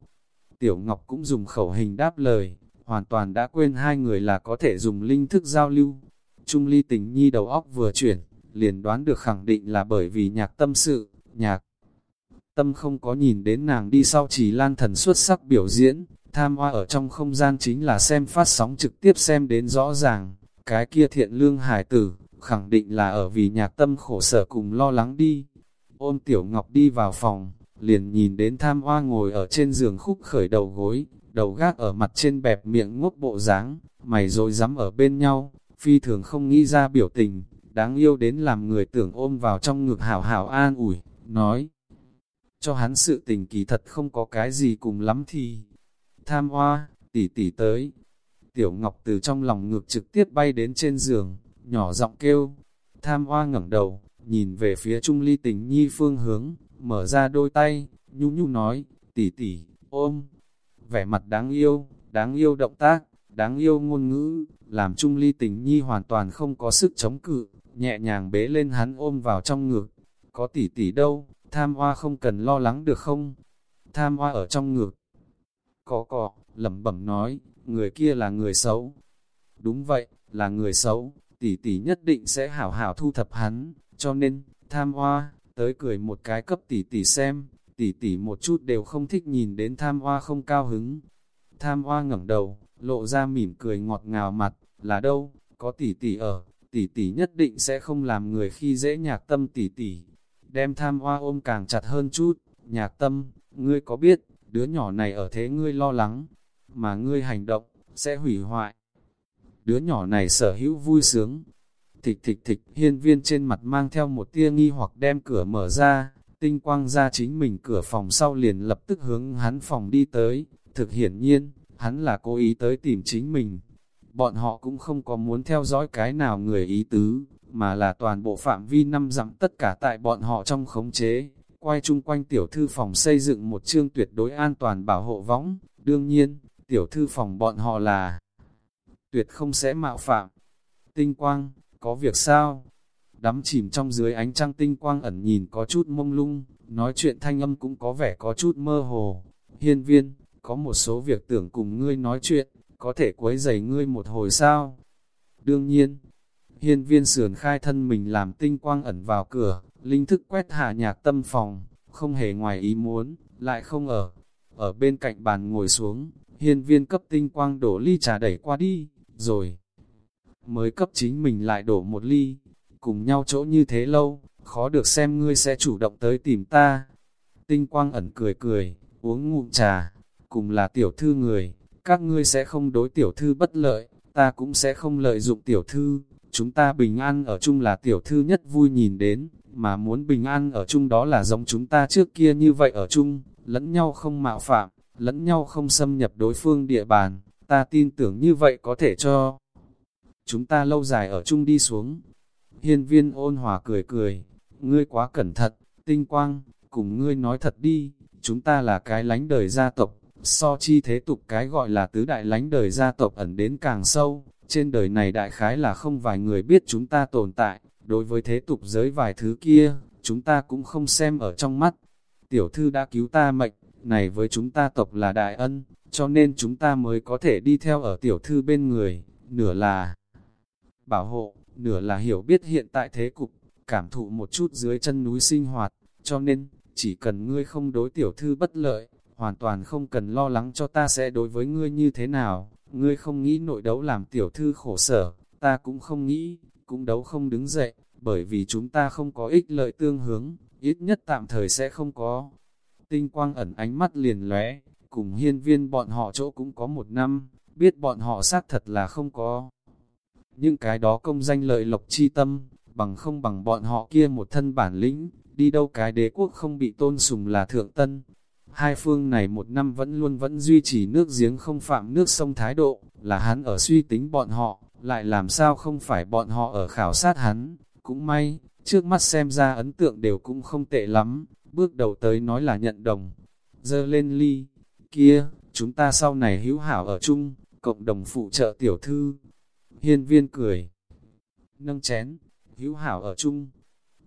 Tiểu Ngọc cũng dùng khẩu hình đáp lời, hoàn toàn đã quên hai người là có thể dùng linh thức giao lưu. Trung ly tình nhi đầu óc vừa chuyển, liền đoán được khẳng định là bởi vì nhạc tâm sự, nhạc tâm không có nhìn đến nàng đi sau chỉ lan thần xuất sắc biểu diễn, tham hoa ở trong không gian chính là xem phát sóng trực tiếp xem đến rõ ràng, cái kia thiện lương hải tử, khẳng định là ở vì nhạc tâm khổ sở cùng lo lắng đi. Ôm tiểu ngọc đi vào phòng, liền nhìn đến tham hoa ngồi ở trên giường khúc khởi đầu gối, đầu gác ở mặt trên bẹp miệng ngốc bộ dáng mày rồi dám ở bên nhau, phi thường không nghĩ ra biểu tình, đáng yêu đến làm người tưởng ôm vào trong ngực hảo hảo an ủi, nói. Cho hắn sự tình kỳ thật không có cái gì cùng lắm thì. Tham hoa, tỷ tỷ tới. Tiểu Ngọc từ trong lòng ngược trực tiếp bay đến trên giường, nhỏ giọng kêu. Tham hoa ngẩng đầu, nhìn về phía Trung Ly tình nhi phương hướng, mở ra đôi tay, nhu nhu nói, tỷ tỷ, ôm. Vẻ mặt đáng yêu, đáng yêu động tác, đáng yêu ngôn ngữ, làm Trung Ly tình nhi hoàn toàn không có sức chống cự, nhẹ nhàng bế lên hắn ôm vào trong ngực. Có tỷ tỷ đâu, tham hoa không cần lo lắng được không? Tham hoa ở trong ngực. Có cọ, lẩm bẩm nói, người kia là người xấu. Đúng vậy, là người xấu, tỷ tỷ nhất định sẽ hảo hảo thu thập hắn, cho nên, tham hoa, tới cười một cái cấp tỷ tỷ xem, tỷ tỷ một chút đều không thích nhìn đến tham hoa không cao hứng. Tham hoa ngẩng đầu, lộ ra mỉm cười ngọt ngào mặt, là đâu, có tỷ tỷ ở, tỷ tỷ nhất định sẽ không làm người khi dễ nhạc tâm tỷ tỷ. Đem tham hoa ôm càng chặt hơn chút, nhạc tâm, ngươi có biết, đứa nhỏ này ở thế ngươi lo lắng, mà ngươi hành động, sẽ hủy hoại. Đứa nhỏ này sở hữu vui sướng. Thịch thịch thịch, hiên viên trên mặt mang theo một tia nghi hoặc đem cửa mở ra, tinh quang ra chính mình cửa phòng sau liền lập tức hướng hắn phòng đi tới, thực hiển nhiên, hắn là cố ý tới tìm chính mình bọn họ cũng không có muốn theo dõi cái nào người ý tứ, mà là toàn bộ phạm vi năm dặm tất cả tại bọn họ trong khống chế. Quay chung quanh tiểu thư phòng xây dựng một chương tuyệt đối an toàn bảo hộ võng, đương nhiên, tiểu thư phòng bọn họ là tuyệt không sẽ mạo phạm. Tinh quang, có việc sao? Đắm chìm trong dưới ánh trăng tinh quang ẩn nhìn có chút mông lung, nói chuyện thanh âm cũng có vẻ có chút mơ hồ. Hiên viên, có một số việc tưởng cùng ngươi nói chuyện có thể quấy giày ngươi một hồi sao? Đương nhiên, hiên viên sườn khai thân mình làm tinh quang ẩn vào cửa, linh thức quét hạ nhạc tâm phòng, không hề ngoài ý muốn, lại không ở. Ở bên cạnh bàn ngồi xuống, hiên viên cấp tinh quang đổ ly trà đẩy qua đi, rồi mới cấp chính mình lại đổ một ly, cùng nhau chỗ như thế lâu, khó được xem ngươi sẽ chủ động tới tìm ta. Tinh quang ẩn cười cười, uống ngụm trà, cùng là tiểu thư người, các ngươi sẽ không đối tiểu thư bất lợi, ta cũng sẽ không lợi dụng tiểu thư, chúng ta bình an ở chung là tiểu thư nhất vui nhìn đến, mà muốn bình an ở chung đó là giống chúng ta trước kia như vậy ở chung, lẫn nhau không mạo phạm, lẫn nhau không xâm nhập đối phương địa bàn, ta tin tưởng như vậy có thể cho chúng ta lâu dài ở chung đi xuống. Hiên viên ôn hòa cười cười, ngươi quá cẩn thận, tinh quang, cùng ngươi nói thật đi, chúng ta là cái lánh đời gia tộc, So chi thế tục cái gọi là tứ đại lánh đời gia tộc ẩn đến càng sâu, trên đời này đại khái là không vài người biết chúng ta tồn tại, đối với thế tục giới vài thứ kia, chúng ta cũng không xem ở trong mắt. Tiểu thư đã cứu ta mệnh, này với chúng ta tộc là đại ân, cho nên chúng ta mới có thể đi theo ở tiểu thư bên người, nửa là bảo hộ, nửa là hiểu biết hiện tại thế cục, cảm thụ một chút dưới chân núi sinh hoạt, cho nên, chỉ cần ngươi không đối tiểu thư bất lợi, hoàn toàn không cần lo lắng cho ta sẽ đối với ngươi như thế nào, ngươi không nghĩ nội đấu làm tiểu thư khổ sở, ta cũng không nghĩ, cũng đấu không đứng dậy, bởi vì chúng ta không có ích lợi tương hướng, ít nhất tạm thời sẽ không có. Tinh quang ẩn ánh mắt liền lóe, cùng hiên viên bọn họ chỗ cũng có một năm, biết bọn họ xác thật là không có. Những cái đó công danh lợi lộc chi tâm, bằng không bằng bọn họ kia một thân bản lĩnh, đi đâu cái đế quốc không bị tôn sùng là thượng tân. Hai phương này một năm vẫn luôn vẫn duy trì nước giếng không phạm nước sông thái độ, là hắn ở suy tính bọn họ, lại làm sao không phải bọn họ ở khảo sát hắn, cũng may, trước mắt xem ra ấn tượng đều cũng không tệ lắm, bước đầu tới nói là nhận đồng, dơ lên ly, kia, chúng ta sau này hữu hảo ở chung, cộng đồng phụ trợ tiểu thư. Hiên viên cười, nâng chén, hữu hảo ở chung.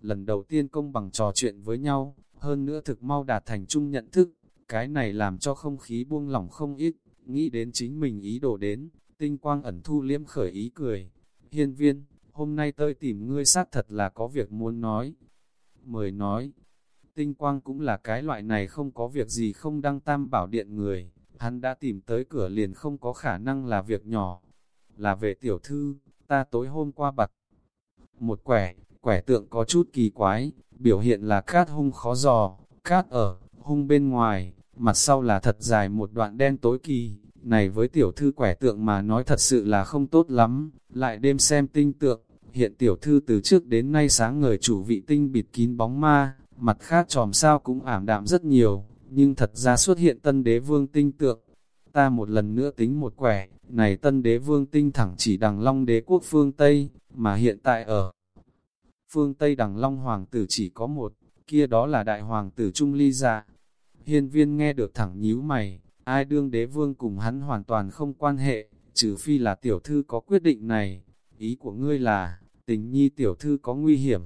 Lần đầu tiên công bằng trò chuyện với nhau, hơn nữa thực mau đạt thành chung nhận thức, cái này làm cho không khí buông lỏng không ít, nghĩ đến chính mình ý đồ đến, tinh quang ẩn thu liếm khởi ý cười. Hiên viên, hôm nay tới tìm ngươi xác thật là có việc muốn nói. Mời nói, tinh quang cũng là cái loại này không có việc gì không đăng tam bảo điện người, hắn đã tìm tới cửa liền không có khả năng là việc nhỏ. Là về tiểu thư, ta tối hôm qua bật một quẻ, quẻ tượng có chút kỳ quái, biểu hiện là cát hung khó dò, cát ở, hung bên ngoài, mặt sau là thật dài một đoạn đen tối kỳ, này với tiểu thư quẻ tượng mà nói thật sự là không tốt lắm, lại đêm xem tinh tượng, hiện tiểu thư từ trước đến nay sáng ngời chủ vị tinh bịt kín bóng ma, mặt khác tròm sao cũng ảm đạm rất nhiều, nhưng thật ra xuất hiện tân đế vương tinh tượng. Ta một lần nữa tính một quẻ, này tân đế vương tinh thẳng chỉ đằng long đế quốc phương Tây, mà hiện tại ở phương Tây đằng long hoàng tử chỉ có một, kia đó là đại hoàng tử Trung Ly Dạ. Hiên viên nghe được thẳng nhíu mày, ai đương đế vương cùng hắn hoàn toàn không quan hệ, trừ phi là tiểu thư có quyết định này. Ý của ngươi là, tình nhi tiểu thư có nguy hiểm.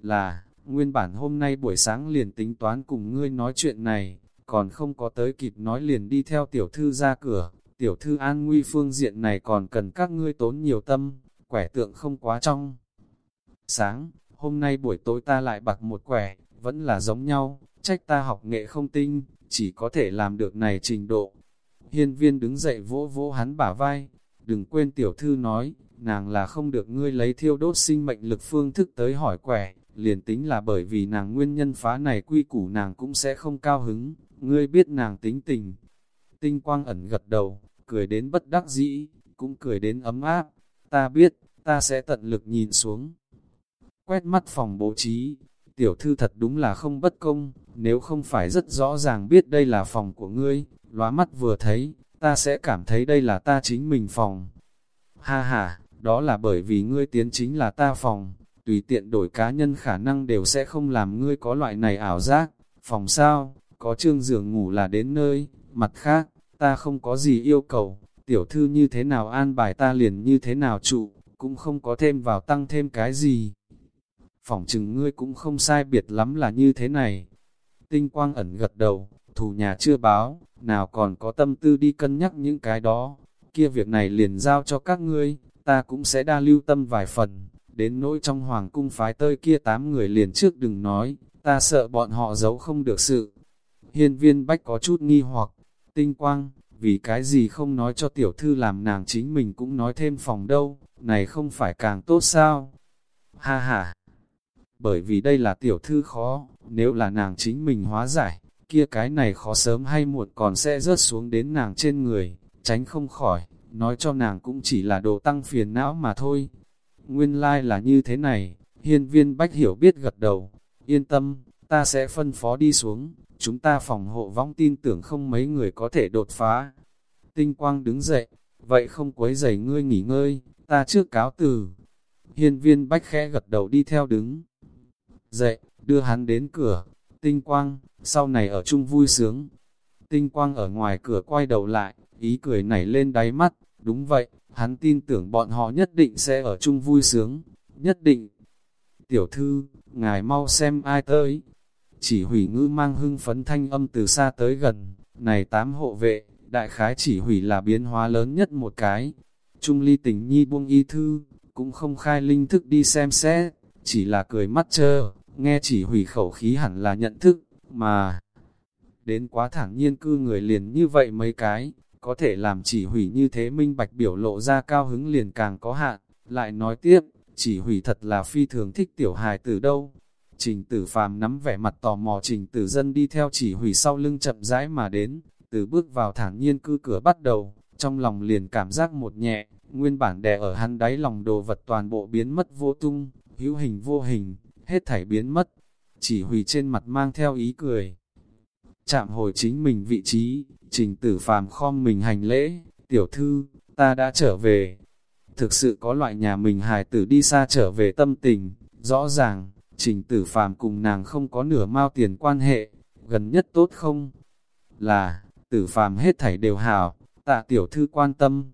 Là, nguyên bản hôm nay buổi sáng liền tính toán cùng ngươi nói chuyện này, còn không có tới kịp nói liền đi theo tiểu thư ra cửa. Tiểu thư an nguy phương diện này còn cần các ngươi tốn nhiều tâm, quẻ tượng không quá trong. Sáng, hôm nay buổi tối ta lại bạc một quẻ, vẫn là giống nhau, trách ta học nghệ không tinh, chỉ có thể làm được này trình độ. Hiên viên đứng dậy vỗ vỗ hắn bả vai, đừng quên tiểu thư nói, nàng là không được ngươi lấy thiêu đốt sinh mệnh lực phương thức tới hỏi quẻ, liền tính là bởi vì nàng nguyên nhân phá này quy củ nàng cũng sẽ không cao hứng, ngươi biết nàng tính tình. Tinh quang ẩn gật đầu, cười đến bất đắc dĩ, cũng cười đến ấm áp, ta biết, ta sẽ tận lực nhìn xuống. Quét mắt phòng bố trí, tiểu thư thật đúng là không bất công, nếu không phải rất rõ ràng biết đây là phòng của ngươi, lóa mắt vừa thấy, ta sẽ cảm thấy đây là ta chính mình phòng. Ha ha, đó là bởi vì ngươi tiến chính là ta phòng, tùy tiện đổi cá nhân khả năng đều sẽ không làm ngươi có loại này ảo giác. Phòng sao, có trương giường ngủ là đến nơi, mặt khác, ta không có gì yêu cầu, tiểu thư như thế nào an bài ta liền như thế nào trụ, cũng không có thêm vào tăng thêm cái gì. Phòng chừng ngươi cũng không sai biệt lắm là như thế này. Tinh quang ẩn gật đầu, thủ nhà chưa báo, nào còn có tâm tư đi cân nhắc những cái đó, kia việc này liền giao cho các ngươi, ta cũng sẽ đa lưu tâm vài phần, đến nỗi trong hoàng cung phái tơi kia tám người liền trước đừng nói, ta sợ bọn họ giấu không được sự. Hiên viên bách có chút nghi hoặc, tinh quang, vì cái gì không nói cho tiểu thư làm nàng chính mình cũng nói thêm phòng đâu, này không phải càng tốt sao? Ha ha! Bởi vì đây là tiểu thư khó, nếu là nàng chính mình hóa giải, kia cái này khó sớm hay muộn còn sẽ rớt xuống đến nàng trên người, tránh không khỏi, nói cho nàng cũng chỉ là đồ tăng phiền não mà thôi. Nguyên lai like là như thế này, hiên viên bách hiểu biết gật đầu, yên tâm, ta sẽ phân phó đi xuống, chúng ta phòng hộ vong tin tưởng không mấy người có thể đột phá. Tinh quang đứng dậy, vậy không quấy giày ngươi nghỉ ngơi, ta trước cáo từ. Hiên viên bách khẽ gật đầu đi theo đứng. Dậy, đưa hắn đến cửa, tinh quang, sau này ở chung vui sướng. Tinh quang ở ngoài cửa quay đầu lại, ý cười nảy lên đáy mắt, đúng vậy, hắn tin tưởng bọn họ nhất định sẽ ở chung vui sướng, nhất định. tiểu thư, ngài mau xem ai tới. Chỉ hủy ngữ mang hưng phấn thanh âm từ xa tới gần, này tám hộ vệ, đại khái chỉ hủy là biến hóa lớn nhất một cái. Trung ly tình nhi buông y thư, cũng không khai linh thức đi xem xét, chỉ là cười mắt chơ, nghe chỉ hủy khẩu khí hẳn là nhận thức, mà đến quá thẳng nhiên cư người liền như vậy mấy cái, có thể làm chỉ hủy như thế minh bạch biểu lộ ra cao hứng liền càng có hạn, lại nói tiếp, chỉ hủy thật là phi thường thích tiểu hài từ đâu. Trình tử phàm nắm vẻ mặt tò mò trình tử dân đi theo chỉ hủy sau lưng chậm rãi mà đến, từ bước vào thản nhiên cư cửa bắt đầu, trong lòng liền cảm giác một nhẹ, nguyên bản đè ở hắn đáy lòng đồ vật toàn bộ biến mất vô tung, hữu hình vô hình, hết thảy biến mất. Chỉ hủy trên mặt mang theo ý cười. Chạm hồi chính mình vị trí, trình tử phàm khom mình hành lễ, tiểu thư, ta đã trở về. Thực sự có loại nhà mình hài tử đi xa trở về tâm tình, rõ ràng, trình tử phàm cùng nàng không có nửa mao tiền quan hệ, gần nhất tốt không? Là, tử phàm hết thảy đều hảo, tạ tiểu thư quan tâm.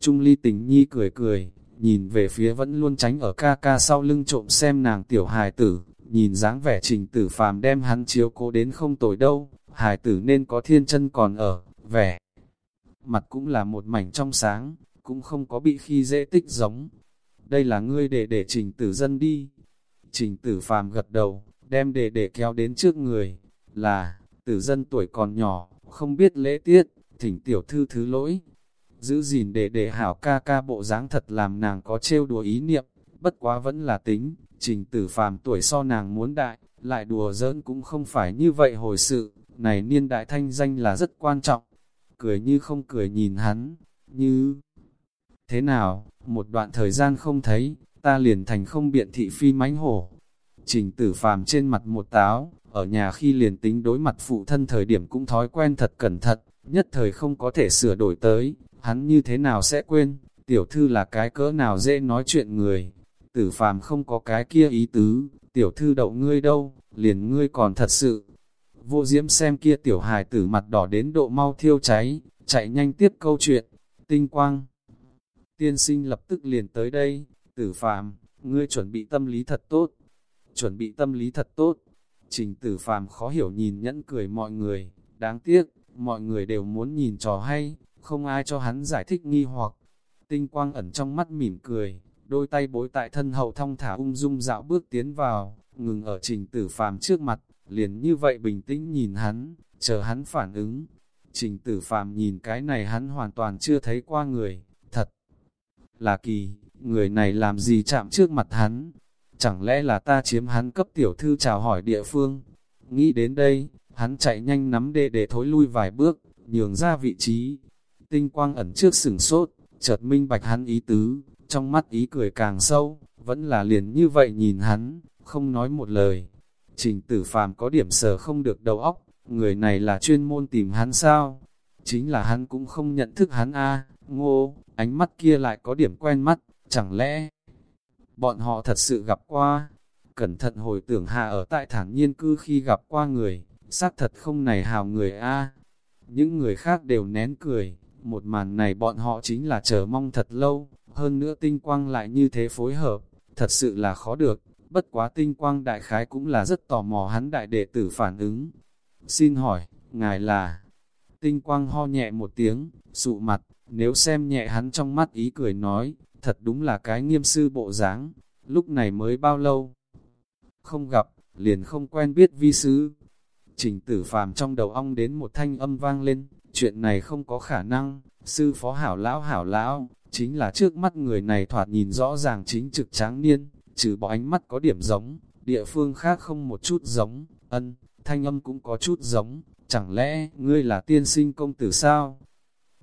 Trung ly tình nhi cười cười, nhìn về phía vẫn luôn tránh ở ca ca sau lưng trộm xem nàng tiểu hài tử, nhìn dáng vẻ trình tử phàm đem hắn chiếu cố đến không tồi đâu, hài tử nên có thiên chân còn ở, vẻ. Mặt cũng là một mảnh trong sáng, cũng không có bị khi dễ tích giống. Đây là ngươi để để trình tử dân đi. Trình tử phàm gật đầu, đem để để kéo đến trước người, là, tử dân tuổi còn nhỏ, không biết lễ tiết, thỉnh tiểu thư thứ lỗi. Giữ gìn để để hảo ca ca bộ dáng thật làm nàng có trêu đùa ý niệm, bất quá vẫn là tính, trình tử phàm tuổi so nàng muốn đại, lại đùa giỡn cũng không phải như vậy hồi sự, này niên đại thanh danh là rất quan trọng. Cười như không cười nhìn hắn, như... Thế nào, một đoạn thời gian không thấy, ta liền thành không biện thị phi mánh hổ. Trình tử phàm trên mặt một táo, ở nhà khi liền tính đối mặt phụ thân thời điểm cũng thói quen thật cẩn thận, nhất thời không có thể sửa đổi tới, hắn như thế nào sẽ quên, tiểu thư là cái cỡ nào dễ nói chuyện người. Tử phàm không có cái kia ý tứ, tiểu thư đậu ngươi đâu, liền ngươi còn thật sự. Vô diễm xem kia tiểu hài tử mặt đỏ đến độ mau thiêu cháy, chạy nhanh tiếp câu chuyện, tinh quang. Tiên sinh lập tức liền tới đây, tử phàm, ngươi chuẩn bị tâm lý thật tốt. Chuẩn bị tâm lý thật tốt. Trình tử phàm khó hiểu nhìn nhẫn cười mọi người, đáng tiếc, mọi người đều muốn nhìn trò hay, không ai cho hắn giải thích nghi hoặc. Tinh quang ẩn trong mắt mỉm cười, đôi tay bối tại thân hậu thong thả ung dung dạo bước tiến vào, ngừng ở trình tử phàm trước mặt, liền như vậy bình tĩnh nhìn hắn, chờ hắn phản ứng. Trình tử phàm nhìn cái này hắn hoàn toàn chưa thấy qua người, thật là kỳ, người này làm gì chạm trước mặt hắn, chẳng lẽ là ta chiếm hắn cấp tiểu thư chào hỏi địa phương. Nghĩ đến đây, hắn chạy nhanh nắm đệ để thối lui vài bước, nhường ra vị trí. Tinh quang ẩn trước sửng sốt, chợt minh bạch hắn ý tứ, trong mắt ý cười càng sâu, vẫn là liền như vậy nhìn hắn, không nói một lời. Trình tử phàm có điểm sờ không được đầu óc, người này là chuyên môn tìm hắn sao? Chính là hắn cũng không nhận thức hắn a ngô, ánh mắt kia lại có điểm quen mắt, chẳng lẽ bọn họ thật sự gặp qua? Cẩn thận hồi tưởng hạ ở tại thản nhiên cư khi gặp qua người, xác thật không này hào người a Những người khác đều nén cười, một màn này bọn họ chính là chờ mong thật lâu, hơn nữa tinh quang lại như thế phối hợp, thật sự là khó được, bất quá tinh quang đại khái cũng là rất tò mò hắn đại đệ tử phản ứng. Xin hỏi, ngài là... Tinh quang ho nhẹ một tiếng, sụ mặt, nếu xem nhẹ hắn trong mắt ý cười nói, thật đúng là cái nghiêm sư bộ dáng lúc này mới bao lâu. Không gặp, liền không quen biết vi sứ, Trình tử phàm trong đầu ong đến một thanh âm vang lên, chuyện này không có khả năng, sư phó hảo lão hảo lão, chính là trước mắt người này thoạt nhìn rõ ràng chính trực tráng niên, trừ bỏ ánh mắt có điểm giống, địa phương khác không một chút giống, ân, thanh âm cũng có chút giống, chẳng lẽ ngươi là tiên sinh công tử sao?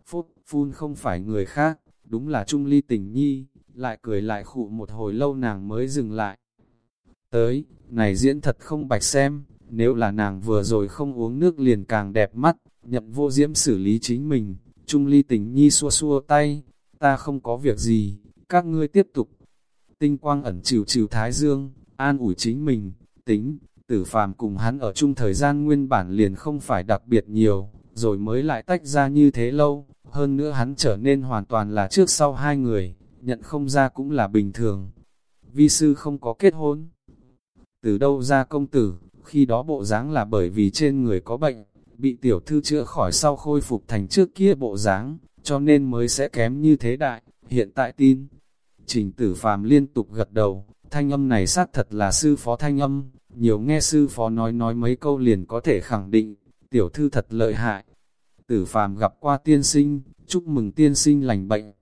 Phúc, phun không phải người khác, đúng là Trung Ly Tình Nhi, lại cười lại khụ một hồi lâu nàng mới dừng lại. Tới, này diễn thật không bạch xem, nếu là nàng vừa rồi không uống nước liền càng đẹp mắt, nhậm vô diễm xử lý chính mình, Trung Ly Tình Nhi xua xua tay, ta không có việc gì, các ngươi tiếp tục. Tinh quang ẩn trừ trừ thái dương, an ủi chính mình, tính, tử phàm cùng hắn ở chung thời gian nguyên bản liền không phải đặc biệt nhiều, rồi mới lại tách ra như thế lâu, hơn nữa hắn trở nên hoàn toàn là trước sau hai người, nhận không ra cũng là bình thường. Vi sư không có kết hôn, từ đâu ra công tử, khi đó bộ dáng là bởi vì trên người có bệnh, bị tiểu thư chữa khỏi sau khôi phục thành trước kia bộ dáng, cho nên mới sẽ kém như thế đại, hiện tại tin. Trình tử phàm liên tục gật đầu, thanh âm này xác thật là sư phó thanh âm, nhiều nghe sư phó nói nói mấy câu liền có thể khẳng định, tiểu thư thật lợi hại. Tử phàm gặp qua tiên sinh, chúc mừng tiên sinh lành bệnh.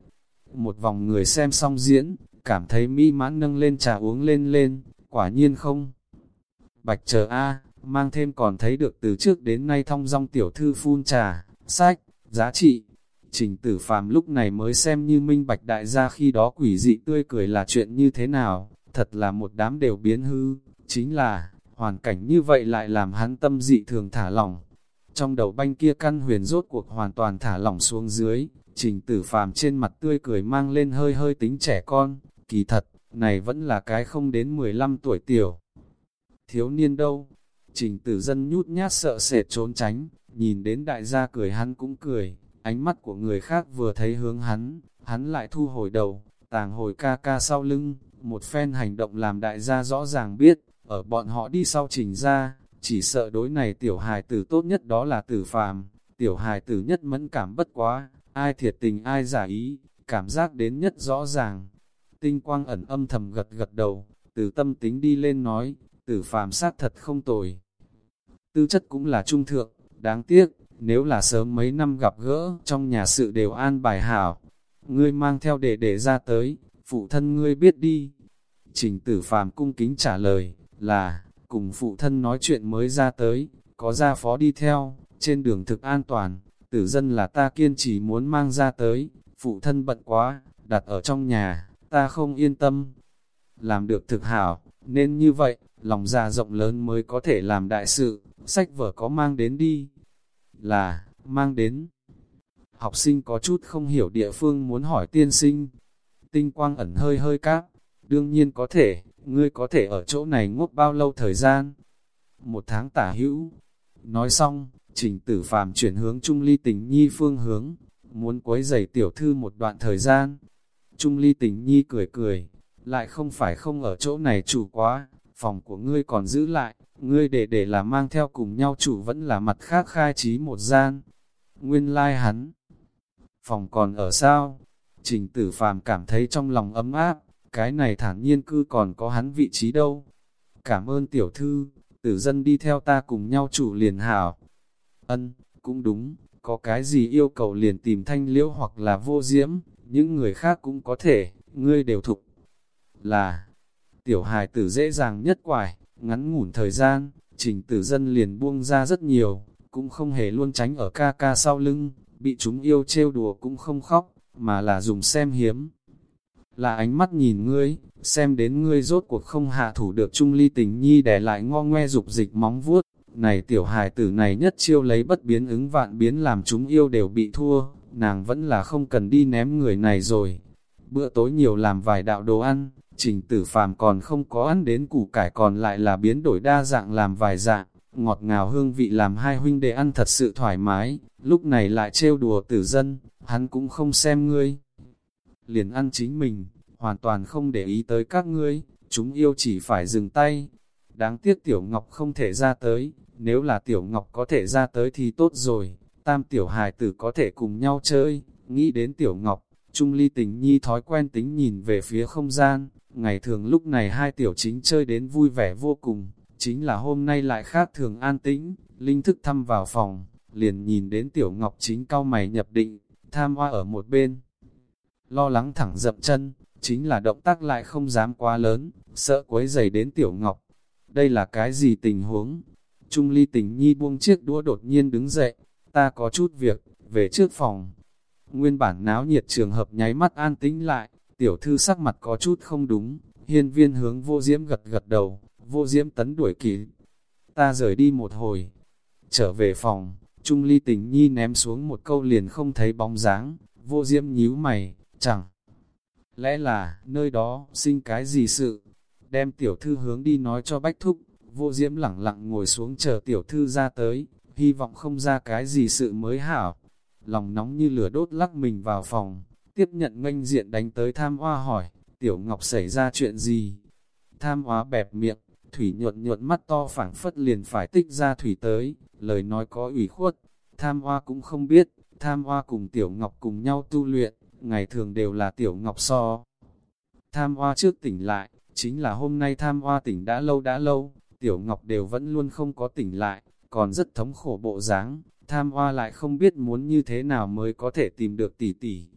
Một vòng người xem xong diễn, cảm thấy mỹ mãn nâng lên trà uống lên lên, quả nhiên không. Bạch chờ A, mang thêm còn thấy được từ trước đến nay thông dong tiểu thư phun trà, sách, giá trị. Trình tử phàm lúc này mới xem như minh bạch đại gia khi đó quỷ dị tươi cười là chuyện như thế nào, thật là một đám đều biến hư, chính là, hoàn cảnh như vậy lại làm hắn tâm dị thường thả lỏng. Trong đầu banh kia căn huyền rốt cuộc hoàn toàn thả lỏng xuống dưới, trình tử phàm trên mặt tươi cười mang lên hơi hơi tính trẻ con, kỳ thật, này vẫn là cái không đến 15 tuổi tiểu. Thiếu niên đâu? Trình tử dân nhút nhát sợ sệt trốn tránh, nhìn đến đại gia cười hắn cũng cười, ánh mắt của người khác vừa thấy hướng hắn, hắn lại thu hồi đầu, tàng hồi ca ca sau lưng, một phen hành động làm đại gia rõ ràng biết, ở bọn họ đi sau trình ra, chỉ sợ đối này tiểu hài tử tốt nhất đó là tử phàm, tiểu hài tử nhất mẫn cảm bất quá, ai thiệt tình ai giả ý, cảm giác đến nhất rõ ràng. Tinh quang ẩn âm thầm gật gật đầu, từ tâm tính đi lên nói, tử phàm sát thật không tồi. Tư chất cũng là trung thượng, đáng tiếc, nếu là sớm mấy năm gặp gỡ, trong nhà sự đều an bài hảo. Ngươi mang theo để để ra tới, phụ thân ngươi biết đi. Trình tử phàm cung kính trả lời, là, cùng phụ thân nói chuyện mới ra tới, có gia phó đi theo, trên đường thực an toàn, tử dân là ta kiên trì muốn mang ra tới, phụ thân bận quá, đặt ở trong nhà, ta không yên tâm. Làm được thực hảo, nên như vậy, lòng già rộng lớn mới có thể làm đại sự, sách vở có mang đến đi. Là, mang đến. Học sinh có chút không hiểu địa phương muốn hỏi tiên sinh. Tinh quang ẩn hơi hơi cáp, đương nhiên có thể, ngươi có thể ở chỗ này ngốc bao lâu thời gian? Một tháng tả hữu. Nói xong, trình tử phàm chuyển hướng Trung Ly tình nhi phương hướng, muốn quấy giày tiểu thư một đoạn thời gian. Trung Ly tình nhi cười cười, lại không phải không ở chỗ này chủ quá, phòng của ngươi còn giữ lại, ngươi để để là mang theo cùng nhau chủ vẫn là mặt khác khai trí một gian. Nguyên lai like hắn, phòng còn ở sao? Trình tử phàm cảm thấy trong lòng ấm áp, cái này thản nhiên cư còn có hắn vị trí đâu. Cảm ơn tiểu thư, tử dân đi theo ta cùng nhau chủ liền hảo. Ân, cũng đúng, có cái gì yêu cầu liền tìm thanh liễu hoặc là vô diễm, những người khác cũng có thể, ngươi đều thục. Là, tiểu hài tử dễ dàng nhất quải, ngắn ngủn thời gian, trình tử dân liền buông ra rất nhiều, cũng không hề luôn tránh ở ca ca sau lưng, bị chúng yêu trêu đùa cũng không khóc, mà là dùng xem hiếm là ánh mắt nhìn ngươi, xem đến ngươi rốt cuộc không hạ thủ được trung ly tình nhi để lại ngo ngoe dục dịch móng vuốt. Này tiểu hài tử này nhất chiêu lấy bất biến ứng vạn biến làm chúng yêu đều bị thua, nàng vẫn là không cần đi ném người này rồi. Bữa tối nhiều làm vài đạo đồ ăn, trình tử phàm còn không có ăn đến củ cải còn lại là biến đổi đa dạng làm vài dạng, ngọt ngào hương vị làm hai huynh đệ ăn thật sự thoải mái, lúc này lại trêu đùa tử dân, hắn cũng không xem ngươi liền ăn chính mình, hoàn toàn không để ý tới các ngươi, chúng yêu chỉ phải dừng tay. Đáng tiếc Tiểu Ngọc không thể ra tới, nếu là Tiểu Ngọc có thể ra tới thì tốt rồi, tam Tiểu hài tử có thể cùng nhau chơi, nghĩ đến Tiểu Ngọc, Trung Ly tình nhi thói quen tính nhìn về phía không gian, ngày thường lúc này hai Tiểu chính chơi đến vui vẻ vô cùng, chính là hôm nay lại khác thường an tĩnh, linh thức thăm vào phòng, liền nhìn đến Tiểu Ngọc chính cao mày nhập định, tham hoa ở một bên lo lắng thẳng dậm chân, chính là động tác lại không dám quá lớn, sợ quấy giày đến tiểu ngọc. Đây là cái gì tình huống? Trung ly tình nhi buông chiếc đũa đột nhiên đứng dậy, ta có chút việc, về trước phòng. Nguyên bản náo nhiệt trường hợp nháy mắt an tĩnh lại, tiểu thư sắc mặt có chút không đúng, hiên viên hướng vô diễm gật gật đầu, vô diễm tấn đuổi kỳ. Ta rời đi một hồi, trở về phòng, Trung ly tình nhi ném xuống một câu liền không thấy bóng dáng, vô diễm nhíu mày, Chẳng lẽ là nơi đó sinh cái gì sự? Đem tiểu thư hướng đi nói cho bách thúc, vô diễm lẳng lặng ngồi xuống chờ tiểu thư ra tới, hy vọng không ra cái gì sự mới hảo. Lòng nóng như lửa đốt lắc mình vào phòng, tiếp nhận nganh diện đánh tới tham hoa hỏi, tiểu ngọc xảy ra chuyện gì? Tham hoa bẹp miệng, thủy nhuận nhuận mắt to phảng phất liền phải tích ra thủy tới, lời nói có ủy khuất, tham hoa cũng không biết, tham hoa cùng tiểu ngọc cùng nhau tu luyện, ngày thường đều là tiểu ngọc so. Tham hoa trước tỉnh lại, chính là hôm nay tham hoa tỉnh đã lâu đã lâu, tiểu ngọc đều vẫn luôn không có tỉnh lại, còn rất thống khổ bộ dáng, tham hoa lại không biết muốn như thế nào mới có thể tìm được tỷ tỷ.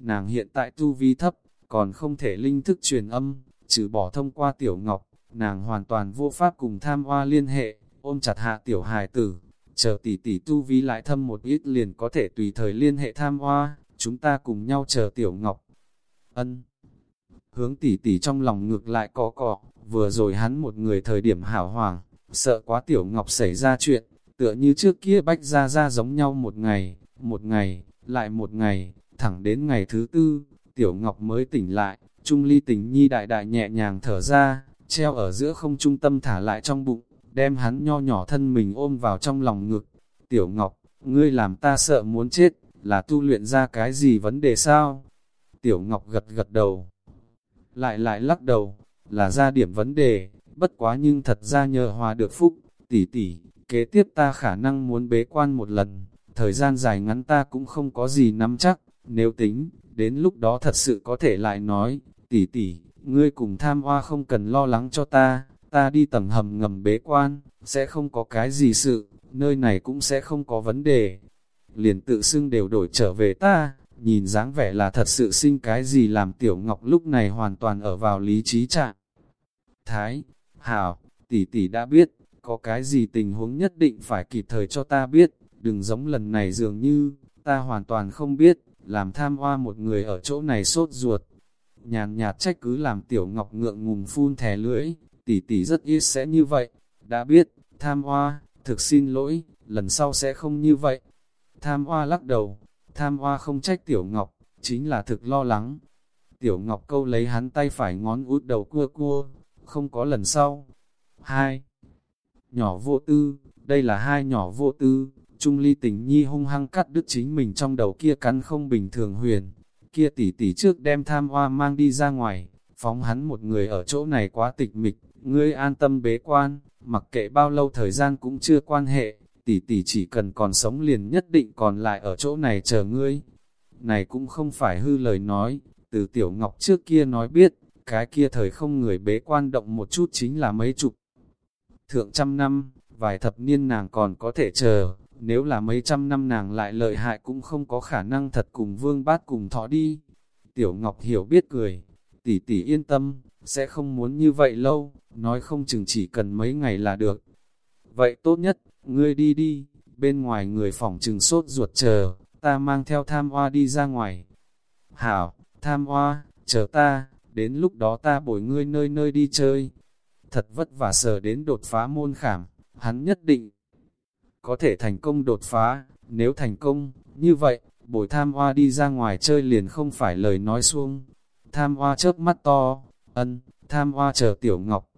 Nàng hiện tại tu vi thấp, còn không thể linh thức truyền âm, trừ bỏ thông qua tiểu ngọc, nàng hoàn toàn vô pháp cùng tham hoa liên hệ, ôm chặt hạ tiểu hài tử, chờ tỷ tỷ tu vi lại thâm một ít liền có thể tùy thời liên hệ tham hoa, chúng ta cùng nhau chờ tiểu ngọc. Ân. Hướng tỷ tỷ trong lòng ngược lại có cọ, vừa rồi hắn một người thời điểm hảo hoàng, sợ quá tiểu ngọc xảy ra chuyện, tựa như trước kia bách ra ra giống nhau một ngày, một ngày, lại một ngày, thẳng đến ngày thứ tư, tiểu ngọc mới tỉnh lại, trung ly tình nhi đại đại nhẹ nhàng thở ra, treo ở giữa không trung tâm thả lại trong bụng, đem hắn nho nhỏ thân mình ôm vào trong lòng ngực. Tiểu Ngọc, ngươi làm ta sợ muốn chết, là tu luyện ra cái gì vấn đề sao? Tiểu Ngọc gật gật đầu, lại lại lắc đầu, là ra điểm vấn đề, bất quá nhưng thật ra nhờ hòa được phúc, tỷ tỷ, kế tiếp ta khả năng muốn bế quan một lần, thời gian dài ngắn ta cũng không có gì nắm chắc, nếu tính, đến lúc đó thật sự có thể lại nói, tỷ tỷ, ngươi cùng tham hoa không cần lo lắng cho ta, ta đi tầng hầm ngầm bế quan, sẽ không có cái gì sự, nơi này cũng sẽ không có vấn đề. Liền tự xưng đều đổi trở về ta, nhìn dáng vẻ là thật sự sinh cái gì làm tiểu ngọc lúc này hoàn toàn ở vào lý trí trạng. Thái, Hảo, tỷ tỷ đã biết, có cái gì tình huống nhất định phải kịp thời cho ta biết, đừng giống lần này dường như, ta hoàn toàn không biết, làm tham hoa một người ở chỗ này sốt ruột. Nhàn nhạt trách cứ làm tiểu ngọc ngượng ngùng phun thẻ lưỡi, tỷ tỷ rất ít sẽ như vậy, đã biết, tham hoa, thực xin lỗi, lần sau sẽ không như vậy. Tham hoa lắc đầu, tham hoa không trách tiểu ngọc, chính là thực lo lắng. Tiểu ngọc câu lấy hắn tay phải ngón út đầu cua cua, không có lần sau. Hai, nhỏ vô tư, đây là hai nhỏ vô tư, Trung ly tình nhi hung hăng cắt đứt chính mình trong đầu kia cắn không bình thường huyền. Kia tỷ tỷ trước đem tham hoa mang đi ra ngoài, phóng hắn một người ở chỗ này quá tịch mịch, ngươi an tâm bế quan, mặc kệ bao lâu thời gian cũng chưa quan hệ, tỷ tỷ chỉ cần còn sống liền nhất định còn lại ở chỗ này chờ ngươi. Này cũng không phải hư lời nói, từ tiểu ngọc trước kia nói biết, cái kia thời không người bế quan động một chút chính là mấy chục. Thượng trăm năm, vài thập niên nàng còn có thể chờ, nếu là mấy trăm năm nàng lại lợi hại cũng không có khả năng thật cùng vương bát cùng thọ đi. Tiểu Ngọc hiểu biết cười, tỷ tỷ yên tâm, sẽ không muốn như vậy lâu, nói không chừng chỉ cần mấy ngày là được. Vậy tốt nhất, ngươi đi đi, bên ngoài người phòng chừng sốt ruột chờ, ta mang theo tham hoa đi ra ngoài. Hảo, tham hoa, chờ ta, đến lúc đó ta bồi ngươi nơi nơi đi chơi. Thật vất vả sờ đến đột phá môn khảm, hắn nhất định có thể thành công đột phá, nếu thành công, như vậy, bồi tham hoa đi ra ngoài chơi liền không phải lời nói xuông. Tham hoa chớp mắt to, ân, tham hoa chờ tiểu ngọc.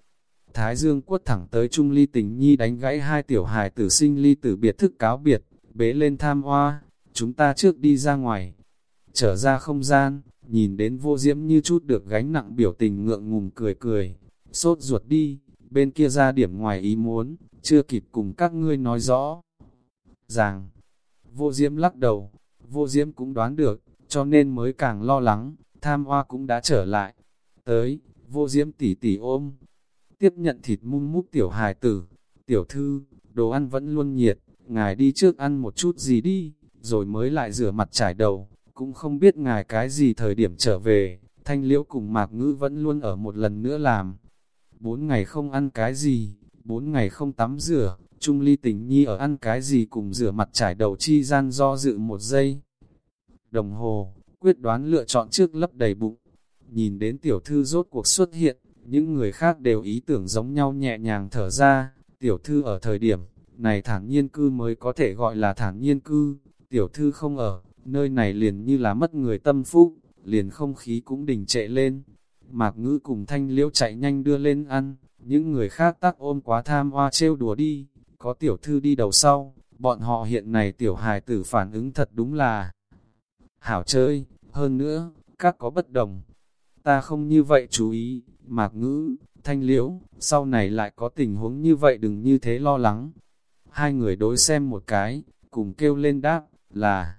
Thái dương quất thẳng tới trung ly tình nhi đánh gãy hai tiểu hài tử sinh ly tử biệt thức cáo biệt, bế lên tham hoa, chúng ta trước đi ra ngoài. Trở ra không gian, nhìn đến vô diễm như chút được gánh nặng biểu tình ngượng ngùng cười cười, sốt ruột đi, bên kia ra điểm ngoài ý muốn, chưa kịp cùng các ngươi nói rõ. Rằng, vô diễm lắc đầu, vô diễm cũng đoán được, cho nên mới càng lo lắng, tham hoa cũng đã trở lại. Tới, vô diễm tỉ tỉ ôm, tiếp nhận thịt mung múc tiểu hài tử, tiểu thư, đồ ăn vẫn luôn nhiệt, ngài đi trước ăn một chút gì đi, rồi mới lại rửa mặt trải đầu, cũng không biết ngài cái gì thời điểm trở về, thanh liễu cùng mạc ngữ vẫn luôn ở một lần nữa làm. Bốn ngày không ăn cái gì, bốn ngày không tắm rửa, Trung ly tình nhi ở ăn cái gì cùng rửa mặt trải đầu chi gian do dự một giây. Đồng hồ, quyết đoán lựa chọn trước lấp đầy bụng. Nhìn đến tiểu thư rốt cuộc xuất hiện, những người khác đều ý tưởng giống nhau nhẹ nhàng thở ra. Tiểu thư ở thời điểm, này thản nhiên cư mới có thể gọi là thản nhiên cư. Tiểu thư không ở, nơi này liền như là mất người tâm phúc, liền không khí cũng đình trệ lên. Mạc ngữ cùng thanh liễu chạy nhanh đưa lên ăn, những người khác tắc ôm quá tham hoa trêu đùa đi, có tiểu thư đi đầu sau, bọn họ hiện này tiểu hài tử phản ứng thật đúng là hảo chơi, hơn nữa, các có bất đồng. Ta không như vậy chú ý, mạc ngữ, thanh liễu, sau này lại có tình huống như vậy đừng như thế lo lắng. Hai người đối xem một cái, cùng kêu lên đáp, là,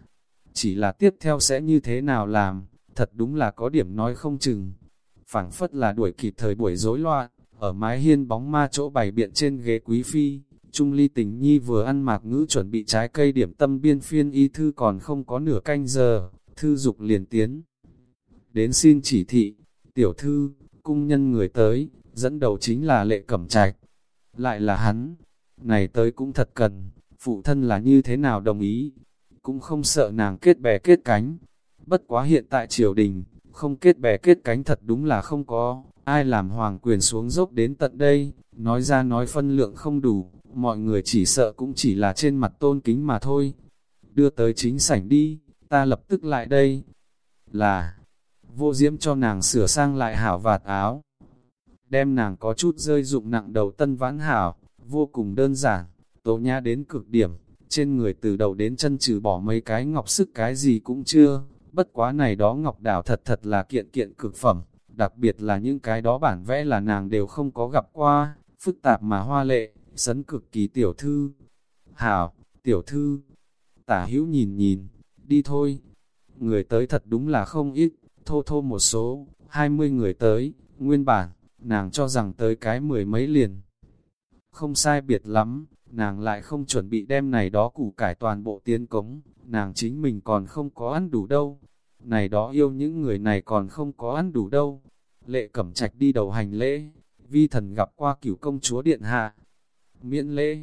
chỉ là tiếp theo sẽ như thế nào làm, thật đúng là có điểm nói không chừng. phảng phất là đuổi kịp thời buổi rối loạn, ở mái hiên bóng ma chỗ bày biện trên ghế quý phi, Trung ly tình nhi vừa ăn mạc ngữ chuẩn bị trái cây điểm tâm biên phiên y thư còn không có nửa canh giờ, thư dục liền tiến. Đến xin chỉ thị, tiểu thư, cung nhân người tới, dẫn đầu chính là lệ cẩm trạch. Lại là hắn, này tới cũng thật cần, phụ thân là như thế nào đồng ý, cũng không sợ nàng kết bè kết cánh. Bất quá hiện tại triều đình, không kết bè kết cánh thật đúng là không có, ai làm hoàng quyền xuống dốc đến tận đây, nói ra nói phân lượng không đủ, mọi người chỉ sợ cũng chỉ là trên mặt tôn kính mà thôi. Đưa tới chính sảnh đi, ta lập tức lại đây. Là, vô diễm cho nàng sửa sang lại hảo vạt áo. Đem nàng có chút rơi dụng nặng đầu tân vãn hảo, vô cùng đơn giản, tố nhã đến cực điểm, trên người từ đầu đến chân trừ bỏ mấy cái ngọc sức cái gì cũng chưa, bất quá này đó ngọc đảo thật thật là kiện kiện cực phẩm, đặc biệt là những cái đó bản vẽ là nàng đều không có gặp qua, phức tạp mà hoa lệ, sấn cực kỳ tiểu thư. Hảo, tiểu thư, tả hữu nhìn nhìn, đi thôi. Người tới thật đúng là không ít, thô thô một số, 20 người tới, nguyên bản, nàng cho rằng tới cái mười mấy liền. Không sai biệt lắm, nàng lại không chuẩn bị đem này đó củ cải toàn bộ tiến cống, nàng chính mình còn không có ăn đủ đâu. Này đó yêu những người này còn không có ăn đủ đâu. Lệ cẩm trạch đi đầu hành lễ, vi thần gặp qua cửu công chúa điện hạ. Miễn lễ,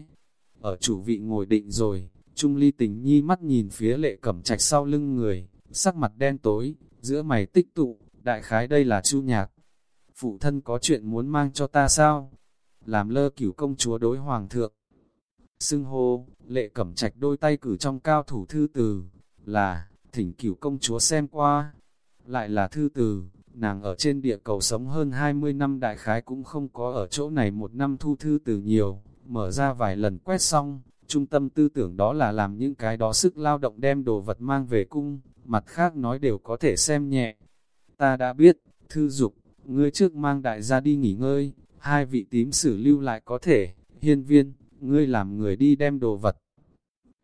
ở chủ vị ngồi định rồi, Trung ly tình nhi mắt nhìn phía lệ cẩm trạch sau lưng người, sắc mặt đen tối, giữa mày tích tụ, đại khái đây là chu nhạc. Phụ thân có chuyện muốn mang cho ta sao? Làm lơ cửu công chúa đối hoàng thượng. Xưng hô, lệ cẩm trạch đôi tay cử trong cao thủ thư từ, là, thỉnh cửu công chúa xem qua. Lại là thư từ, nàng ở trên địa cầu sống hơn 20 năm đại khái cũng không có ở chỗ này một năm thu thư từ nhiều, mở ra vài lần quét xong, trung tâm tư tưởng đó là làm những cái đó sức lao động đem đồ vật mang về cung, mặt khác nói đều có thể xem nhẹ. Ta đã biết, thư dục, ngươi trước mang đại gia đi nghỉ ngơi, hai vị tím sử lưu lại có thể, hiên viên, ngươi làm người đi đem đồ vật.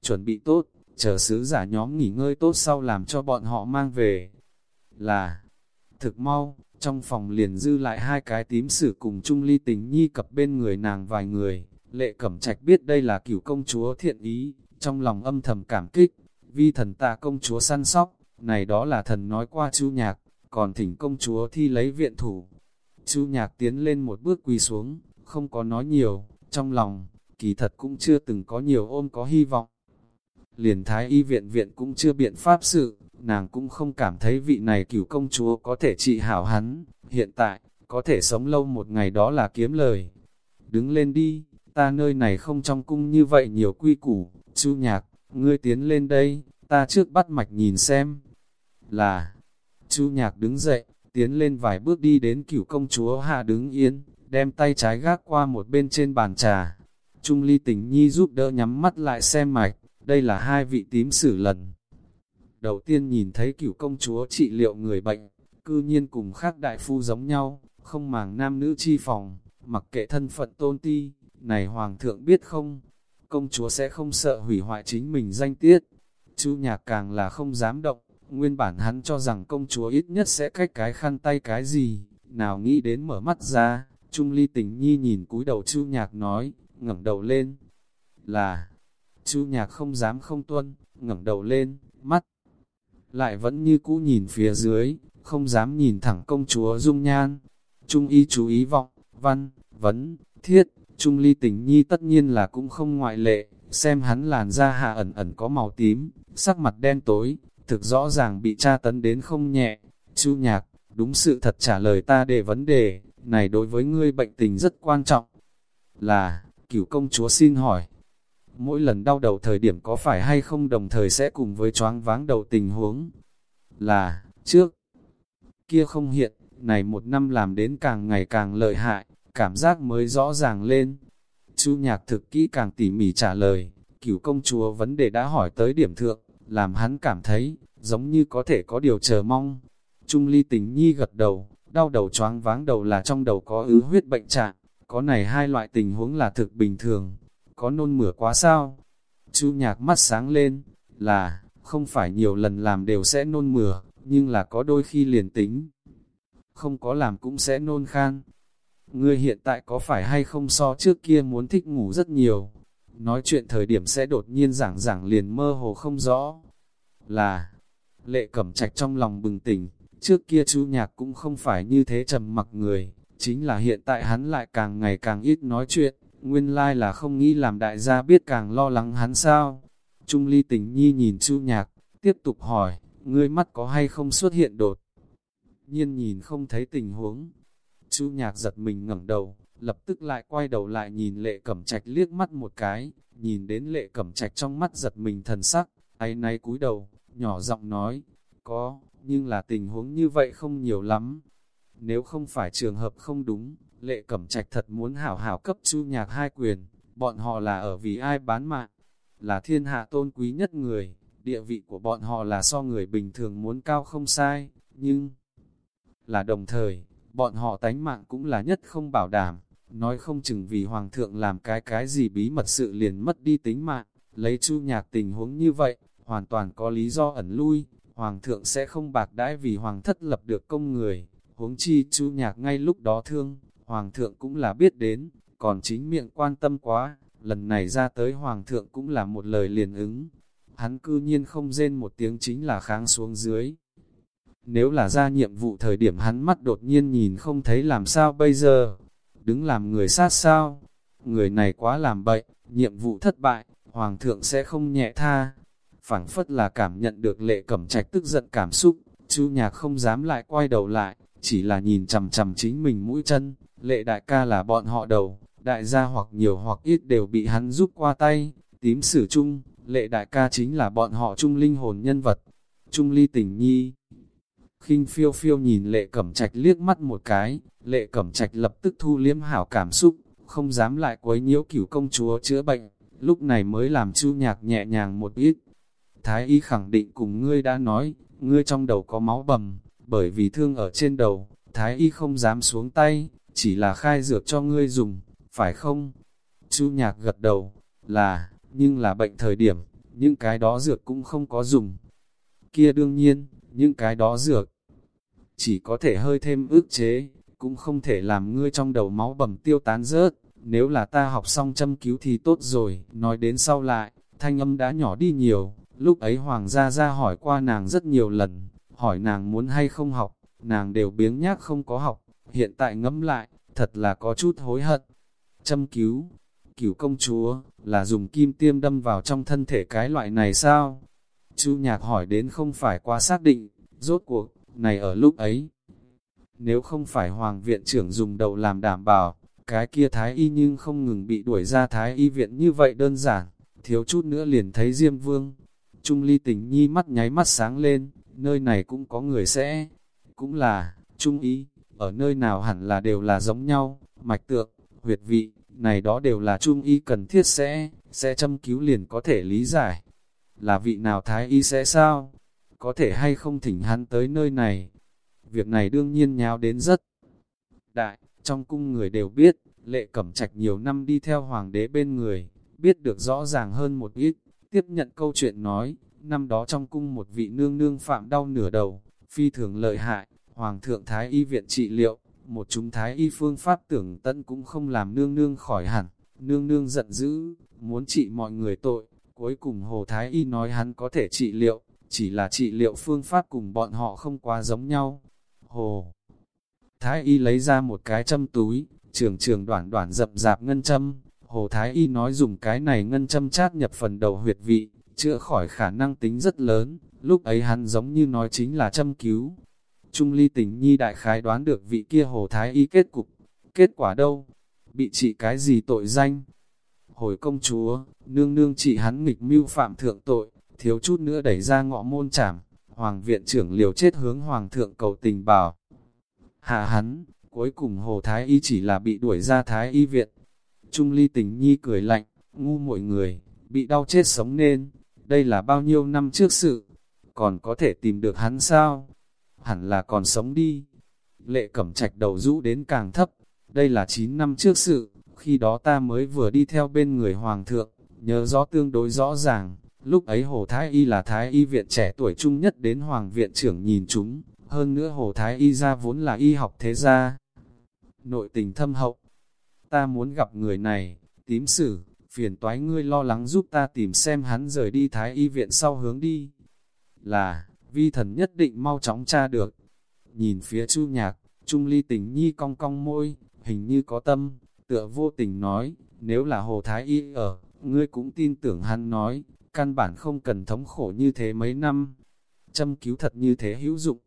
Chuẩn bị tốt, chờ sứ giả nhóm nghỉ ngơi tốt sau làm cho bọn họ mang về. Là, thực mau, trong phòng liền dư lại hai cái tím sử cùng chung ly tình nhi cập bên người nàng vài người. Lệ Cẩm Trạch biết đây là cửu công chúa thiện ý, trong lòng âm thầm cảm kích, vi thần ta công chúa săn sóc, này đó là thần nói qua chu nhạc, còn thỉnh công chúa thi lấy viện thủ. Chu nhạc tiến lên một bước quỳ xuống, không có nói nhiều, trong lòng, kỳ thật cũng chưa từng có nhiều ôm có hy vọng. Liền thái y viện viện cũng chưa biện pháp sự, nàng cũng không cảm thấy vị này cửu công chúa có thể trị hảo hắn, hiện tại, có thể sống lâu một ngày đó là kiếm lời. Đứng lên đi, ta nơi này không trong cung như vậy nhiều quy củ, chu nhạc, ngươi tiến lên đây, ta trước bắt mạch nhìn xem. Là, chu nhạc đứng dậy, tiến lên vài bước đi đến cửu công chúa hạ đứng yên, đem tay trái gác qua một bên trên bàn trà. Trung ly tình nhi giúp đỡ nhắm mắt lại xem mạch, đây là hai vị tím sử lần. Đầu tiên nhìn thấy cửu công chúa trị liệu người bệnh, cư nhiên cùng khác đại phu giống nhau, không màng nam nữ chi phòng, mặc kệ thân phận tôn ti, này hoàng thượng biết không, công chúa sẽ không sợ hủy hoại chính mình danh tiết. Chu nhạc càng là không dám động, nguyên bản hắn cho rằng công chúa ít nhất sẽ cách cái khăn tay cái gì, nào nghĩ đến mở mắt ra, Trung ly tình nhi nhìn cúi đầu chu nhạc nói, ngẩng đầu lên, là, chu nhạc không dám không tuân, ngẩng đầu lên, mắt, lại vẫn như cũ nhìn phía dưới, không dám nhìn thẳng công chúa dung nhan, Trung y chú ý vọng, văn, vấn, thiết, Trung ly tình nhi tất nhiên là cũng không ngoại lệ, xem hắn làn da hạ ẩn ẩn có màu tím, sắc mặt đen tối, thực rõ ràng bị tra tấn đến không nhẹ. Chu nhạc, đúng sự thật trả lời ta để vấn đề, này đối với ngươi bệnh tình rất quan trọng. Là, cửu công chúa xin hỏi, mỗi lần đau đầu thời điểm có phải hay không đồng thời sẽ cùng với choáng váng đầu tình huống? Là, trước, kia không hiện, này một năm làm đến càng ngày càng lợi hại, cảm giác mới rõ ràng lên. Chu nhạc thực kỹ càng tỉ mỉ trả lời, cửu công chúa vấn đề đã hỏi tới điểm thượng, làm hắn cảm thấy, giống như có thể có điều chờ mong. Trung ly tình nhi gật đầu, đau đầu choáng váng đầu là trong đầu có ứ huyết bệnh trạng, có này hai loại tình huống là thực bình thường, có nôn mửa quá sao? Chu nhạc mắt sáng lên, là, không phải nhiều lần làm đều sẽ nôn mửa, nhưng là có đôi khi liền tính. Không có làm cũng sẽ nôn khan. Ngươi hiện tại có phải hay không so trước kia muốn thích ngủ rất nhiều? Nói chuyện thời điểm sẽ đột nhiên giảng giảng liền mơ hồ không rõ. Là, lệ cẩm trạch trong lòng bừng tỉnh, trước kia chú nhạc cũng không phải như thế trầm mặc người, chính là hiện tại hắn lại càng ngày càng ít nói chuyện, nguyên lai là không nghĩ làm đại gia biết càng lo lắng hắn sao. Trung ly tình nhi nhìn chu nhạc, tiếp tục hỏi, ngươi mắt có hay không xuất hiện đột. Nhiên nhìn không thấy tình huống. Chu nhạc giật mình ngẩng đầu, lập tức lại quay đầu lại nhìn lệ cẩm trạch liếc mắt một cái, nhìn đến lệ cẩm trạch trong mắt giật mình thần sắc, ấy nay cúi đầu, nhỏ giọng nói, có, nhưng là tình huống như vậy không nhiều lắm. Nếu không phải trường hợp không đúng, lệ cẩm trạch thật muốn hảo hảo cấp chu nhạc hai quyền, bọn họ là ở vì ai bán mạng, là thiên hạ tôn quý nhất người, địa vị của bọn họ là so người bình thường muốn cao không sai, nhưng là đồng thời, bọn họ tánh mạng cũng là nhất không bảo đảm, nói không chừng vì hoàng thượng làm cái cái gì bí mật sự liền mất đi tính mạng, lấy chu nhạc tình huống như vậy, hoàn toàn có lý do ẩn lui, hoàng thượng sẽ không bạc đãi vì hoàng thất lập được công người, huống chi chu nhạc ngay lúc đó thương, hoàng thượng cũng là biết đến, còn chính miệng quan tâm quá, lần này ra tới hoàng thượng cũng là một lời liền ứng, hắn cư nhiên không rên một tiếng chính là kháng xuống dưới. Nếu là ra nhiệm vụ thời điểm hắn mắt đột nhiên nhìn không thấy làm sao bây giờ, đứng làm người sát sao, người này quá làm bậy, nhiệm vụ thất bại, hoàng thượng sẽ không nhẹ tha. phảng phất là cảm nhận được lệ cẩm trạch tức giận cảm xúc, chu nhạc không dám lại quay đầu lại, chỉ là nhìn chầm chầm chính mình mũi chân, lệ đại ca là bọn họ đầu, đại gia hoặc nhiều hoặc ít đều bị hắn giúp qua tay, tím sử chung, lệ đại ca chính là bọn họ trung linh hồn nhân vật, trung ly tình nhi. khinh phiêu phiêu nhìn lệ cẩm trạch liếc mắt một cái, lệ cẩm trạch lập tức thu liếm hảo cảm xúc, không dám lại quấy nhiễu cửu công chúa chữa bệnh, lúc này mới làm chu nhạc nhẹ nhàng một ít. Thái y khẳng định cùng ngươi đã nói, ngươi trong đầu có máu bầm, bởi vì thương ở trên đầu, thái y không dám xuống tay, chỉ là khai dược cho ngươi dùng, phải không? Chu nhạc gật đầu, là, nhưng là bệnh thời điểm, những cái đó dược cũng không có dùng. Kia đương nhiên, những cái đó dược chỉ có thể hơi thêm ức chế, cũng không thể làm ngươi trong đầu máu bầm tiêu tán rớt. Nếu là ta học xong châm cứu thì tốt rồi, nói đến sau lại, thanh âm đã nhỏ đi nhiều, lúc ấy Hoàng gia ra hỏi qua nàng rất nhiều lần, hỏi nàng muốn hay không học, nàng đều biếng nhác không có học, hiện tại ngẫm lại, thật là có chút hối hận. Châm cứu, cửu công chúa, là dùng kim tiêm đâm vào trong thân thể cái loại này sao? Chu nhạc hỏi đến không phải quá xác định, rốt cuộc, này ở lúc ấy. Nếu không phải hoàng viện trưởng dùng đầu làm đảm bảo, cái kia thái y nhưng không ngừng bị đuổi ra thái y viện như vậy đơn giản, thiếu chút nữa liền thấy Diêm Vương. Trung ly tình nhi mắt nháy mắt sáng lên, nơi này cũng có người sẽ, cũng là, trung ý, ở nơi nào hẳn là đều là giống nhau, mạch tượng, huyệt vị, này đó đều là trung y cần thiết sẽ, sẽ châm cứu liền có thể lý giải. Là vị nào thái y sẽ sao? Có thể hay không thỉnh hắn tới nơi này? Việc này đương nhiên nháo đến rất đại, trong cung người đều biết, lệ cẩm trạch nhiều năm đi theo hoàng đế bên người, biết được rõ ràng hơn một ít, tiếp nhận câu chuyện nói, năm đó trong cung một vị nương nương phạm đau nửa đầu, phi thường lợi hại, hoàng thượng thái y viện trị liệu, một chúng thái y phương pháp tưởng tân cũng không làm nương nương khỏi hẳn, nương nương giận dữ, muốn trị mọi người tội, cuối cùng hồ thái y nói hắn có thể trị liệu, chỉ là trị liệu phương pháp cùng bọn họ không quá giống nhau. Hồ thái y lấy ra một cái châm túi, trường trường đoạn đoạn dập dạp ngân châm, hồ thái y nói dùng cái này ngân châm chát nhập phần đầu huyệt vị, chữa khỏi khả năng tính rất lớn, lúc ấy hắn giống như nói chính là châm cứu, Trung ly tình nhi đại khái đoán được vị kia hồ thái y kết cục. Kết quả đâu? Bị trị cái gì tội danh? Hồi công chúa, nương nương trị hắn nghịch mưu phạm thượng tội, thiếu chút nữa đẩy ra ngọ môn trảm. Hoàng viện trưởng liều chết hướng hoàng thượng cầu tình bảo. Hạ hắn, cuối cùng hồ thái y chỉ là bị đuổi ra thái y viện. Trung ly tình nhi cười lạnh, ngu mọi người, bị đau chết sống nên. Đây là bao nhiêu năm trước sự, còn có thể tìm được hắn sao? Hẳn là còn sống đi. lệ cẩm trạch đầu rũ đến càng thấp. Đây là 9 năm trước sự, khi đó ta mới vừa đi theo bên người hoàng thượng, nhớ rõ tương đối rõ ràng, lúc ấy Hồ Thái Y là Thái Y viện trẻ tuổi trung nhất đến Hoàng viện trưởng nhìn chúng, hơn nữa Hồ Thái Y ra vốn là y học thế gia. Nội tình thâm hậu, ta muốn gặp người này, tím sử, phiền toái ngươi lo lắng giúp ta tìm xem hắn rời đi Thái Y viện sau hướng đi. Là, vi thần nhất định mau chóng tra được. Nhìn phía chu nhạc, Trung ly tình nhi cong cong môi, hình như có tâm, tựa vô tình nói, nếu là Hồ Thái Y ở, ngươi cũng tin tưởng hắn nói, căn bản không cần thống khổ như thế mấy năm. Châm cứu thật như thế hữu dụng.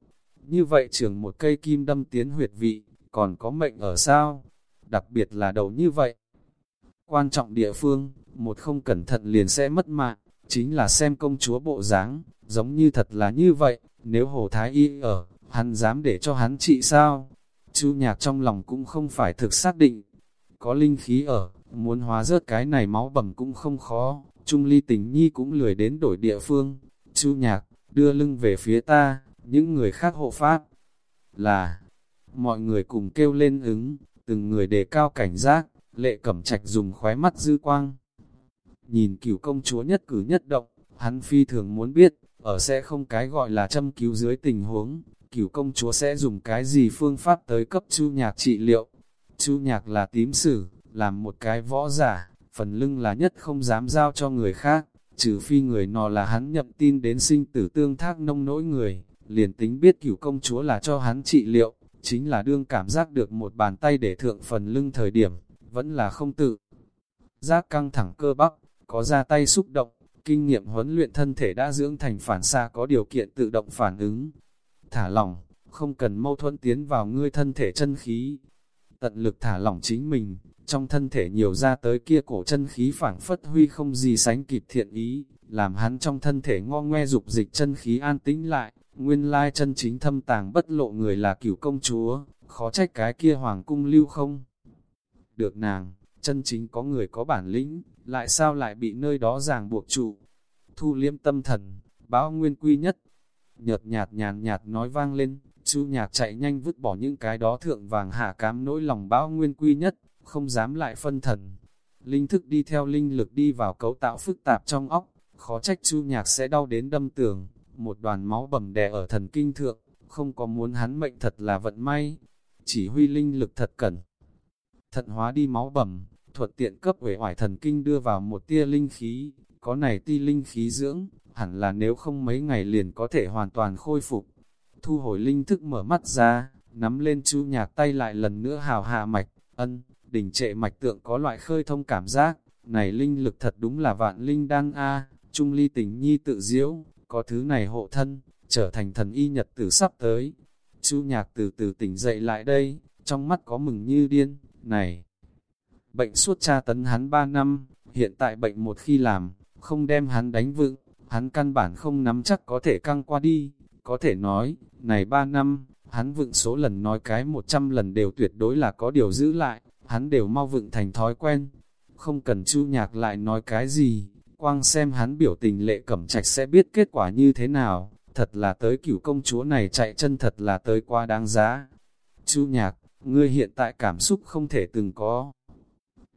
Như vậy trường một cây kim đâm tiến huyệt vị, còn có mệnh ở sao? Đặc biệt là đầu như vậy. Quan trọng địa phương, một không cẩn thận liền sẽ mất mạng, chính là xem công chúa bộ dáng, giống như thật là như vậy, nếu Hồ Thái Y ở, hắn dám để cho hắn trị sao? Chu nhạc trong lòng cũng không phải thực xác định, có linh khí ở, muốn hóa rớt cái này máu bầm cũng không khó, Trung ly tình nhi cũng lười đến đổi địa phương. Chu nhạc, đưa lưng về phía ta, những người khác hộ pháp. Là, mọi người cùng kêu lên ứng, từng người đề cao cảnh giác, lệ cẩm trạch dùng khóe mắt dư quang. Nhìn cửu công chúa nhất cử nhất động, hắn phi thường muốn biết, ở sẽ không cái gọi là châm cứu dưới tình huống, cửu công chúa sẽ dùng cái gì phương pháp tới cấp chu nhạc trị liệu. Chu nhạc là tím sử, làm một cái võ giả, phần lưng là nhất không dám giao cho người khác, trừ phi người nọ là hắn nhậm tin đến sinh tử tương thác nông nỗi người, liền tính biết cửu công chúa là cho hắn trị liệu, chính là đương cảm giác được một bàn tay để thượng phần lưng thời điểm, vẫn là không tự. Giác căng thẳng cơ bắp, có ra tay xúc động, kinh nghiệm huấn luyện thân thể đã dưỡng thành phản xa có điều kiện tự động phản ứng. Thả lỏng, không cần mâu thuẫn tiến vào ngươi thân thể chân khí. Tận lực thả lỏng chính mình, trong thân thể nhiều ra tới kia cổ chân khí phảng phất huy không gì sánh kịp thiện ý, làm hắn trong thân thể ngo ngoe dục dịch chân khí an tĩnh lại, nguyên lai chân chính thâm tàng bất lộ người là cửu công chúa, khó trách cái kia hoàng cung lưu không. Được nàng, chân chính có người có bản lĩnh, lại sao lại bị nơi đó ràng buộc trụ. Thu liêm tâm thần, báo nguyên quy nhất, nhợt nhạt nhàn nhạt nói vang lên, chu nhạc chạy nhanh vứt bỏ những cái đó thượng vàng hạ cám nỗi lòng báo nguyên quy nhất, không dám lại phân thần. Linh thức đi theo linh lực đi vào cấu tạo phức tạp trong óc, khó trách chu nhạc sẽ đau đến đâm tường, một đoàn máu bầm đè ở thần kinh thượng, không có muốn hắn mệnh thật là vận may. Chỉ huy linh lực thật cẩn. Thận hóa đi máu bầm, thuận tiện cấp về hoài thần kinh đưa vào một tia linh khí, có này ti linh khí dưỡng, hẳn là nếu không mấy ngày liền có thể hoàn toàn khôi phục. Thu hồi linh thức mở mắt ra, nắm lên chu nhạc tay lại lần nữa hào hạ mạch, ân, đỉnh trệ mạch tượng có loại khơi thông cảm giác, này linh lực thật đúng là vạn linh đang a trung ly tình nhi tự diễu, có thứ này hộ thân, trở thành thần y nhật tử sắp tới. Chu nhạc từ từ tỉnh dậy lại đây, trong mắt có mừng như điên, này. Bệnh suốt tra tấn hắn 3 năm, hiện tại bệnh một khi làm, không đem hắn đánh vựng, hắn căn bản không nắm chắc có thể căng qua đi, có thể nói, này 3 năm, hắn vựng số lần nói cái 100 lần đều tuyệt đối là có điều giữ lại, hắn đều mau vựng thành thói quen. Không cần chu nhạc lại nói cái gì, quang xem hắn biểu tình lệ cẩm trạch sẽ biết kết quả như thế nào, thật là tới cửu công chúa này chạy chân thật là tới qua đáng giá. Chu nhạc, ngươi hiện tại cảm xúc không thể từng có.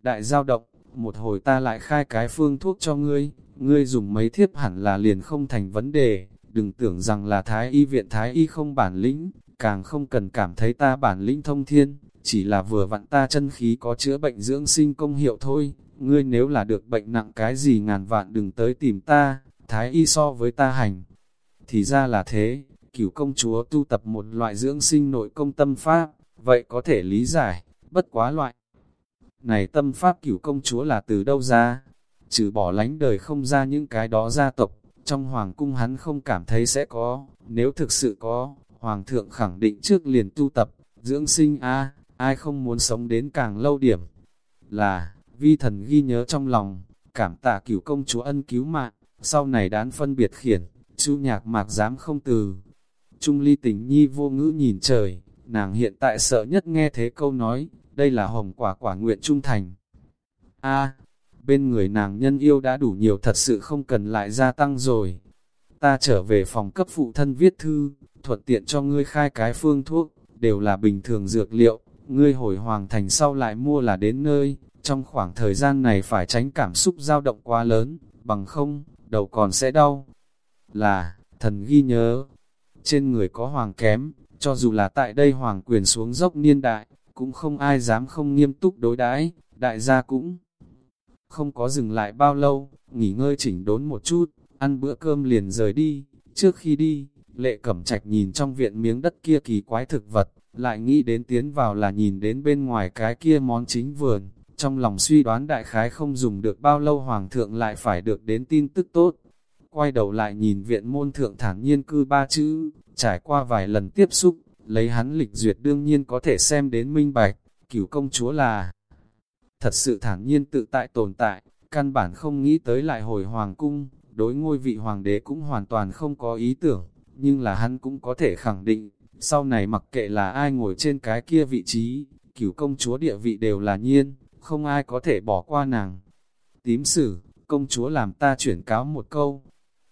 Đại giao động, một hồi ta lại khai cái phương thuốc cho ngươi, ngươi dùng mấy thiếp hẳn là liền không thành vấn đề, đừng tưởng rằng là thái y viện thái y không bản lĩnh, càng không cần cảm thấy ta bản lĩnh thông thiên, chỉ là vừa vặn ta chân khí có chữa bệnh dưỡng sinh công hiệu thôi, ngươi nếu là được bệnh nặng cái gì ngàn vạn đừng tới tìm ta, thái y so với ta hành. Thì ra là thế, cửu công chúa tu tập một loại dưỡng sinh nội công tâm pháp, vậy có thể lý giải, bất quá loại. Này tâm pháp cửu công chúa là từ đâu ra? Trừ bỏ lánh đời không ra những cái đó gia tộc, trong hoàng cung hắn không cảm thấy sẽ có, nếu thực sự có, hoàng thượng khẳng định trước liền tu tập, dưỡng sinh a ai không muốn sống đến càng lâu điểm. Là, vi thần ghi nhớ trong lòng, cảm tạ cửu công chúa ân cứu mạng, sau này đán phân biệt khiển, chu nhạc mạc dám không từ. Trung ly tình nhi vô ngữ nhìn trời, nàng hiện tại sợ nhất nghe thế câu nói, đây là hồng quả quả nguyện trung thành. A, bên người nàng nhân yêu đã đủ nhiều thật sự không cần lại gia tăng rồi. Ta trở về phòng cấp phụ thân viết thư, thuận tiện cho ngươi khai cái phương thuốc, đều là bình thường dược liệu, ngươi hồi hoàng thành sau lại mua là đến nơi, trong khoảng thời gian này phải tránh cảm xúc dao động quá lớn, bằng không, đầu còn sẽ đau. Là, thần ghi nhớ, trên người có hoàng kém, cho dù là tại đây hoàng quyền xuống dốc niên đại, cũng không ai dám không nghiêm túc đối đãi đại gia cũng không có dừng lại bao lâu, nghỉ ngơi chỉnh đốn một chút, ăn bữa cơm liền rời đi, trước khi đi, lệ cẩm trạch nhìn trong viện miếng đất kia kỳ quái thực vật, lại nghĩ đến tiến vào là nhìn đến bên ngoài cái kia món chính vườn, trong lòng suy đoán đại khái không dùng được bao lâu hoàng thượng lại phải được đến tin tức tốt. Quay đầu lại nhìn viện môn thượng thản nhiên cư ba chữ, trải qua vài lần tiếp xúc, lấy hắn lịch duyệt đương nhiên có thể xem đến minh bạch, cửu công chúa là thật sự thản nhiên tự tại tồn tại, căn bản không nghĩ tới lại hồi hoàng cung, đối ngôi vị hoàng đế cũng hoàn toàn không có ý tưởng, nhưng là hắn cũng có thể khẳng định, sau này mặc kệ là ai ngồi trên cái kia vị trí, cửu công chúa địa vị đều là nhiên, không ai có thể bỏ qua nàng. Tím sử, công chúa làm ta chuyển cáo một câu.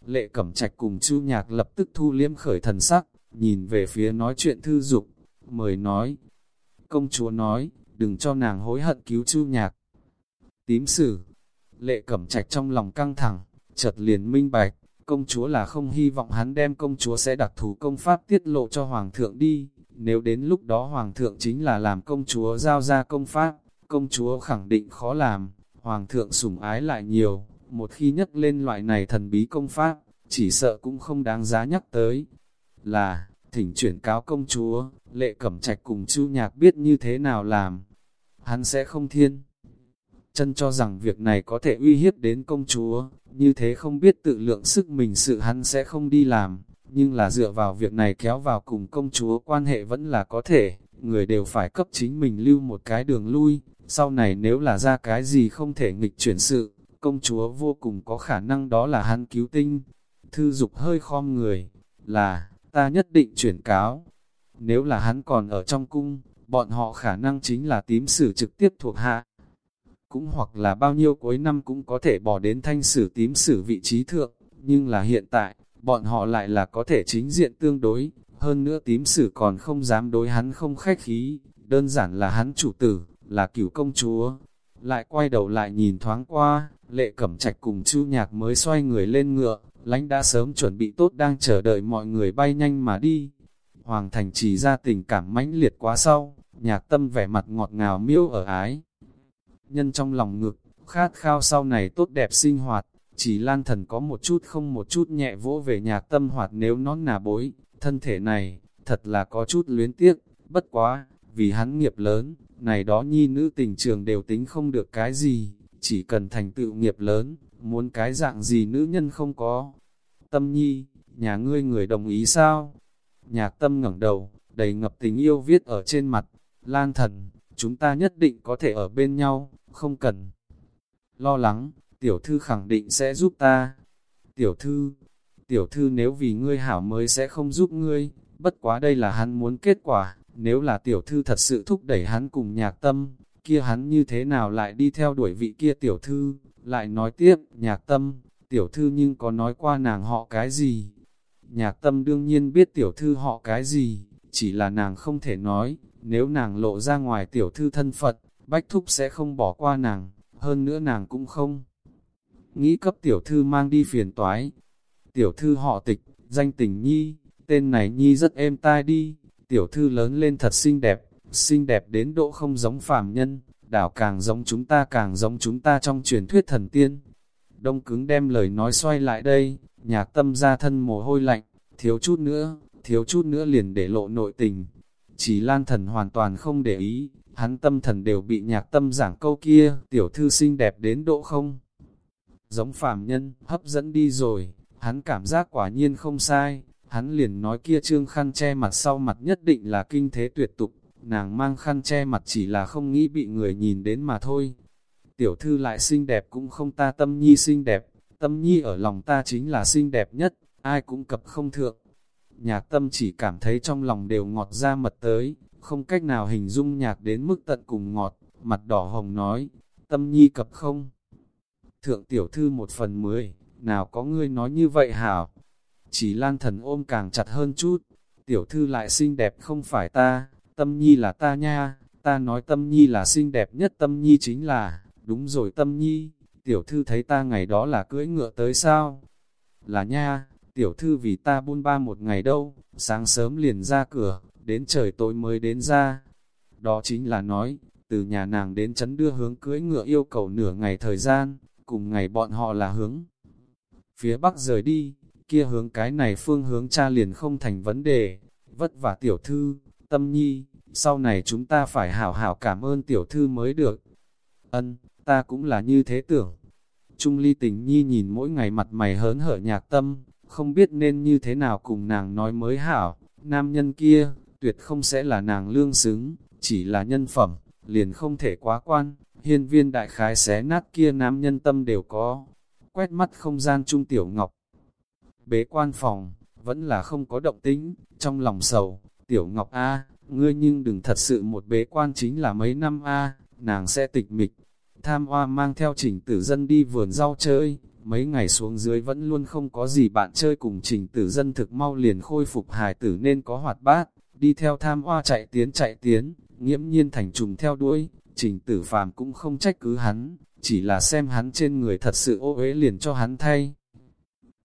Lệ cẩm trạch cùng chu nhạc lập tức thu liêm khởi thần sắc, nhìn về phía nói chuyện thư dục, mời nói. Công chúa nói, đừng cho nàng hối hận cứu chu nhạc. Tím sử, lệ cẩm trạch trong lòng căng thẳng, chợt liền minh bạch, công chúa là không hy vọng hắn đem công chúa sẽ đặc thù công pháp tiết lộ cho hoàng thượng đi, nếu đến lúc đó hoàng thượng chính là làm công chúa giao ra công pháp, công chúa khẳng định khó làm, hoàng thượng sủng ái lại nhiều, một khi nhắc lên loại này thần bí công pháp, chỉ sợ cũng không đáng giá nhắc tới. Là, thỉnh chuyển cáo công chúa, lệ cẩm trạch cùng chu nhạc biết như thế nào làm, hắn sẽ không thiên. Chân cho rằng việc này có thể uy hiếp đến công chúa, như thế không biết tự lượng sức mình sự hắn sẽ không đi làm, nhưng là dựa vào việc này kéo vào cùng công chúa quan hệ vẫn là có thể, người đều phải cấp chính mình lưu một cái đường lui, sau này nếu là ra cái gì không thể nghịch chuyển sự, công chúa vô cùng có khả năng đó là hắn cứu tinh. Thư dục hơi khom người, là, ta nhất định chuyển cáo. Nếu là hắn còn ở trong cung, bọn họ khả năng chính là tím sử trực tiếp thuộc hạ. Cũng hoặc là bao nhiêu cuối năm cũng có thể bỏ đến thanh sử tím sử vị trí thượng, nhưng là hiện tại, bọn họ lại là có thể chính diện tương đối, hơn nữa tím sử còn không dám đối hắn không khách khí, đơn giản là hắn chủ tử, là cửu công chúa. Lại quay đầu lại nhìn thoáng qua, lệ cẩm trạch cùng chu nhạc mới xoay người lên ngựa, lãnh đã sớm chuẩn bị tốt đang chờ đợi mọi người bay nhanh mà đi. Hoàng thành chỉ ra tình cảm mãnh liệt quá sau, nhạc tâm vẻ mặt ngọt ngào miêu ở ái. Nhân trong lòng ngực, khát khao sau này tốt đẹp sinh hoạt, chỉ lan thần có một chút không một chút nhẹ vỗ về nhạc tâm hoạt nếu nó nà bối, thân thể này, thật là có chút luyến tiếc, bất quá, vì hắn nghiệp lớn, này đó nhi nữ tình trường đều tính không được cái gì, chỉ cần thành tựu nghiệp lớn, muốn cái dạng gì nữ nhân không có. Tâm nhi, nhà ngươi người đồng ý sao? Nhạc tâm ngẩng đầu, đầy ngập tình yêu viết ở trên mặt, lan thần, chúng ta nhất định có thể ở bên nhau, không cần. Lo lắng, tiểu thư khẳng định sẽ giúp ta. Tiểu thư, tiểu thư nếu vì ngươi hảo mới sẽ không giúp ngươi, bất quá đây là hắn muốn kết quả, nếu là tiểu thư thật sự thúc đẩy hắn cùng nhạc tâm, kia hắn như thế nào lại đi theo đuổi vị kia tiểu thư, lại nói tiếp, nhạc tâm, tiểu thư nhưng có nói qua nàng họ cái gì? Nhạc tâm đương nhiên biết tiểu thư họ cái gì, chỉ là nàng không thể nói, nếu nàng lộ ra ngoài tiểu thư thân Phật, Bách Thúc sẽ không bỏ qua nàng, hơn nữa nàng cũng không. Nghĩ cấp tiểu thư mang đi phiền toái. Tiểu thư họ tịch, danh tình nhi, tên này nhi rất êm tai đi, tiểu thư lớn lên thật xinh đẹp, xinh đẹp đến độ không giống phàm nhân, đảo càng giống chúng ta càng giống chúng ta trong truyền thuyết thần tiên. Đông cứng đem lời nói xoay lại đây, nhạc tâm ra thân mồ hôi lạnh, thiếu chút nữa, thiếu chút nữa liền để lộ nội tình. Chỉ lan thần hoàn toàn không để ý, hắn tâm thần đều bị nhạc tâm giảng câu kia, tiểu thư xinh đẹp đến độ không. Giống phàm nhân, hấp dẫn đi rồi, hắn cảm giác quả nhiên không sai, hắn liền nói kia trương khăn che mặt sau mặt nhất định là kinh thế tuyệt tục, nàng mang khăn che mặt chỉ là không nghĩ bị người nhìn đến mà thôi. Tiểu thư lại xinh đẹp cũng không ta tâm nhi xinh đẹp, tâm nhi ở lòng ta chính là xinh đẹp nhất, ai cũng cập không thượng. Nhạc tâm chỉ cảm thấy trong lòng đều ngọt ra mật tới, không cách nào hình dung nhạc đến mức tận cùng ngọt, mặt đỏ hồng nói, tâm nhi cập không. Thượng tiểu thư một phần mười, nào có ngươi nói như vậy hảo. Chỉ lan thần ôm càng chặt hơn chút, tiểu thư lại xinh đẹp không phải ta, tâm nhi là ta nha, ta nói tâm nhi là xinh đẹp nhất tâm nhi chính là, đúng rồi tâm nhi, tiểu thư thấy ta ngày đó là cưỡi ngựa tới sao? Là nha, tiểu thư vì ta buôn ba một ngày đâu, sáng sớm liền ra cửa, đến trời tối mới đến ra. Đó chính là nói, từ nhà nàng đến chấn đưa hướng cưỡi ngựa yêu cầu nửa ngày thời gian, cùng ngày bọn họ là hướng. Phía bắc rời đi, kia hướng cái này phương hướng cha liền không thành vấn đề, vất vả tiểu thư, tâm nhi, sau này chúng ta phải hảo hảo cảm ơn tiểu thư mới được. Ân, ta cũng là như thế tưởng. Trung ly tình nhi nhìn mỗi ngày mặt mày hớn hở nhạc tâm, không biết nên như thế nào cùng nàng nói mới hảo, nam nhân kia, tuyệt không sẽ là nàng lương xứng, chỉ là nhân phẩm, liền không thể quá quan, hiên viên đại khái xé nát kia nam nhân tâm đều có, quét mắt không gian trung tiểu ngọc. Bế quan phòng, vẫn là không có động tĩnh, trong lòng sầu, tiểu ngọc A, ngươi nhưng đừng thật sự một bế quan chính là mấy năm A, nàng sẽ tịch mịch. Tham hoa mang theo trình tử dân đi vườn rau chơi, mấy ngày xuống dưới vẫn luôn không có gì bạn chơi cùng trình tử dân thực mau liền khôi phục hài tử nên có hoạt bát, đi theo tham hoa chạy tiến chạy tiến, nghiễm nhiên thành trùng theo đuôi, trình tử phàm cũng không trách cứ hắn, chỉ là xem hắn trên người thật sự ô uế liền cho hắn thay.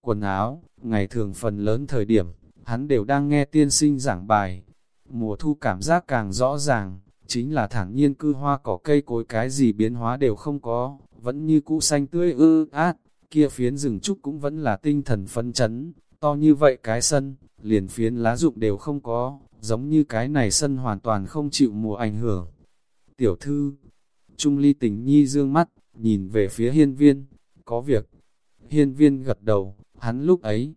Quần áo, ngày thường phần lớn thời điểm, hắn đều đang nghe tiên sinh giảng bài. Mùa thu cảm giác càng rõ ràng, chính là thẳng nhiên cư hoa cỏ cây cối cái gì biến hóa đều không có, vẫn như cũ xanh tươi ư át, kia phiến rừng trúc cũng vẫn là tinh thần phấn chấn, to như vậy cái sân, liền phiến lá rụng đều không có, giống như cái này sân hoàn toàn không chịu mùa ảnh hưởng. Tiểu thư, Trung ly tình nhi dương mắt, nhìn về phía hiên viên, có việc. Hiên viên gật đầu, hắn lúc ấy,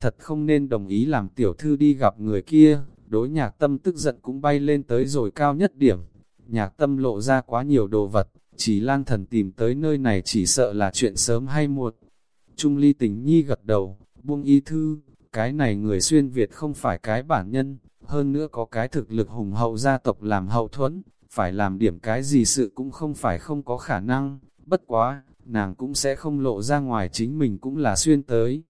thật không nên đồng ý làm tiểu thư đi gặp người kia, đối nhạc tâm tức giận cũng bay lên tới rồi cao nhất điểm. Nhạc tâm lộ ra quá nhiều đồ vật, chỉ lang thần tìm tới nơi này chỉ sợ là chuyện sớm hay muộn. Trung ly tình nhi gật đầu, buông y thư, cái này người xuyên Việt không phải cái bản nhân, hơn nữa có cái thực lực hùng hậu gia tộc làm hậu thuẫn, phải làm điểm cái gì sự cũng không phải không có khả năng, bất quá, nàng cũng sẽ không lộ ra ngoài chính mình cũng là xuyên tới.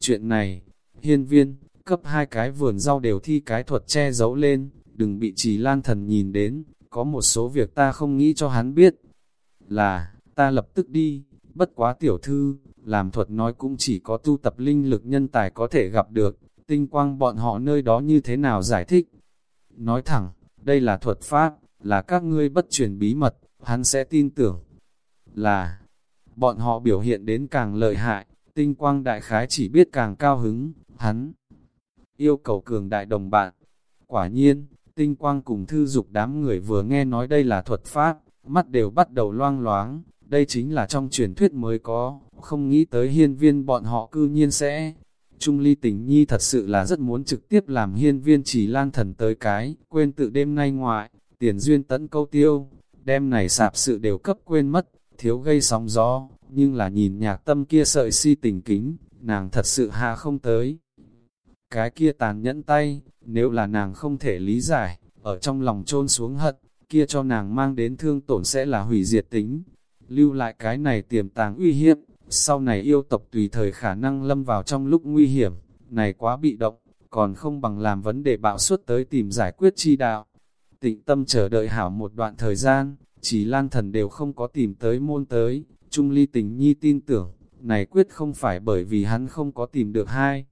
Chuyện này, hiên viên, cấp hai cái vườn rau đều thi cái thuật che giấu lên, đừng bị trì lan thần nhìn đến, có một số việc ta không nghĩ cho hắn biết. Là, ta lập tức đi, bất quá tiểu thư, làm thuật nói cũng chỉ có tu tập linh lực nhân tài có thể gặp được, tinh quang bọn họ nơi đó như thế nào giải thích. Nói thẳng, đây là thuật pháp, là các ngươi bất truyền bí mật, hắn sẽ tin tưởng. Là, bọn họ biểu hiện đến càng lợi hại, tinh quang đại khái chỉ biết càng cao hứng, hắn yêu cầu cường đại đồng bạn. Quả nhiên, tinh quang cùng thư dục đám người vừa nghe nói đây là thuật pháp, mắt đều bắt đầu loang loáng, đây chính là trong truyền thuyết mới có, không nghĩ tới hiên viên bọn họ cư nhiên sẽ. Trung ly tình nhi thật sự là rất muốn trực tiếp làm hiên viên chỉ lan thần tới cái, quên tự đêm nay ngoại, tiền duyên tấn câu tiêu, đêm này sạp sự đều cấp quên mất, thiếu gây sóng gió, nhưng là nhìn nhạc tâm kia sợi si tình kính, nàng thật sự hà không tới. Cái kia tàn nhẫn tay, nếu là nàng không thể lý giải, ở trong lòng trôn xuống hận, kia cho nàng mang đến thương tổn sẽ là hủy diệt tính. Lưu lại cái này tiềm tàng uy hiếp, sau này yêu tộc tùy thời khả năng lâm vào trong lúc nguy hiểm, này quá bị động, còn không bằng làm vấn đề bạo suất tới tìm giải quyết chi đạo. Tịnh tâm chờ đợi hảo một đoạn thời gian, chỉ lan thần đều không có tìm tới môn tới, Trung ly tình nhi tin tưởng, này quyết không phải bởi vì hắn không có tìm được hai.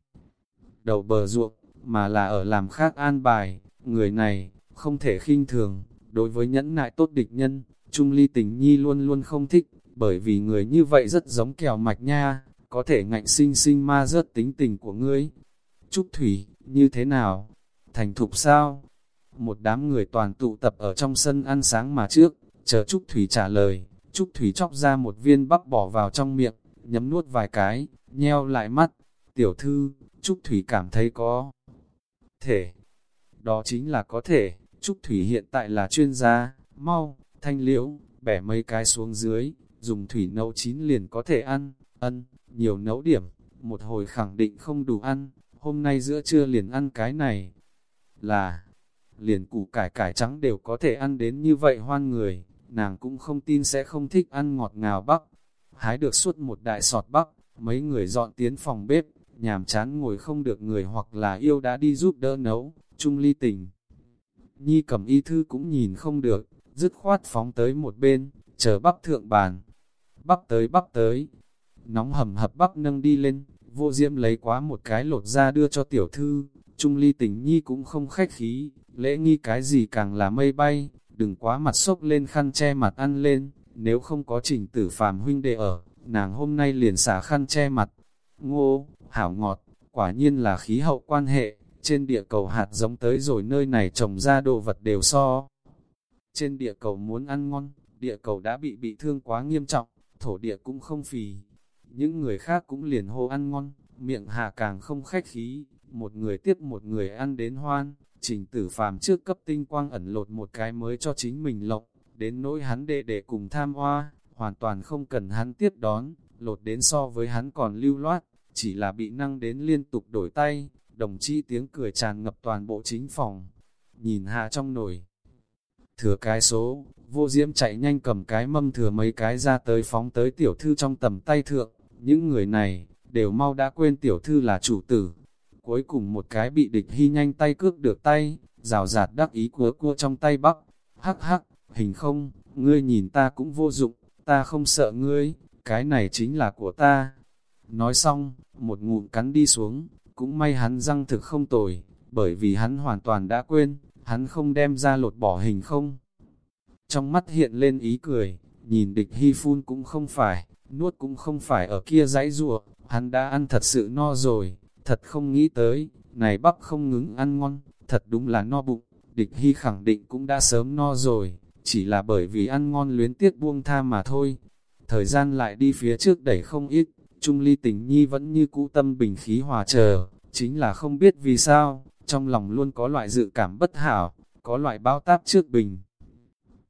Đầu bờ ruộng, mà là ở làm khác an bài, người này, không thể khinh thường, đối với nhẫn nại tốt địch nhân, Trung ly tình nhi luôn luôn không thích, bởi vì người như vậy rất giống kèo mạch nha, có thể ngạnh sinh sinh ma rớt tính tình của ngươi. Trúc Thủy, như thế nào? Thành thục sao? Một đám người toàn tụ tập ở trong sân ăn sáng mà trước, chờ Trúc Thủy trả lời, Trúc Thủy chóc ra một viên bắp bỏ vào trong miệng, nhấm nuốt vài cái, nheo lại mắt. Tiểu thư, Trúc Thủy cảm thấy có thể. Đó chính là có thể, Trúc Thủy hiện tại là chuyên gia, mau, thanh liễu, bẻ mấy cái xuống dưới, dùng thủy nấu chín liền có thể ăn, ân, nhiều nấu điểm, một hồi khẳng định không đủ ăn, hôm nay giữa trưa liền ăn cái này, là, liền củ cải cải trắng đều có thể ăn đến như vậy hoan người, nàng cũng không tin sẽ không thích ăn ngọt ngào bắp. Hái được suốt một đại sọt bắp, mấy người dọn tiến phòng bếp, nhàm chán ngồi không được người hoặc là yêu đã đi giúp đỡ nấu, chung ly tình. Nhi cầm y thư cũng nhìn không được, dứt khoát phóng tới một bên, chờ bắp thượng bàn. Bắp tới bắp tới, nóng hầm hập bắp nâng đi lên, vô diễm lấy quá một cái lột ra đưa cho tiểu thư, Trung ly tình nhi cũng không khách khí, lễ nghi cái gì càng là mây bay, đừng quá mặt sốc lên khăn che mặt ăn lên, nếu không có trình tử phàm huynh đệ ở, nàng hôm nay liền xả khăn che mặt. Ngô, hảo ngọt, quả nhiên là khí hậu quan hệ, trên địa cầu hạt giống tới rồi nơi này trồng ra đồ vật đều so. Trên địa cầu muốn ăn ngon, địa cầu đã bị bị thương quá nghiêm trọng, thổ địa cũng không phì. Những người khác cũng liền hô ăn ngon, miệng hạ càng không khách khí, một người tiếp một người ăn đến hoan, trình tử phàm trước cấp tinh quang ẩn lột một cái mới cho chính mình lộng, đến nỗi hắn đệ để cùng tham hoa, hoàn toàn không cần hắn tiếp đón, lột đến so với hắn còn lưu loát, chỉ là bị năng đến liên tục đổi tay, đồng chi tiếng cười tràn ngập toàn bộ chính phòng, nhìn hạ trong nồi. Thừa cái số, vô diễm chạy nhanh cầm cái mâm thừa mấy cái ra tới phóng tới tiểu thư trong tầm tay thượng, những người này, đều mau đã quên tiểu thư là chủ tử, Cuối cùng một cái bị địch hy nhanh tay cướp được tay, rào rạt đắc ý cua cua trong tay bắc. Hắc hắc, hình không, ngươi nhìn ta cũng vô dụng, ta không sợ ngươi, cái này chính là của ta. Nói xong, một ngụm cắn đi xuống, cũng may hắn răng thực không tồi, bởi vì hắn hoàn toàn đã quên, hắn không đem ra lột bỏ hình không. Trong mắt hiện lên ý cười, nhìn địch hy phun cũng không phải, nuốt cũng không phải ở kia dãy rùa, hắn đã ăn thật sự no rồi, thật không nghĩ tới, này bắp không ngứng ăn ngon, thật đúng là no bụng, địch hy khẳng định cũng đã sớm no rồi, chỉ là bởi vì ăn ngon luyến tiếc buông tha mà thôi. Thời gian lại đi phía trước đẩy không ít, Trung Ly tình nhi vẫn như cũ tâm bình khí hòa chờ, chính là không biết vì sao, trong lòng luôn có loại dự cảm bất hảo, có loại bao táp trước bình.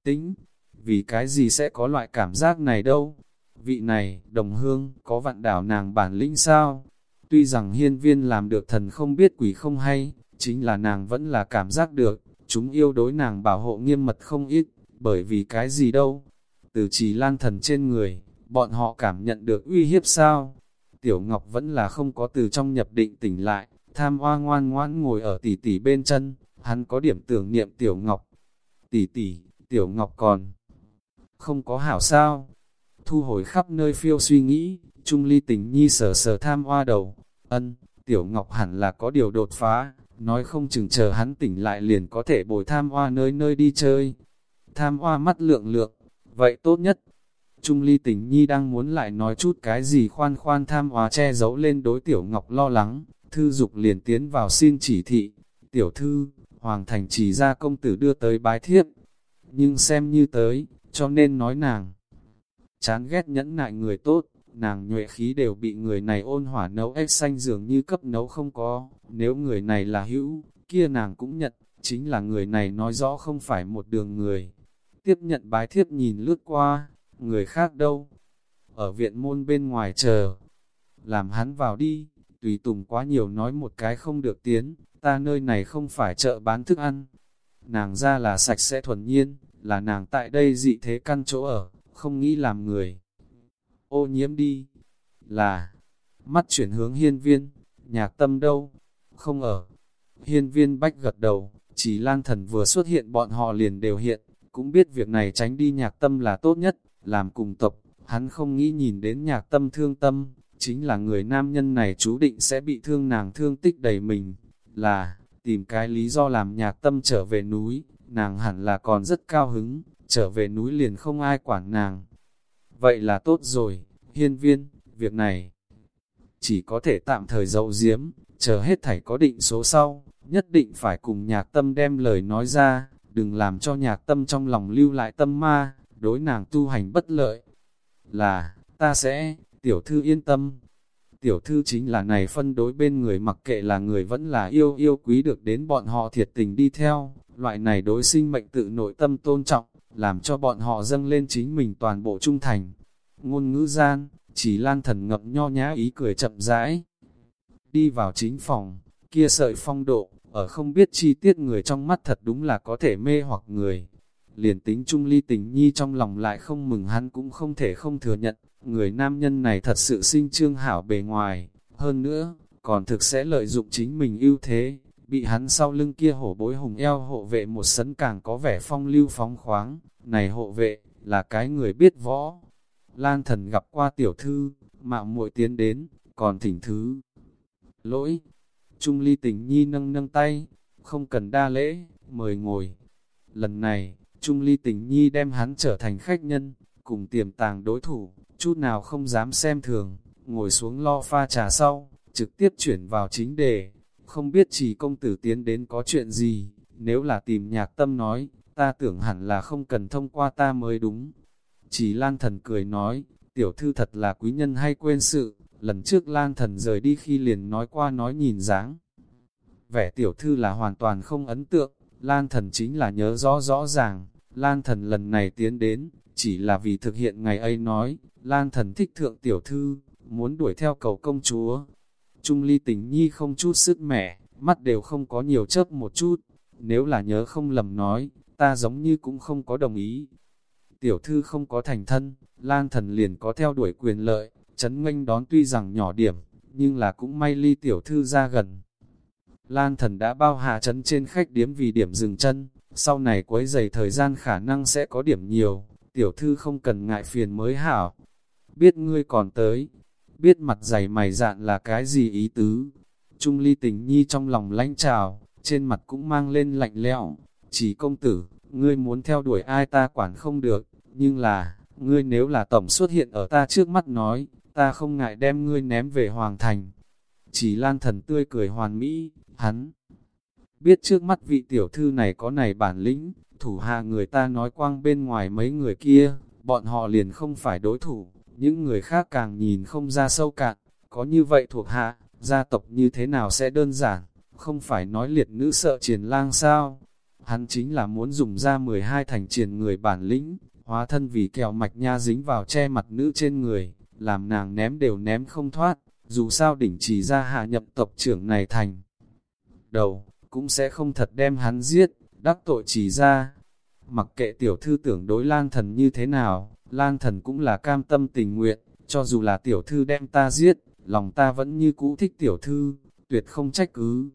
Tính, vì cái gì sẽ có loại cảm giác này đâu? Vị này, đồng hương, có vạn đảo nàng bản lĩnh sao? Tuy rằng hiên viên làm được thần không biết quỷ không hay, chính là nàng vẫn là cảm giác được, chúng yêu đối nàng bảo hộ nghiêm mật không ít, bởi vì cái gì đâu. Từ trì lan thần trên người, bọn họ cảm nhận được uy hiếp sao? Tiểu Ngọc vẫn là không có từ trong nhập định tỉnh lại, tham hoa ngoan ngoan ngồi ở tỷ tỷ bên chân, hắn có điểm tưởng niệm Tiểu Ngọc. Tỷ tỷ, Tiểu Ngọc còn không có hảo sao? Thu hồi khắp nơi phiêu suy nghĩ, Trung ly tình nhi sờ sờ tham hoa đầu, ân, tiểu ngọc hẳn là có điều đột phá, nói không chừng chờ hắn tỉnh lại liền có thể bồi tham hoa nơi nơi đi chơi. Tham hoa mắt lượng lượng, vậy tốt nhất. Trung ly tình nhi đang muốn lại nói chút cái gì khoan khoan tham hòa che giấu lên đối tiểu ngọc lo lắng, thư dục liền tiến vào xin chỉ thị. Tiểu thư, hoàng thành chỉ ra công tử đưa tới bái thiếp, nhưng xem như tới, cho nên nói nàng. Chán ghét nhẫn nại người tốt, nàng nhuệ khí đều bị người này ôn hỏa nấu ếch xanh dường như cấp nấu không có, nếu người này là hữu, kia nàng cũng nhận, chính là người này nói rõ không phải một đường người. Tiếp nhận bái thiếp nhìn lướt qua, người khác đâu? Ở viện môn bên ngoài chờ, làm hắn vào đi, tùy tùng quá nhiều nói một cái không được tiến, ta nơi này không phải chợ bán thức ăn. Nàng ra là sạch sẽ thuần nhiên, là nàng tại đây dị thế căn chỗ ở, không nghĩ làm người ô nhiễm đi. Là, mắt chuyển hướng hiên viên, nhạc tâm đâu? Không ở. Hiên viên bách gật đầu, chỉ lan thần vừa xuất hiện bọn họ liền đều hiện, cũng biết việc này tránh đi nhạc tâm là tốt nhất, làm cùng tộc, hắn không nghĩ nhìn đến nhạc tâm thương tâm, chính là người nam nhân này chú định sẽ bị thương nàng thương tích đầy mình, là, tìm cái lý do làm nhạc tâm trở về núi, nàng hẳn là còn rất cao hứng, trở về núi liền không ai quản nàng, Vậy là tốt rồi, hiên viên, việc này chỉ có thể tạm thời dậu diếm, chờ hết thảy có định số sau, nhất định phải cùng nhạc tâm đem lời nói ra, đừng làm cho nhạc tâm trong lòng lưu lại tâm ma, đối nàng tu hành bất lợi. Là, ta sẽ, tiểu thư yên tâm. Tiểu thư chính là này phân đối bên người mặc kệ là người vẫn là yêu yêu quý được đến bọn họ thiệt tình đi theo, loại này đối sinh mệnh tự nội tâm tôn trọng, làm cho bọn họ dâng lên chính mình toàn bộ trung thành. Ngôn ngữ gian, chỉ lan thần ngập nho nhã ý cười chậm rãi. Đi vào chính phòng, kia sợi phong độ, ở không biết chi tiết người trong mắt thật đúng là có thể mê hoặc người. Liền tính trung ly tình nhi trong lòng lại không mừng hắn cũng không thể không thừa nhận, người nam nhân này thật sự sinh trương hảo bề ngoài, hơn nữa, còn thực sẽ lợi dụng chính mình ưu thế, bị hắn sau lưng kia hổ bối hùng eo hộ vệ một sấn càng có vẻ phong lưu phóng khoáng, này hộ vệ, là cái người biết võ. Lan thần gặp qua tiểu thư, mạo muội tiến đến, còn thỉnh thứ. Lỗi, Trung ly tình nhi nâng nâng tay, không cần đa lễ, mời ngồi. Lần này, Trung ly tình nhi đem hắn trở thành khách nhân, cùng tiềm tàng đối thủ, chút nào không dám xem thường, ngồi xuống lo pha trà sau, trực tiếp chuyển vào chính đề. Không biết chỉ công tử tiến đến có chuyện gì, nếu là tìm nhạc tâm nói, ta tưởng hẳn là không cần thông qua ta mới đúng. Chỉ Lan Thần cười nói, tiểu thư thật là quý nhân hay quên sự, lần trước Lan Thần rời đi khi liền nói qua nói nhìn dáng. Vẻ tiểu thư là hoàn toàn không ấn tượng, Lan Thần chính là nhớ rõ rõ ràng, Lan Thần lần này tiến đến, chỉ là vì thực hiện ngày ấy nói, Lan Thần thích thượng tiểu thư, muốn đuổi theo cầu công chúa. Trung ly tình nhi không chút sức mẻ, mắt đều không có nhiều chớp một chút, nếu là nhớ không lầm nói, ta giống như cũng không có đồng ý. Tiểu thư không có thành thân, Lan Thần liền có theo đuổi quyền lợi, chấn nghênh đón tuy rằng nhỏ điểm, nhưng là cũng may ly tiểu thư ra gần. Lan Thần đã bao hà chấn trên khách điếm vì điểm dừng chân, sau này quấy dày thời gian khả năng sẽ có điểm nhiều, tiểu thư không cần ngại phiền mới hảo. Biết ngươi còn tới, biết mặt dày mày dạn là cái gì ý tứ. Trung ly tình nhi trong lòng lãnh trào, trên mặt cũng mang lên lạnh lẽo. Chỉ công tử, ngươi muốn theo đuổi ai ta quản không được, nhưng là, ngươi nếu là tổng xuất hiện ở ta trước mắt nói, ta không ngại đem ngươi ném về hoàng thành. Chỉ lan thần tươi cười hoàn mỹ, hắn biết trước mắt vị tiểu thư này có này bản lĩnh, thủ hạ người ta nói quang bên ngoài mấy người kia, bọn họ liền không phải đối thủ, những người khác càng nhìn không ra sâu cạn, có như vậy thuộc hạ, gia tộc như thế nào sẽ đơn giản, không phải nói liệt nữ sợ triển lang sao, hắn chính là muốn dùng ra 12 thành triển người bản lĩnh, hóa thân vì kẹo mạch nha dính vào che mặt nữ trên người, làm nàng ném đều ném không thoát, dù sao đỉnh chỉ ra hạ nhậm tộc trưởng này thành. Đầu, cũng sẽ không thật đem hắn giết, đắc tội chỉ ra. Mặc kệ tiểu thư tưởng đối lan thần như thế nào, lan thần cũng là cam tâm tình nguyện, cho dù là tiểu thư đem ta giết, lòng ta vẫn như cũ thích tiểu thư, tuyệt không trách cứ.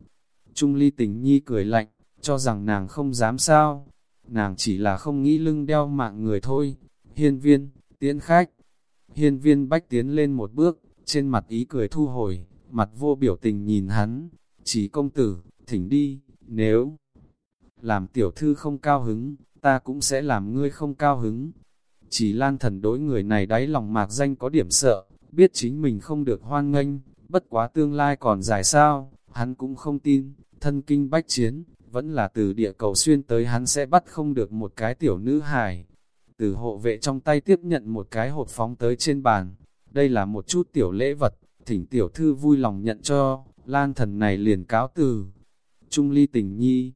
Trung ly tình nhi cười lạnh, cho rằng nàng không dám sao, nàng chỉ là không nghĩ lưng đeo mạng người thôi. Hiên viên, tiễn khách. Hiên viên bách tiến lên một bước, trên mặt ý cười thu hồi, mặt vô biểu tình nhìn hắn. Chỉ công tử, thỉnh đi, nếu làm tiểu thư không cao hứng, ta cũng sẽ làm ngươi không cao hứng. Chỉ lan thần đối người này đáy lòng mạc danh có điểm sợ, biết chính mình không được hoan nghênh, bất quá tương lai còn dài sao, hắn cũng không tin, thân kinh bách chiến, vẫn là từ địa cầu xuyên tới hắn sẽ bắt không được một cái tiểu nữ hài. Từ hộ vệ trong tay tiếp nhận một cái hộp phóng tới trên bàn, đây là một chút tiểu lễ vật, thỉnh tiểu thư vui lòng nhận cho, lan thần này liền cáo từ. Trung ly tình nhi,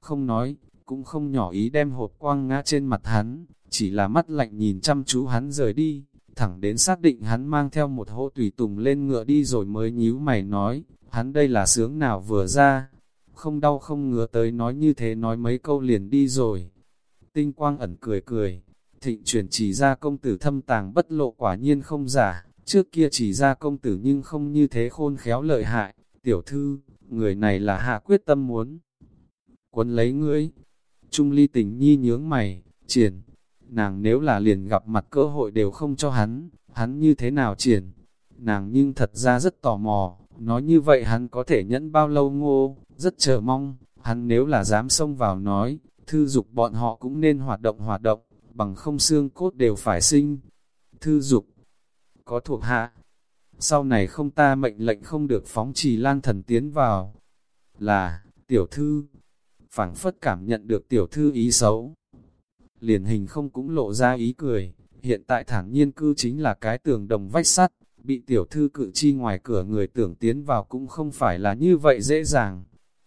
không nói, cũng không nhỏ ý đem hộp quang ngã trên mặt hắn, chỉ là mắt lạnh nhìn chăm chú hắn rời đi, thẳng đến xác định hắn mang theo một hô tùy tùng lên ngựa đi rồi mới nhíu mày nói, hắn đây là sướng nào vừa ra, không đau không ngứa tới nói như thế nói mấy câu liền đi rồi. Tinh quang ẩn cười cười, thịnh truyền chỉ ra công tử thâm tàng bất lộ quả nhiên không giả, trước kia chỉ ra công tử nhưng không như thế khôn khéo lợi hại, tiểu thư, người này là hạ quyết tâm muốn. Quấn lấy ngươi, Trung ly tình nhi nhướng mày, triển, nàng nếu là liền gặp mặt cơ hội đều không cho hắn, hắn như thế nào triển, nàng nhưng thật ra rất tò mò, nói như vậy hắn có thể nhẫn bao lâu ngô, rất chờ mong, hắn nếu là dám xông vào nói, thư dục bọn họ cũng nên hoạt động hoạt động, bằng không xương cốt đều phải sinh. Thư dục, có thuộc hạ, sau này không ta mệnh lệnh không được phóng trì lan thần tiến vào, là, tiểu thư, phảng phất cảm nhận được tiểu thư ý xấu. Liền hình không cũng lộ ra ý cười, hiện tại thản nhiên cư chính là cái tường đồng vách sắt, bị tiểu thư cự chi ngoài cửa người tưởng tiến vào cũng không phải là như vậy dễ dàng.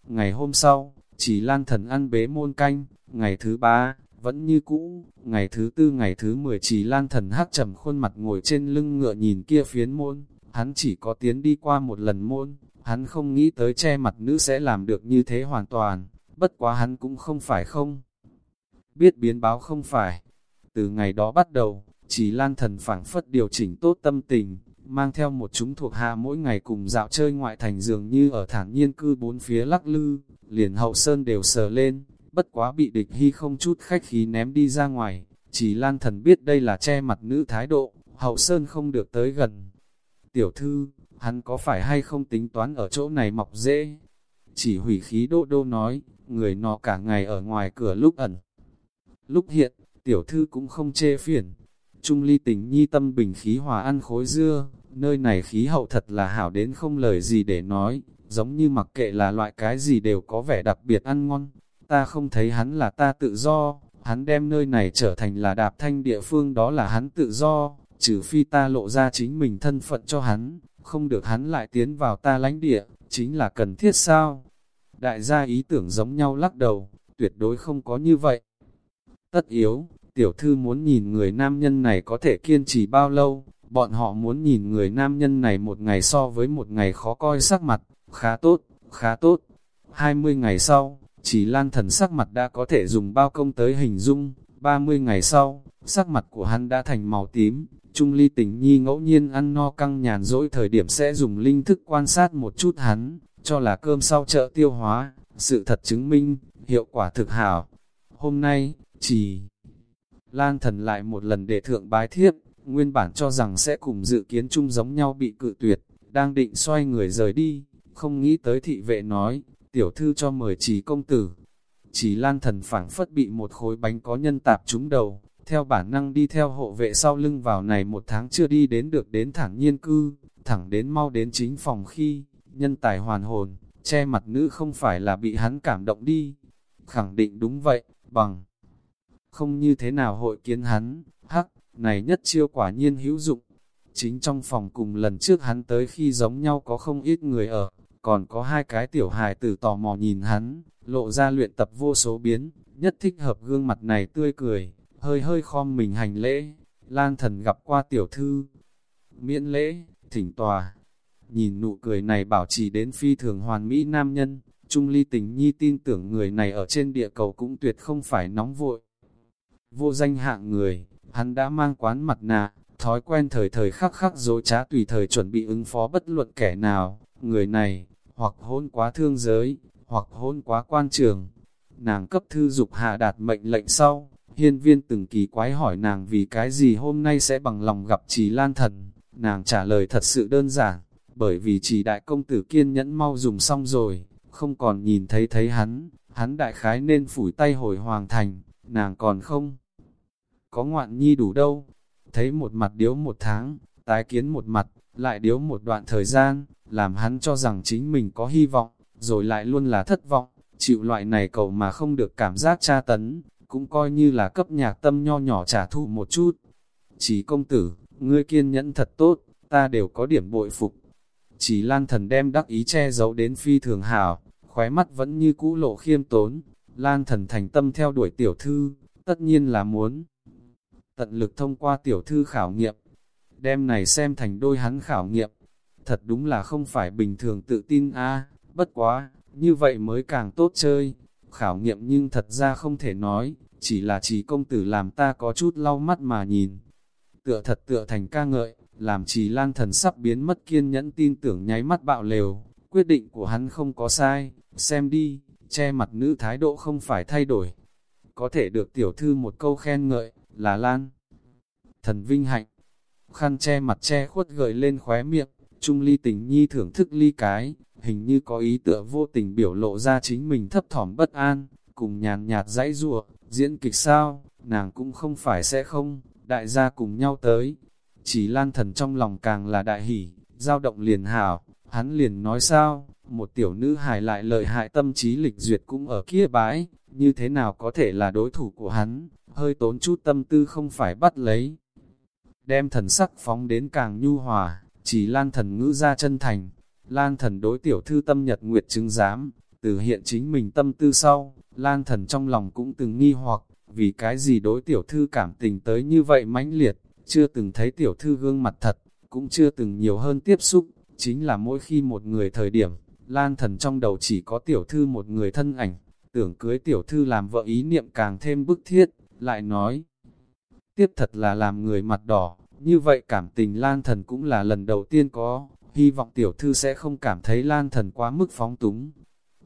Ngày hôm sau, chỉ lan thần ăn bế môn canh, ngày thứ ba, vẫn như cũ, ngày thứ tư ngày thứ mười chỉ lan thần hắc trầm khuôn mặt ngồi trên lưng ngựa nhìn kia phiến môn, hắn chỉ có tiến đi qua một lần môn, hắn không nghĩ tới che mặt nữ sẽ làm được như thế hoàn toàn, bất quá hắn cũng không phải không. Biết biến báo không phải, từ ngày đó bắt đầu, chỉ lan thần phảng phất điều chỉnh tốt tâm tình, mang theo một chúng thuộc hạ mỗi ngày cùng dạo chơi ngoại thành dường như ở thản nhiên cư bốn phía lắc lư, liền hậu sơn đều sờ lên, bất quá bị địch hy không chút khách khí ném đi ra ngoài, chỉ lan thần biết đây là che mặt nữ thái độ, hậu sơn không được tới gần. Tiểu thư, hắn có phải hay không tính toán ở chỗ này mọc dễ? Chỉ hủy khí đô đô nói, người nó cả ngày ở ngoài cửa lúc ẩn. Lúc hiện, tiểu thư cũng không chê phiền. Trung ly tình nhi tâm bình khí hòa ăn khối dưa, nơi này khí hậu thật là hảo đến không lời gì để nói, giống như mặc kệ là loại cái gì đều có vẻ đặc biệt ăn ngon. Ta không thấy hắn là ta tự do, hắn đem nơi này trở thành là đạp thanh địa phương đó là hắn tự do, trừ phi ta lộ ra chính mình thân phận cho hắn, không được hắn lại tiến vào ta lãnh địa, chính là cần thiết sao? Đại gia ý tưởng giống nhau lắc đầu, tuyệt đối không có như vậy. Tất yếu, tiểu thư muốn nhìn người nam nhân này có thể kiên trì bao lâu, bọn họ muốn nhìn người nam nhân này một ngày so với một ngày khó coi sắc mặt, khá tốt, khá tốt. 20 ngày sau, chỉ lan thần sắc mặt đã có thể dùng bao công tới hình dung, 30 ngày sau, sắc mặt của hắn đã thành màu tím, Trung ly tình nhi ngẫu nhiên ăn no căng nhàn dỗi thời điểm sẽ dùng linh thức quan sát một chút hắn, cho là cơm sau chợ tiêu hóa, sự thật chứng minh, hiệu quả thực hảo. Hôm nay, chỉ Lan thần lại một lần để thượng bái thiếp, nguyên bản cho rằng sẽ cùng dự kiến chung giống nhau bị cự tuyệt, đang định xoay người rời đi, không nghĩ tới thị vệ nói, tiểu thư cho mời chỉ công tử. Chỉ lan thần phảng phất bị một khối bánh có nhân tạp trúng đầu, theo bản năng đi theo hộ vệ sau lưng vào này một tháng chưa đi đến được đến thẳng nhiên cư, thẳng đến mau đến chính phòng khi, nhân tài hoàn hồn, che mặt nữ không phải là bị hắn cảm động đi. Khẳng định đúng vậy, bằng không như thế nào hội kiến hắn, hắc, này nhất chiêu quả nhiên hữu dụng. Chính trong phòng cùng lần trước hắn tới khi giống nhau có không ít người ở, còn có hai cái tiểu hài tử tò mò nhìn hắn, lộ ra luyện tập vô số biến, nhất thích hợp gương mặt này tươi cười, hơi hơi khom mình hành lễ, Lan thần gặp qua tiểu thư, miễn lễ, thỉnh tòa. Nhìn nụ cười này bảo trì đến phi thường hoàn mỹ nam nhân, Trung ly tình nhi tin tưởng người này ở trên địa cầu cũng tuyệt không phải nóng vội. Vô danh hạng người, hắn đã mang quán mặt nạ, thói quen thời thời khắc khắc dối trá tùy thời chuẩn bị ứng phó bất luận kẻ nào, người này, hoặc hôn quá thương giới, hoặc hôn quá quan trường. Nàng cấp thư dục hạ đạt mệnh lệnh sau, Hiên viên từng kỳ quái hỏi nàng vì cái gì hôm nay sẽ bằng lòng gặp trì lan thần. Nàng trả lời thật sự đơn giản, bởi vì chỉ đại công tử kiên nhẫn mau dùng xong rồi, không còn nhìn thấy thấy hắn, hắn đại khái nên phủi tay hồi hoàng thành, nàng còn không. Có ngoạn nhi đủ đâu, thấy một mặt điếu một tháng, tái kiến một mặt, lại điếu một đoạn thời gian, làm hắn cho rằng chính mình có hy vọng, rồi lại luôn là thất vọng, chịu loại này cầu mà không được cảm giác tra tấn, cũng coi như là cấp nhạc tâm nho nhỏ trả thù một chút. Chỉ công tử, ngươi kiên nhẫn thật tốt, ta đều có điểm bội phục. Chỉ lan thần đem đắc ý che giấu đến phi thường hảo, khóe mắt vẫn như cũ lộ khiêm tốn. Lan thần thành tâm theo đuổi tiểu thư, tất nhiên là muốn tận lực thông qua tiểu thư khảo nghiệm. Đem này xem thành đôi hắn khảo nghiệm. Thật đúng là không phải bình thường tự tin a bất quá, như vậy mới càng tốt chơi. Khảo nghiệm nhưng thật ra không thể nói, chỉ là chỉ công tử làm ta có chút lau mắt mà nhìn. Tựa thật tựa thành ca ngợi, làm trì lan thần sắp biến mất kiên nhẫn tin tưởng nháy mắt bạo lều, quyết định của hắn không có sai, xem đi, che mặt nữ thái độ không phải thay đổi. Có thể được tiểu thư một câu khen ngợi, là lan. Thần vinh hạnh, khăn che mặt che khuất gợi lên khóe miệng, trung ly tình nhi thưởng thức ly cái, hình như có ý tựa vô tình biểu lộ ra chính mình thấp thỏm bất an, cùng nhàn nhạt dãy rùa, diễn kịch sao, nàng cũng không phải sẽ không, đại gia cùng nhau tới. Chỉ lan thần trong lòng càng là đại hỷ, dao động liền hảo, hắn liền nói sao, một tiểu nữ hài lại lợi hại tâm trí lịch duyệt cũng ở kia bãi, như thế nào có thể là đối thủ của hắn, hơi tốn chút tâm tư không phải bắt lấy. Đem thần sắc phóng đến càng nhu hòa, chỉ lan thần ngữ ra chân thành, lan thần đối tiểu thư tâm nhật nguyệt chứng giám, từ hiện chính mình tâm tư sau, Lan thần trong lòng cũng từng nghi hoặc, vì cái gì đối tiểu thư cảm tình tới như vậy mãnh liệt, chưa từng thấy tiểu thư gương mặt thật, cũng chưa từng nhiều hơn tiếp xúc, chính là mỗi khi một người thời điểm, Lan thần trong đầu chỉ có tiểu thư một người thân ảnh, tưởng cưới tiểu thư làm vợ ý niệm càng thêm bức thiết, lại nói, tiếp thật là làm người mặt đỏ, Như vậy cảm tình Lan Thần cũng là lần đầu tiên có, hy vọng tiểu thư sẽ không cảm thấy Lan Thần quá mức phóng túng.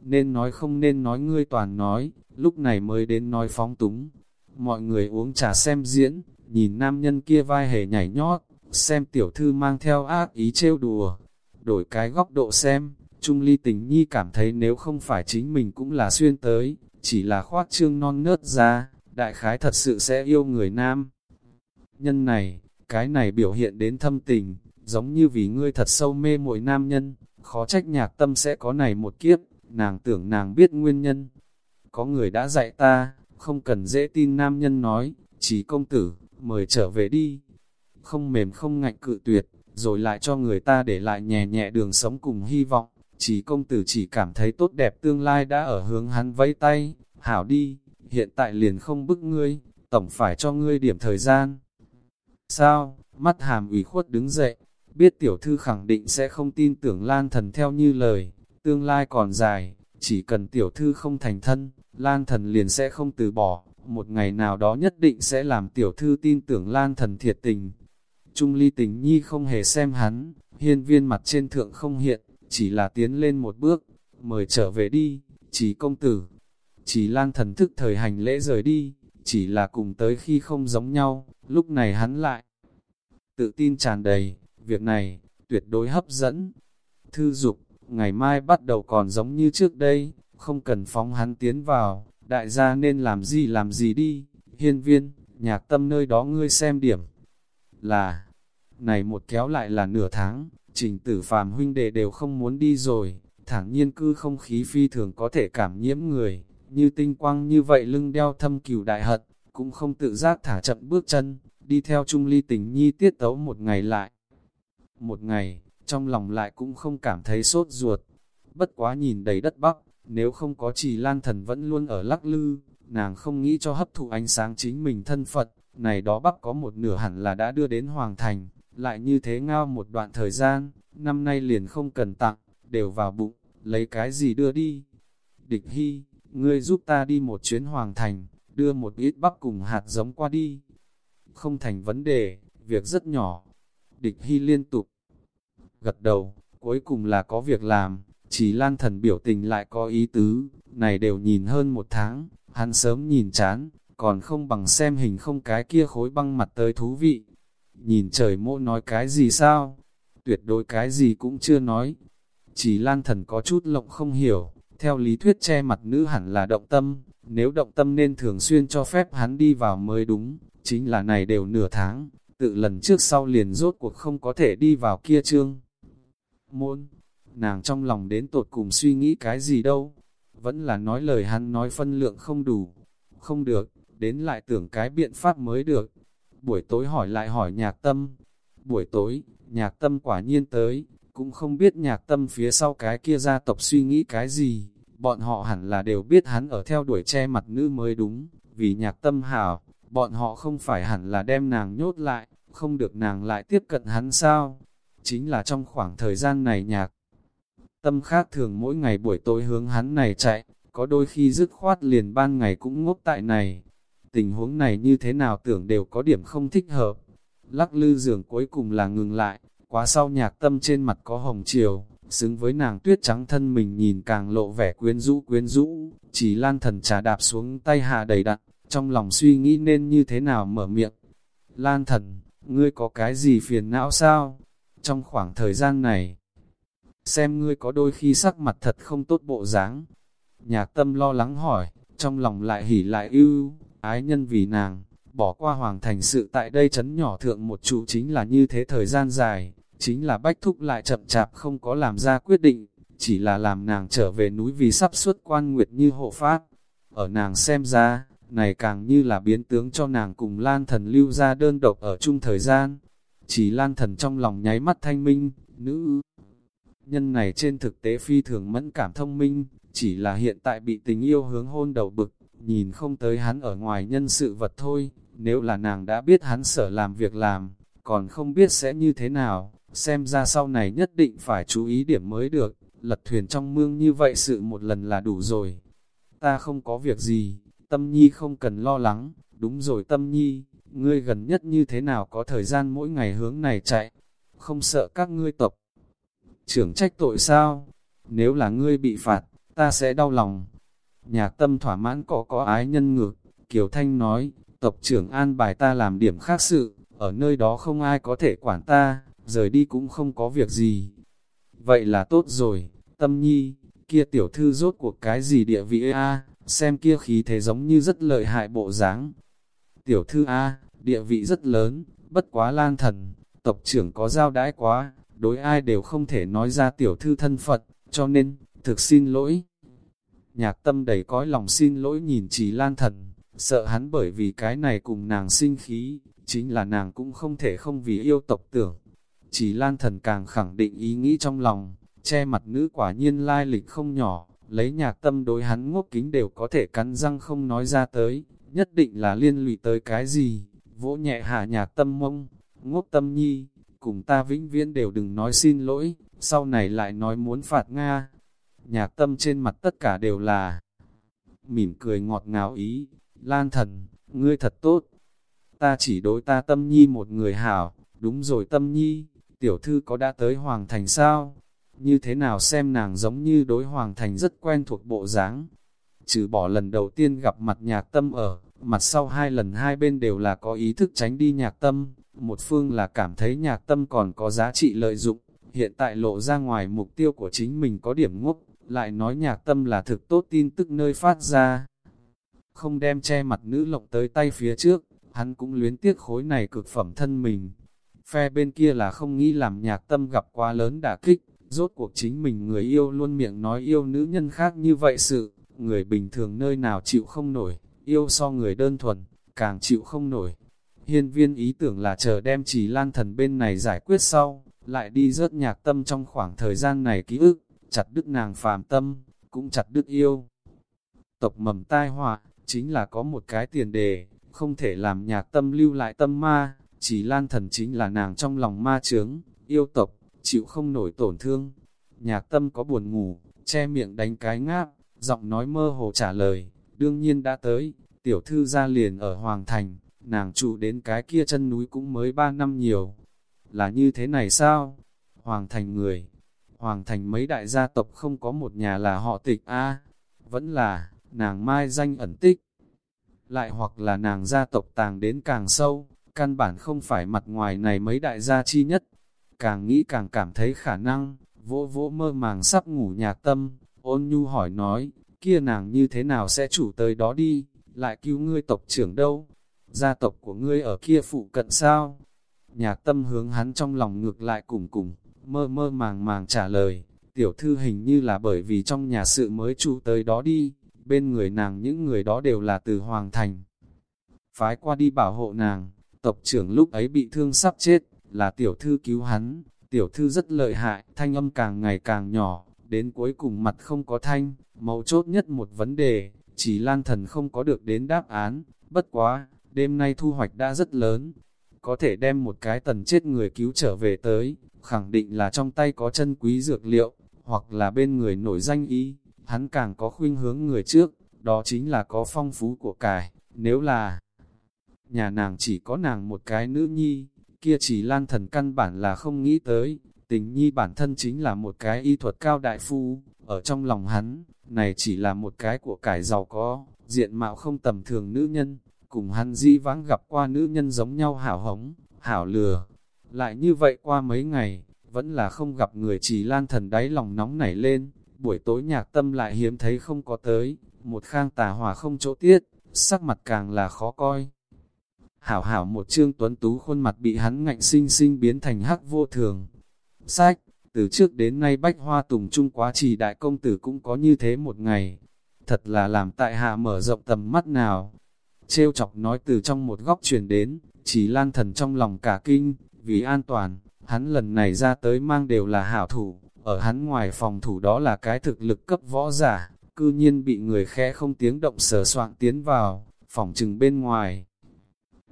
Nên nói không nên nói ngươi toàn nói, lúc này mới đến nói phóng túng. Mọi người uống trà xem diễn, nhìn nam nhân kia vai hề nhảy nhót, xem tiểu thư mang theo ác ý trêu đùa. Đổi cái góc độ xem, Trung Ly tình nhi cảm thấy nếu không phải chính mình cũng là xuyên tới, chỉ là khoác trương non nớt ra, đại khái thật sự sẽ yêu người nam. Nhân này, cái này biểu hiện đến thâm tình, giống như vì ngươi thật sâu mê mỗi nam nhân, khó trách nhạc tâm sẽ có này một kiếp, nàng tưởng nàng biết nguyên nhân. Có người đã dạy ta, không cần dễ tin nam nhân nói, chỉ công tử, mời trở về đi. Không mềm không ngạnh cự tuyệt, rồi lại cho người ta để lại nhẹ nhẹ đường sống cùng hy vọng. Chỉ công tử chỉ cảm thấy tốt đẹp tương lai đã ở hướng hắn vẫy tay, hảo đi, hiện tại liền không bức ngươi, tổng phải cho ngươi điểm thời gian. Sao, mắt hàm ủy khuất đứng dậy, biết tiểu thư khẳng định sẽ không tin tưởng Lan thần theo như lời, tương lai còn dài, chỉ cần tiểu thư không thành thân, Lan thần liền sẽ không từ bỏ, một ngày nào đó nhất định sẽ làm tiểu thư tin tưởng Lan thần thiệt tình. Trung ly tình nhi không hề xem hắn, hiên viên mặt trên thượng không hiện, chỉ là tiến lên một bước, mời trở về đi, chỉ công tử. Chỉ lan thần thức thời hành lễ rời đi, chỉ là cùng tới khi không giống nhau, lúc này hắn lại. Tự tin tràn đầy, việc này, tuyệt đối hấp dẫn. Thư dục, ngày mai bắt đầu còn giống như trước đây, không cần phóng hắn tiến vào, đại gia nên làm gì làm gì đi, hiên viên, nhạc tâm nơi đó ngươi xem điểm. Là, này một kéo lại là nửa tháng, trình tử phàm huynh đệ đều không muốn đi rồi, thẳng nhiên cư không khí phi thường có thể cảm nhiễm người, như tinh quang như vậy lưng đeo thâm cửu đại hận, cũng không tự giác thả chậm bước chân, đi theo trung ly tình nhi tiết tấu một ngày lại. Một ngày, trong lòng lại cũng không cảm thấy sốt ruột, bất quá nhìn đầy đất bắc, nếu không có trì lan thần vẫn luôn ở lắc lư, nàng không nghĩ cho hấp thụ ánh sáng chính mình thân Phật, này đó bắc có một nửa hẳn là đã đưa đến Hoàng Thành, lại như thế ngao một đoạn thời gian, năm nay liền không cần tặng, đều vào bụng, lấy cái gì đưa đi. Địch Hy, ngươi giúp ta đi một chuyến Hoàng Thành, đưa một ít bắp cùng hạt giống qua đi. Không thành vấn đề, việc rất nhỏ. Địch Hy liên tục gật đầu, cuối cùng là có việc làm, chỉ lan thần biểu tình lại có ý tứ, này đều nhìn hơn một tháng, hắn sớm nhìn chán, còn không bằng xem hình không cái kia khối băng mặt tới thú vị. Nhìn trời mộ nói cái gì sao? Tuyệt đối cái gì cũng chưa nói. Chỉ lan thần có chút lộng không hiểu, theo lý thuyết che mặt nữ hẳn là động tâm, nếu động tâm nên thường xuyên cho phép hắn đi vào mới đúng, chính là này đều nửa tháng, tự lần trước sau liền rốt cuộc không có thể đi vào kia trương. Môn, nàng trong lòng đến tột cùng suy nghĩ cái gì đâu, vẫn là nói lời hắn nói phân lượng không đủ, không được, đến lại tưởng cái biện pháp mới được. Buổi tối hỏi lại hỏi nhạc tâm, buổi tối, nhạc tâm quả nhiên tới, cũng không biết nhạc tâm phía sau cái kia gia tộc suy nghĩ cái gì, bọn họ hẳn là đều biết hắn ở theo đuổi che mặt nữ mới đúng, vì nhạc tâm hảo, bọn họ không phải hẳn là đem nàng nhốt lại, không được nàng lại tiếp cận hắn sao. Chính là trong khoảng thời gian này nhạc, tâm khác thường mỗi ngày buổi tối hướng hắn này chạy, có đôi khi dứt khoát liền ban ngày cũng ngốc tại này. Tình huống này như thế nào tưởng đều có điểm không thích hợp. Lắc lư giường cuối cùng là ngừng lại, quá sau nhạc tâm trên mặt có hồng chiều, xứng với nàng tuyết trắng thân mình nhìn càng lộ vẻ quyến rũ quyến rũ, chỉ lan thần trà đạp xuống tay hạ đầy đặn, trong lòng suy nghĩ nên như thế nào mở miệng. Lan thần, ngươi có cái gì phiền não sao? Trong khoảng thời gian này, xem ngươi có đôi khi sắc mặt thật không tốt bộ dáng. Nhạc tâm lo lắng hỏi, trong lòng lại hỉ lại ưu, ái nhân vì nàng, bỏ qua hoàng thành sự tại đây chấn nhỏ thượng một trụ chính là như thế thời gian dài, chính là bách thúc lại chậm chạp không có làm ra quyết định, chỉ là làm nàng trở về núi vì sắp xuất quan nguyệt như hộ pháp. Ở nàng xem ra, này càng như là biến tướng cho nàng cùng Lan Thần lưu ra đơn độc ở chung thời gian. Chỉ Lan Thần trong lòng nháy mắt thanh minh, nữ nhân này trên thực tế phi thường mẫn cảm thông minh, chỉ là hiện tại bị tình yêu hướng hôn đầu bực, nhìn không tới hắn ở ngoài nhân sự vật thôi, nếu là nàng đã biết hắn sở làm việc làm, còn không biết sẽ như thế nào, xem ra sau này nhất định phải chú ý điểm mới được, lật thuyền trong mương như vậy sự một lần là đủ rồi. Ta không có việc gì, tâm nhi không cần lo lắng, đúng rồi tâm nhi, ngươi gần nhất như thế nào có thời gian mỗi ngày hướng này chạy, không sợ các ngươi tộc. Trưởng trách tội sao? Nếu là ngươi bị phạt, ta sẽ đau lòng. Nhạc tâm thỏa mãn có có ái nhân ngược, Kiều Thanh nói, tộc trưởng an bài ta làm điểm khác sự, ở nơi đó không ai có thể quản ta, rời đi cũng không có việc gì. Vậy là tốt rồi, tâm nhi, kia tiểu thư rốt cuộc cái gì địa vị a xem kia khí thế giống như rất lợi hại bộ dáng. Tiểu thư A, địa vị rất lớn, bất quá lan thần, tộc trưởng có giao đãi quá, đối ai đều không thể nói ra tiểu thư thân phận, cho nên, thực xin lỗi. Nhạc tâm đầy cõi lòng xin lỗi nhìn chỉ lan thần, sợ hắn bởi vì cái này cùng nàng sinh khí, chính là nàng cũng không thể không vì yêu tộc tưởng. Chỉ lan thần càng khẳng định ý nghĩ trong lòng, che mặt nữ quả nhiên lai lịch không nhỏ, lấy nhạc tâm đối hắn ngốc kính đều có thể cắn răng không nói ra tới, nhất định là liên lụy tới cái gì, vỗ nhẹ hạ nhạc tâm mông, ngốc tâm nhi, cùng ta vĩnh viễn đều đừng nói xin lỗi, sau này lại nói muốn phạt Nga. Nhạc tâm trên mặt tất cả đều là mỉm cười ngọt ngào ý, lan thần, ngươi thật tốt, ta chỉ đối ta tâm nhi một người hảo, đúng rồi tâm nhi, tiểu thư có đã tới Hoàng Thành sao? Như thế nào xem nàng giống như đối Hoàng Thành rất quen thuộc bộ dáng Trừ bỏ lần đầu tiên gặp mặt nhạc tâm ở, mặt sau hai lần hai bên đều là có ý thức tránh đi nhạc tâm, một phương là cảm thấy nhạc tâm còn có giá trị lợi dụng, hiện tại lộ ra ngoài mục tiêu của chính mình có điểm ngốc, lại nói nhạc tâm là thực tốt tin tức nơi phát ra. Không đem che mặt nữ lộng tới tay phía trước, hắn cũng luyến tiếc khối này cực phẩm thân mình. Phe bên kia là không nghĩ làm nhạc tâm gặp quá lớn đả kích, rốt cuộc chính mình người yêu luôn miệng nói yêu nữ nhân khác như vậy sự, người bình thường nơi nào chịu không nổi, yêu so người đơn thuần, càng chịu không nổi. Hiên viên ý tưởng là chờ đem chỉ lan thần bên này giải quyết sau, lại đi rớt nhạc tâm trong khoảng thời gian này ký ức, chặt đứt nàng phàm tâm, cũng chặt đứt yêu. Tộc mầm tai họa chính là có một cái tiền đề, không thể làm nhạc tâm lưu lại tâm ma, chỉ lan thần chính là nàng trong lòng ma chướng, yêu tộc, chịu không nổi tổn thương. Nhạc tâm có buồn ngủ, che miệng đánh cái ngáp, giọng nói mơ hồ trả lời, đương nhiên đã tới, tiểu thư ra liền ở Hoàng Thành, nàng trụ đến cái kia chân núi cũng mới ba năm nhiều. Là như thế này sao? Hoàng Thành người, Hoàng Thành mấy đại gia tộc không có một nhà là họ tịch a vẫn là, nàng mai danh ẩn tích. Lại hoặc là nàng gia tộc tàng đến càng sâu, căn bản không phải mặt ngoài này mấy đại gia chi nhất. Càng nghĩ càng cảm thấy khả năng, vỗ vỗ mơ màng sắp ngủ nhạc tâm, ôn nhu hỏi nói, kia nàng như thế nào sẽ chủ tới đó đi, lại cứu ngươi tộc trưởng đâu? Gia tộc của ngươi ở kia phụ cận sao? Nhạc tâm hướng hắn trong lòng ngược lại cùng cùng, mơ mơ màng màng trả lời, tiểu thư hình như là bởi vì trong nhà sự mới chủ tới đó đi, bên người nàng những người đó đều là từ Hoàng Thành. Phái qua đi bảo hộ nàng, tộc trưởng lúc ấy bị thương sắp chết, là tiểu thư cứu hắn, tiểu thư rất lợi hại, thanh âm càng ngày càng nhỏ, đến cuối cùng mặt không có thanh, mấu chốt nhất một vấn đề, chỉ lan thần không có được đến đáp án, bất quá, đêm nay thu hoạch đã rất lớn, có thể đem một cái tần chết người cứu trở về tới, khẳng định là trong tay có chân quý dược liệu, hoặc là bên người nổi danh ý, hắn càng có khuynh hướng người trước, đó chính là có phong phú của cải, nếu là nhà nàng chỉ có nàng một cái nữ nhi, kia chỉ lan thần căn bản là không nghĩ tới, tình nhi bản thân chính là một cái y thuật cao đại phu, ở trong lòng hắn, này chỉ là một cái của cải giàu có, diện mạo không tầm thường nữ nhân, cùng hắn di vãng gặp qua nữ nhân giống nhau hảo hống, hảo lừa. Lại như vậy qua mấy ngày, vẫn là không gặp người chỉ lan thần đáy lòng nóng nảy lên, buổi tối nhạc tâm lại hiếm thấy không có tới, một khang tà hòa không chỗ tiết, sắc mặt càng là khó coi. Hảo hảo một trương tuấn tú khuôn mặt bị hắn ngạnh sinh sinh biến thành hắc vô thường. Sách, từ trước đến nay bách hoa tùng trung quá trì đại công tử cũng có như thế một ngày. Thật là làm tại hạ mở rộng tầm mắt nào. Trêu chọc nói từ trong một góc truyền đến, chỉ lan thần trong lòng cả kinh, vì an toàn, hắn lần này ra tới mang đều là hảo thủ, ở hắn ngoài phòng thủ đó là cái thực lực cấp võ giả, cư nhiên bị người khẽ không tiếng động sờ soạn tiến vào, phòng trừng bên ngoài.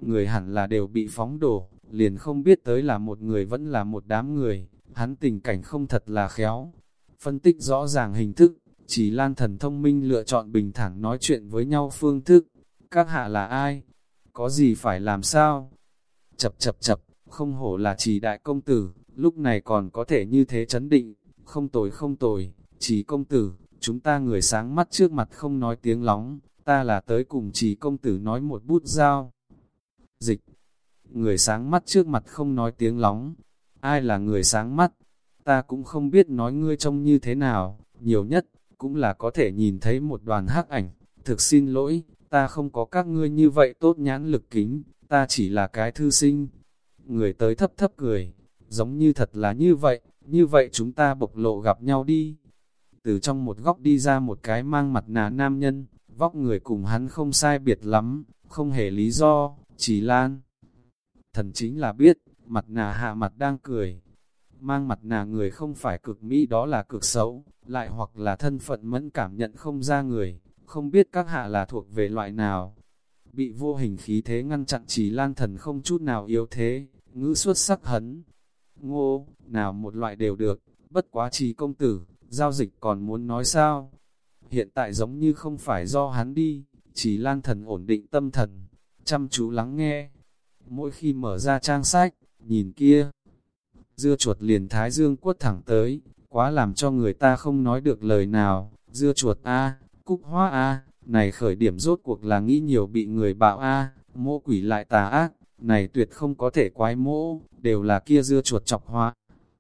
Người hẳn là đều bị phóng đổ, liền không biết tới là một người vẫn là một đám người, hắn tình cảnh không thật là khéo. Phân tích rõ ràng hình thức, chỉ lan thần thông minh lựa chọn bình thản nói chuyện với nhau phương thức. Các hạ là ai? có gì phải làm sao? Chập chập chập, không hổ là chỉ đại công tử, lúc này còn có thể như thế chấn định, không tồi không tồi, chỉ công tử, chúng ta người sáng mắt trước mặt không nói tiếng lóng, ta là tới cùng chỉ công tử nói một bút giao. Dịch, người sáng mắt trước mặt không nói tiếng lóng, ai là người sáng mắt, ta cũng không biết nói ngươi trông như thế nào, nhiều nhất, cũng là có thể nhìn thấy một đoàn hắc ảnh, thực xin lỗi, ta không có các ngươi như vậy tốt nhãn lực kính, ta chỉ là cái thư sinh. Người tới thấp thấp cười, giống như thật là như vậy, như vậy chúng ta bộc lộ gặp nhau đi. Từ trong một góc đi ra một cái mang mặt nạ nam nhân, vóc người cùng hắn không sai biệt lắm, không hề lý do, chỉ lan. Thần chính là biết, mặt nạ hạ mặt đang cười. Mang mặt nạ người không phải cực mỹ đó là cực xấu, lại hoặc là thân phận mẫn cảm nhận không ra người, không biết các hạ là thuộc về loại nào. Bị vô hình khí thế ngăn chặn chỉ lan thần không chút nào yếu thế, ngữ xuất sắc hấn. Ngô, nào một loại đều được, bất quá trì công tử, giao dịch còn muốn nói sao? Hiện tại giống như không phải do hắn đi, chỉ lan thần ổn định tâm thần, chăm chú lắng nghe. Mỗi khi mở ra trang sách, nhìn kia, dưa chuột liền thái dương quất thẳng tới, quá làm cho người ta không nói được lời nào, dưa chuột a cúc hoa a này khởi điểm rốt cuộc là nghĩ nhiều bị người bạo a à, mô quỷ lại tà ác, này tuyệt không có thể quái mỗ, đều là kia dưa chuột chọc hoa.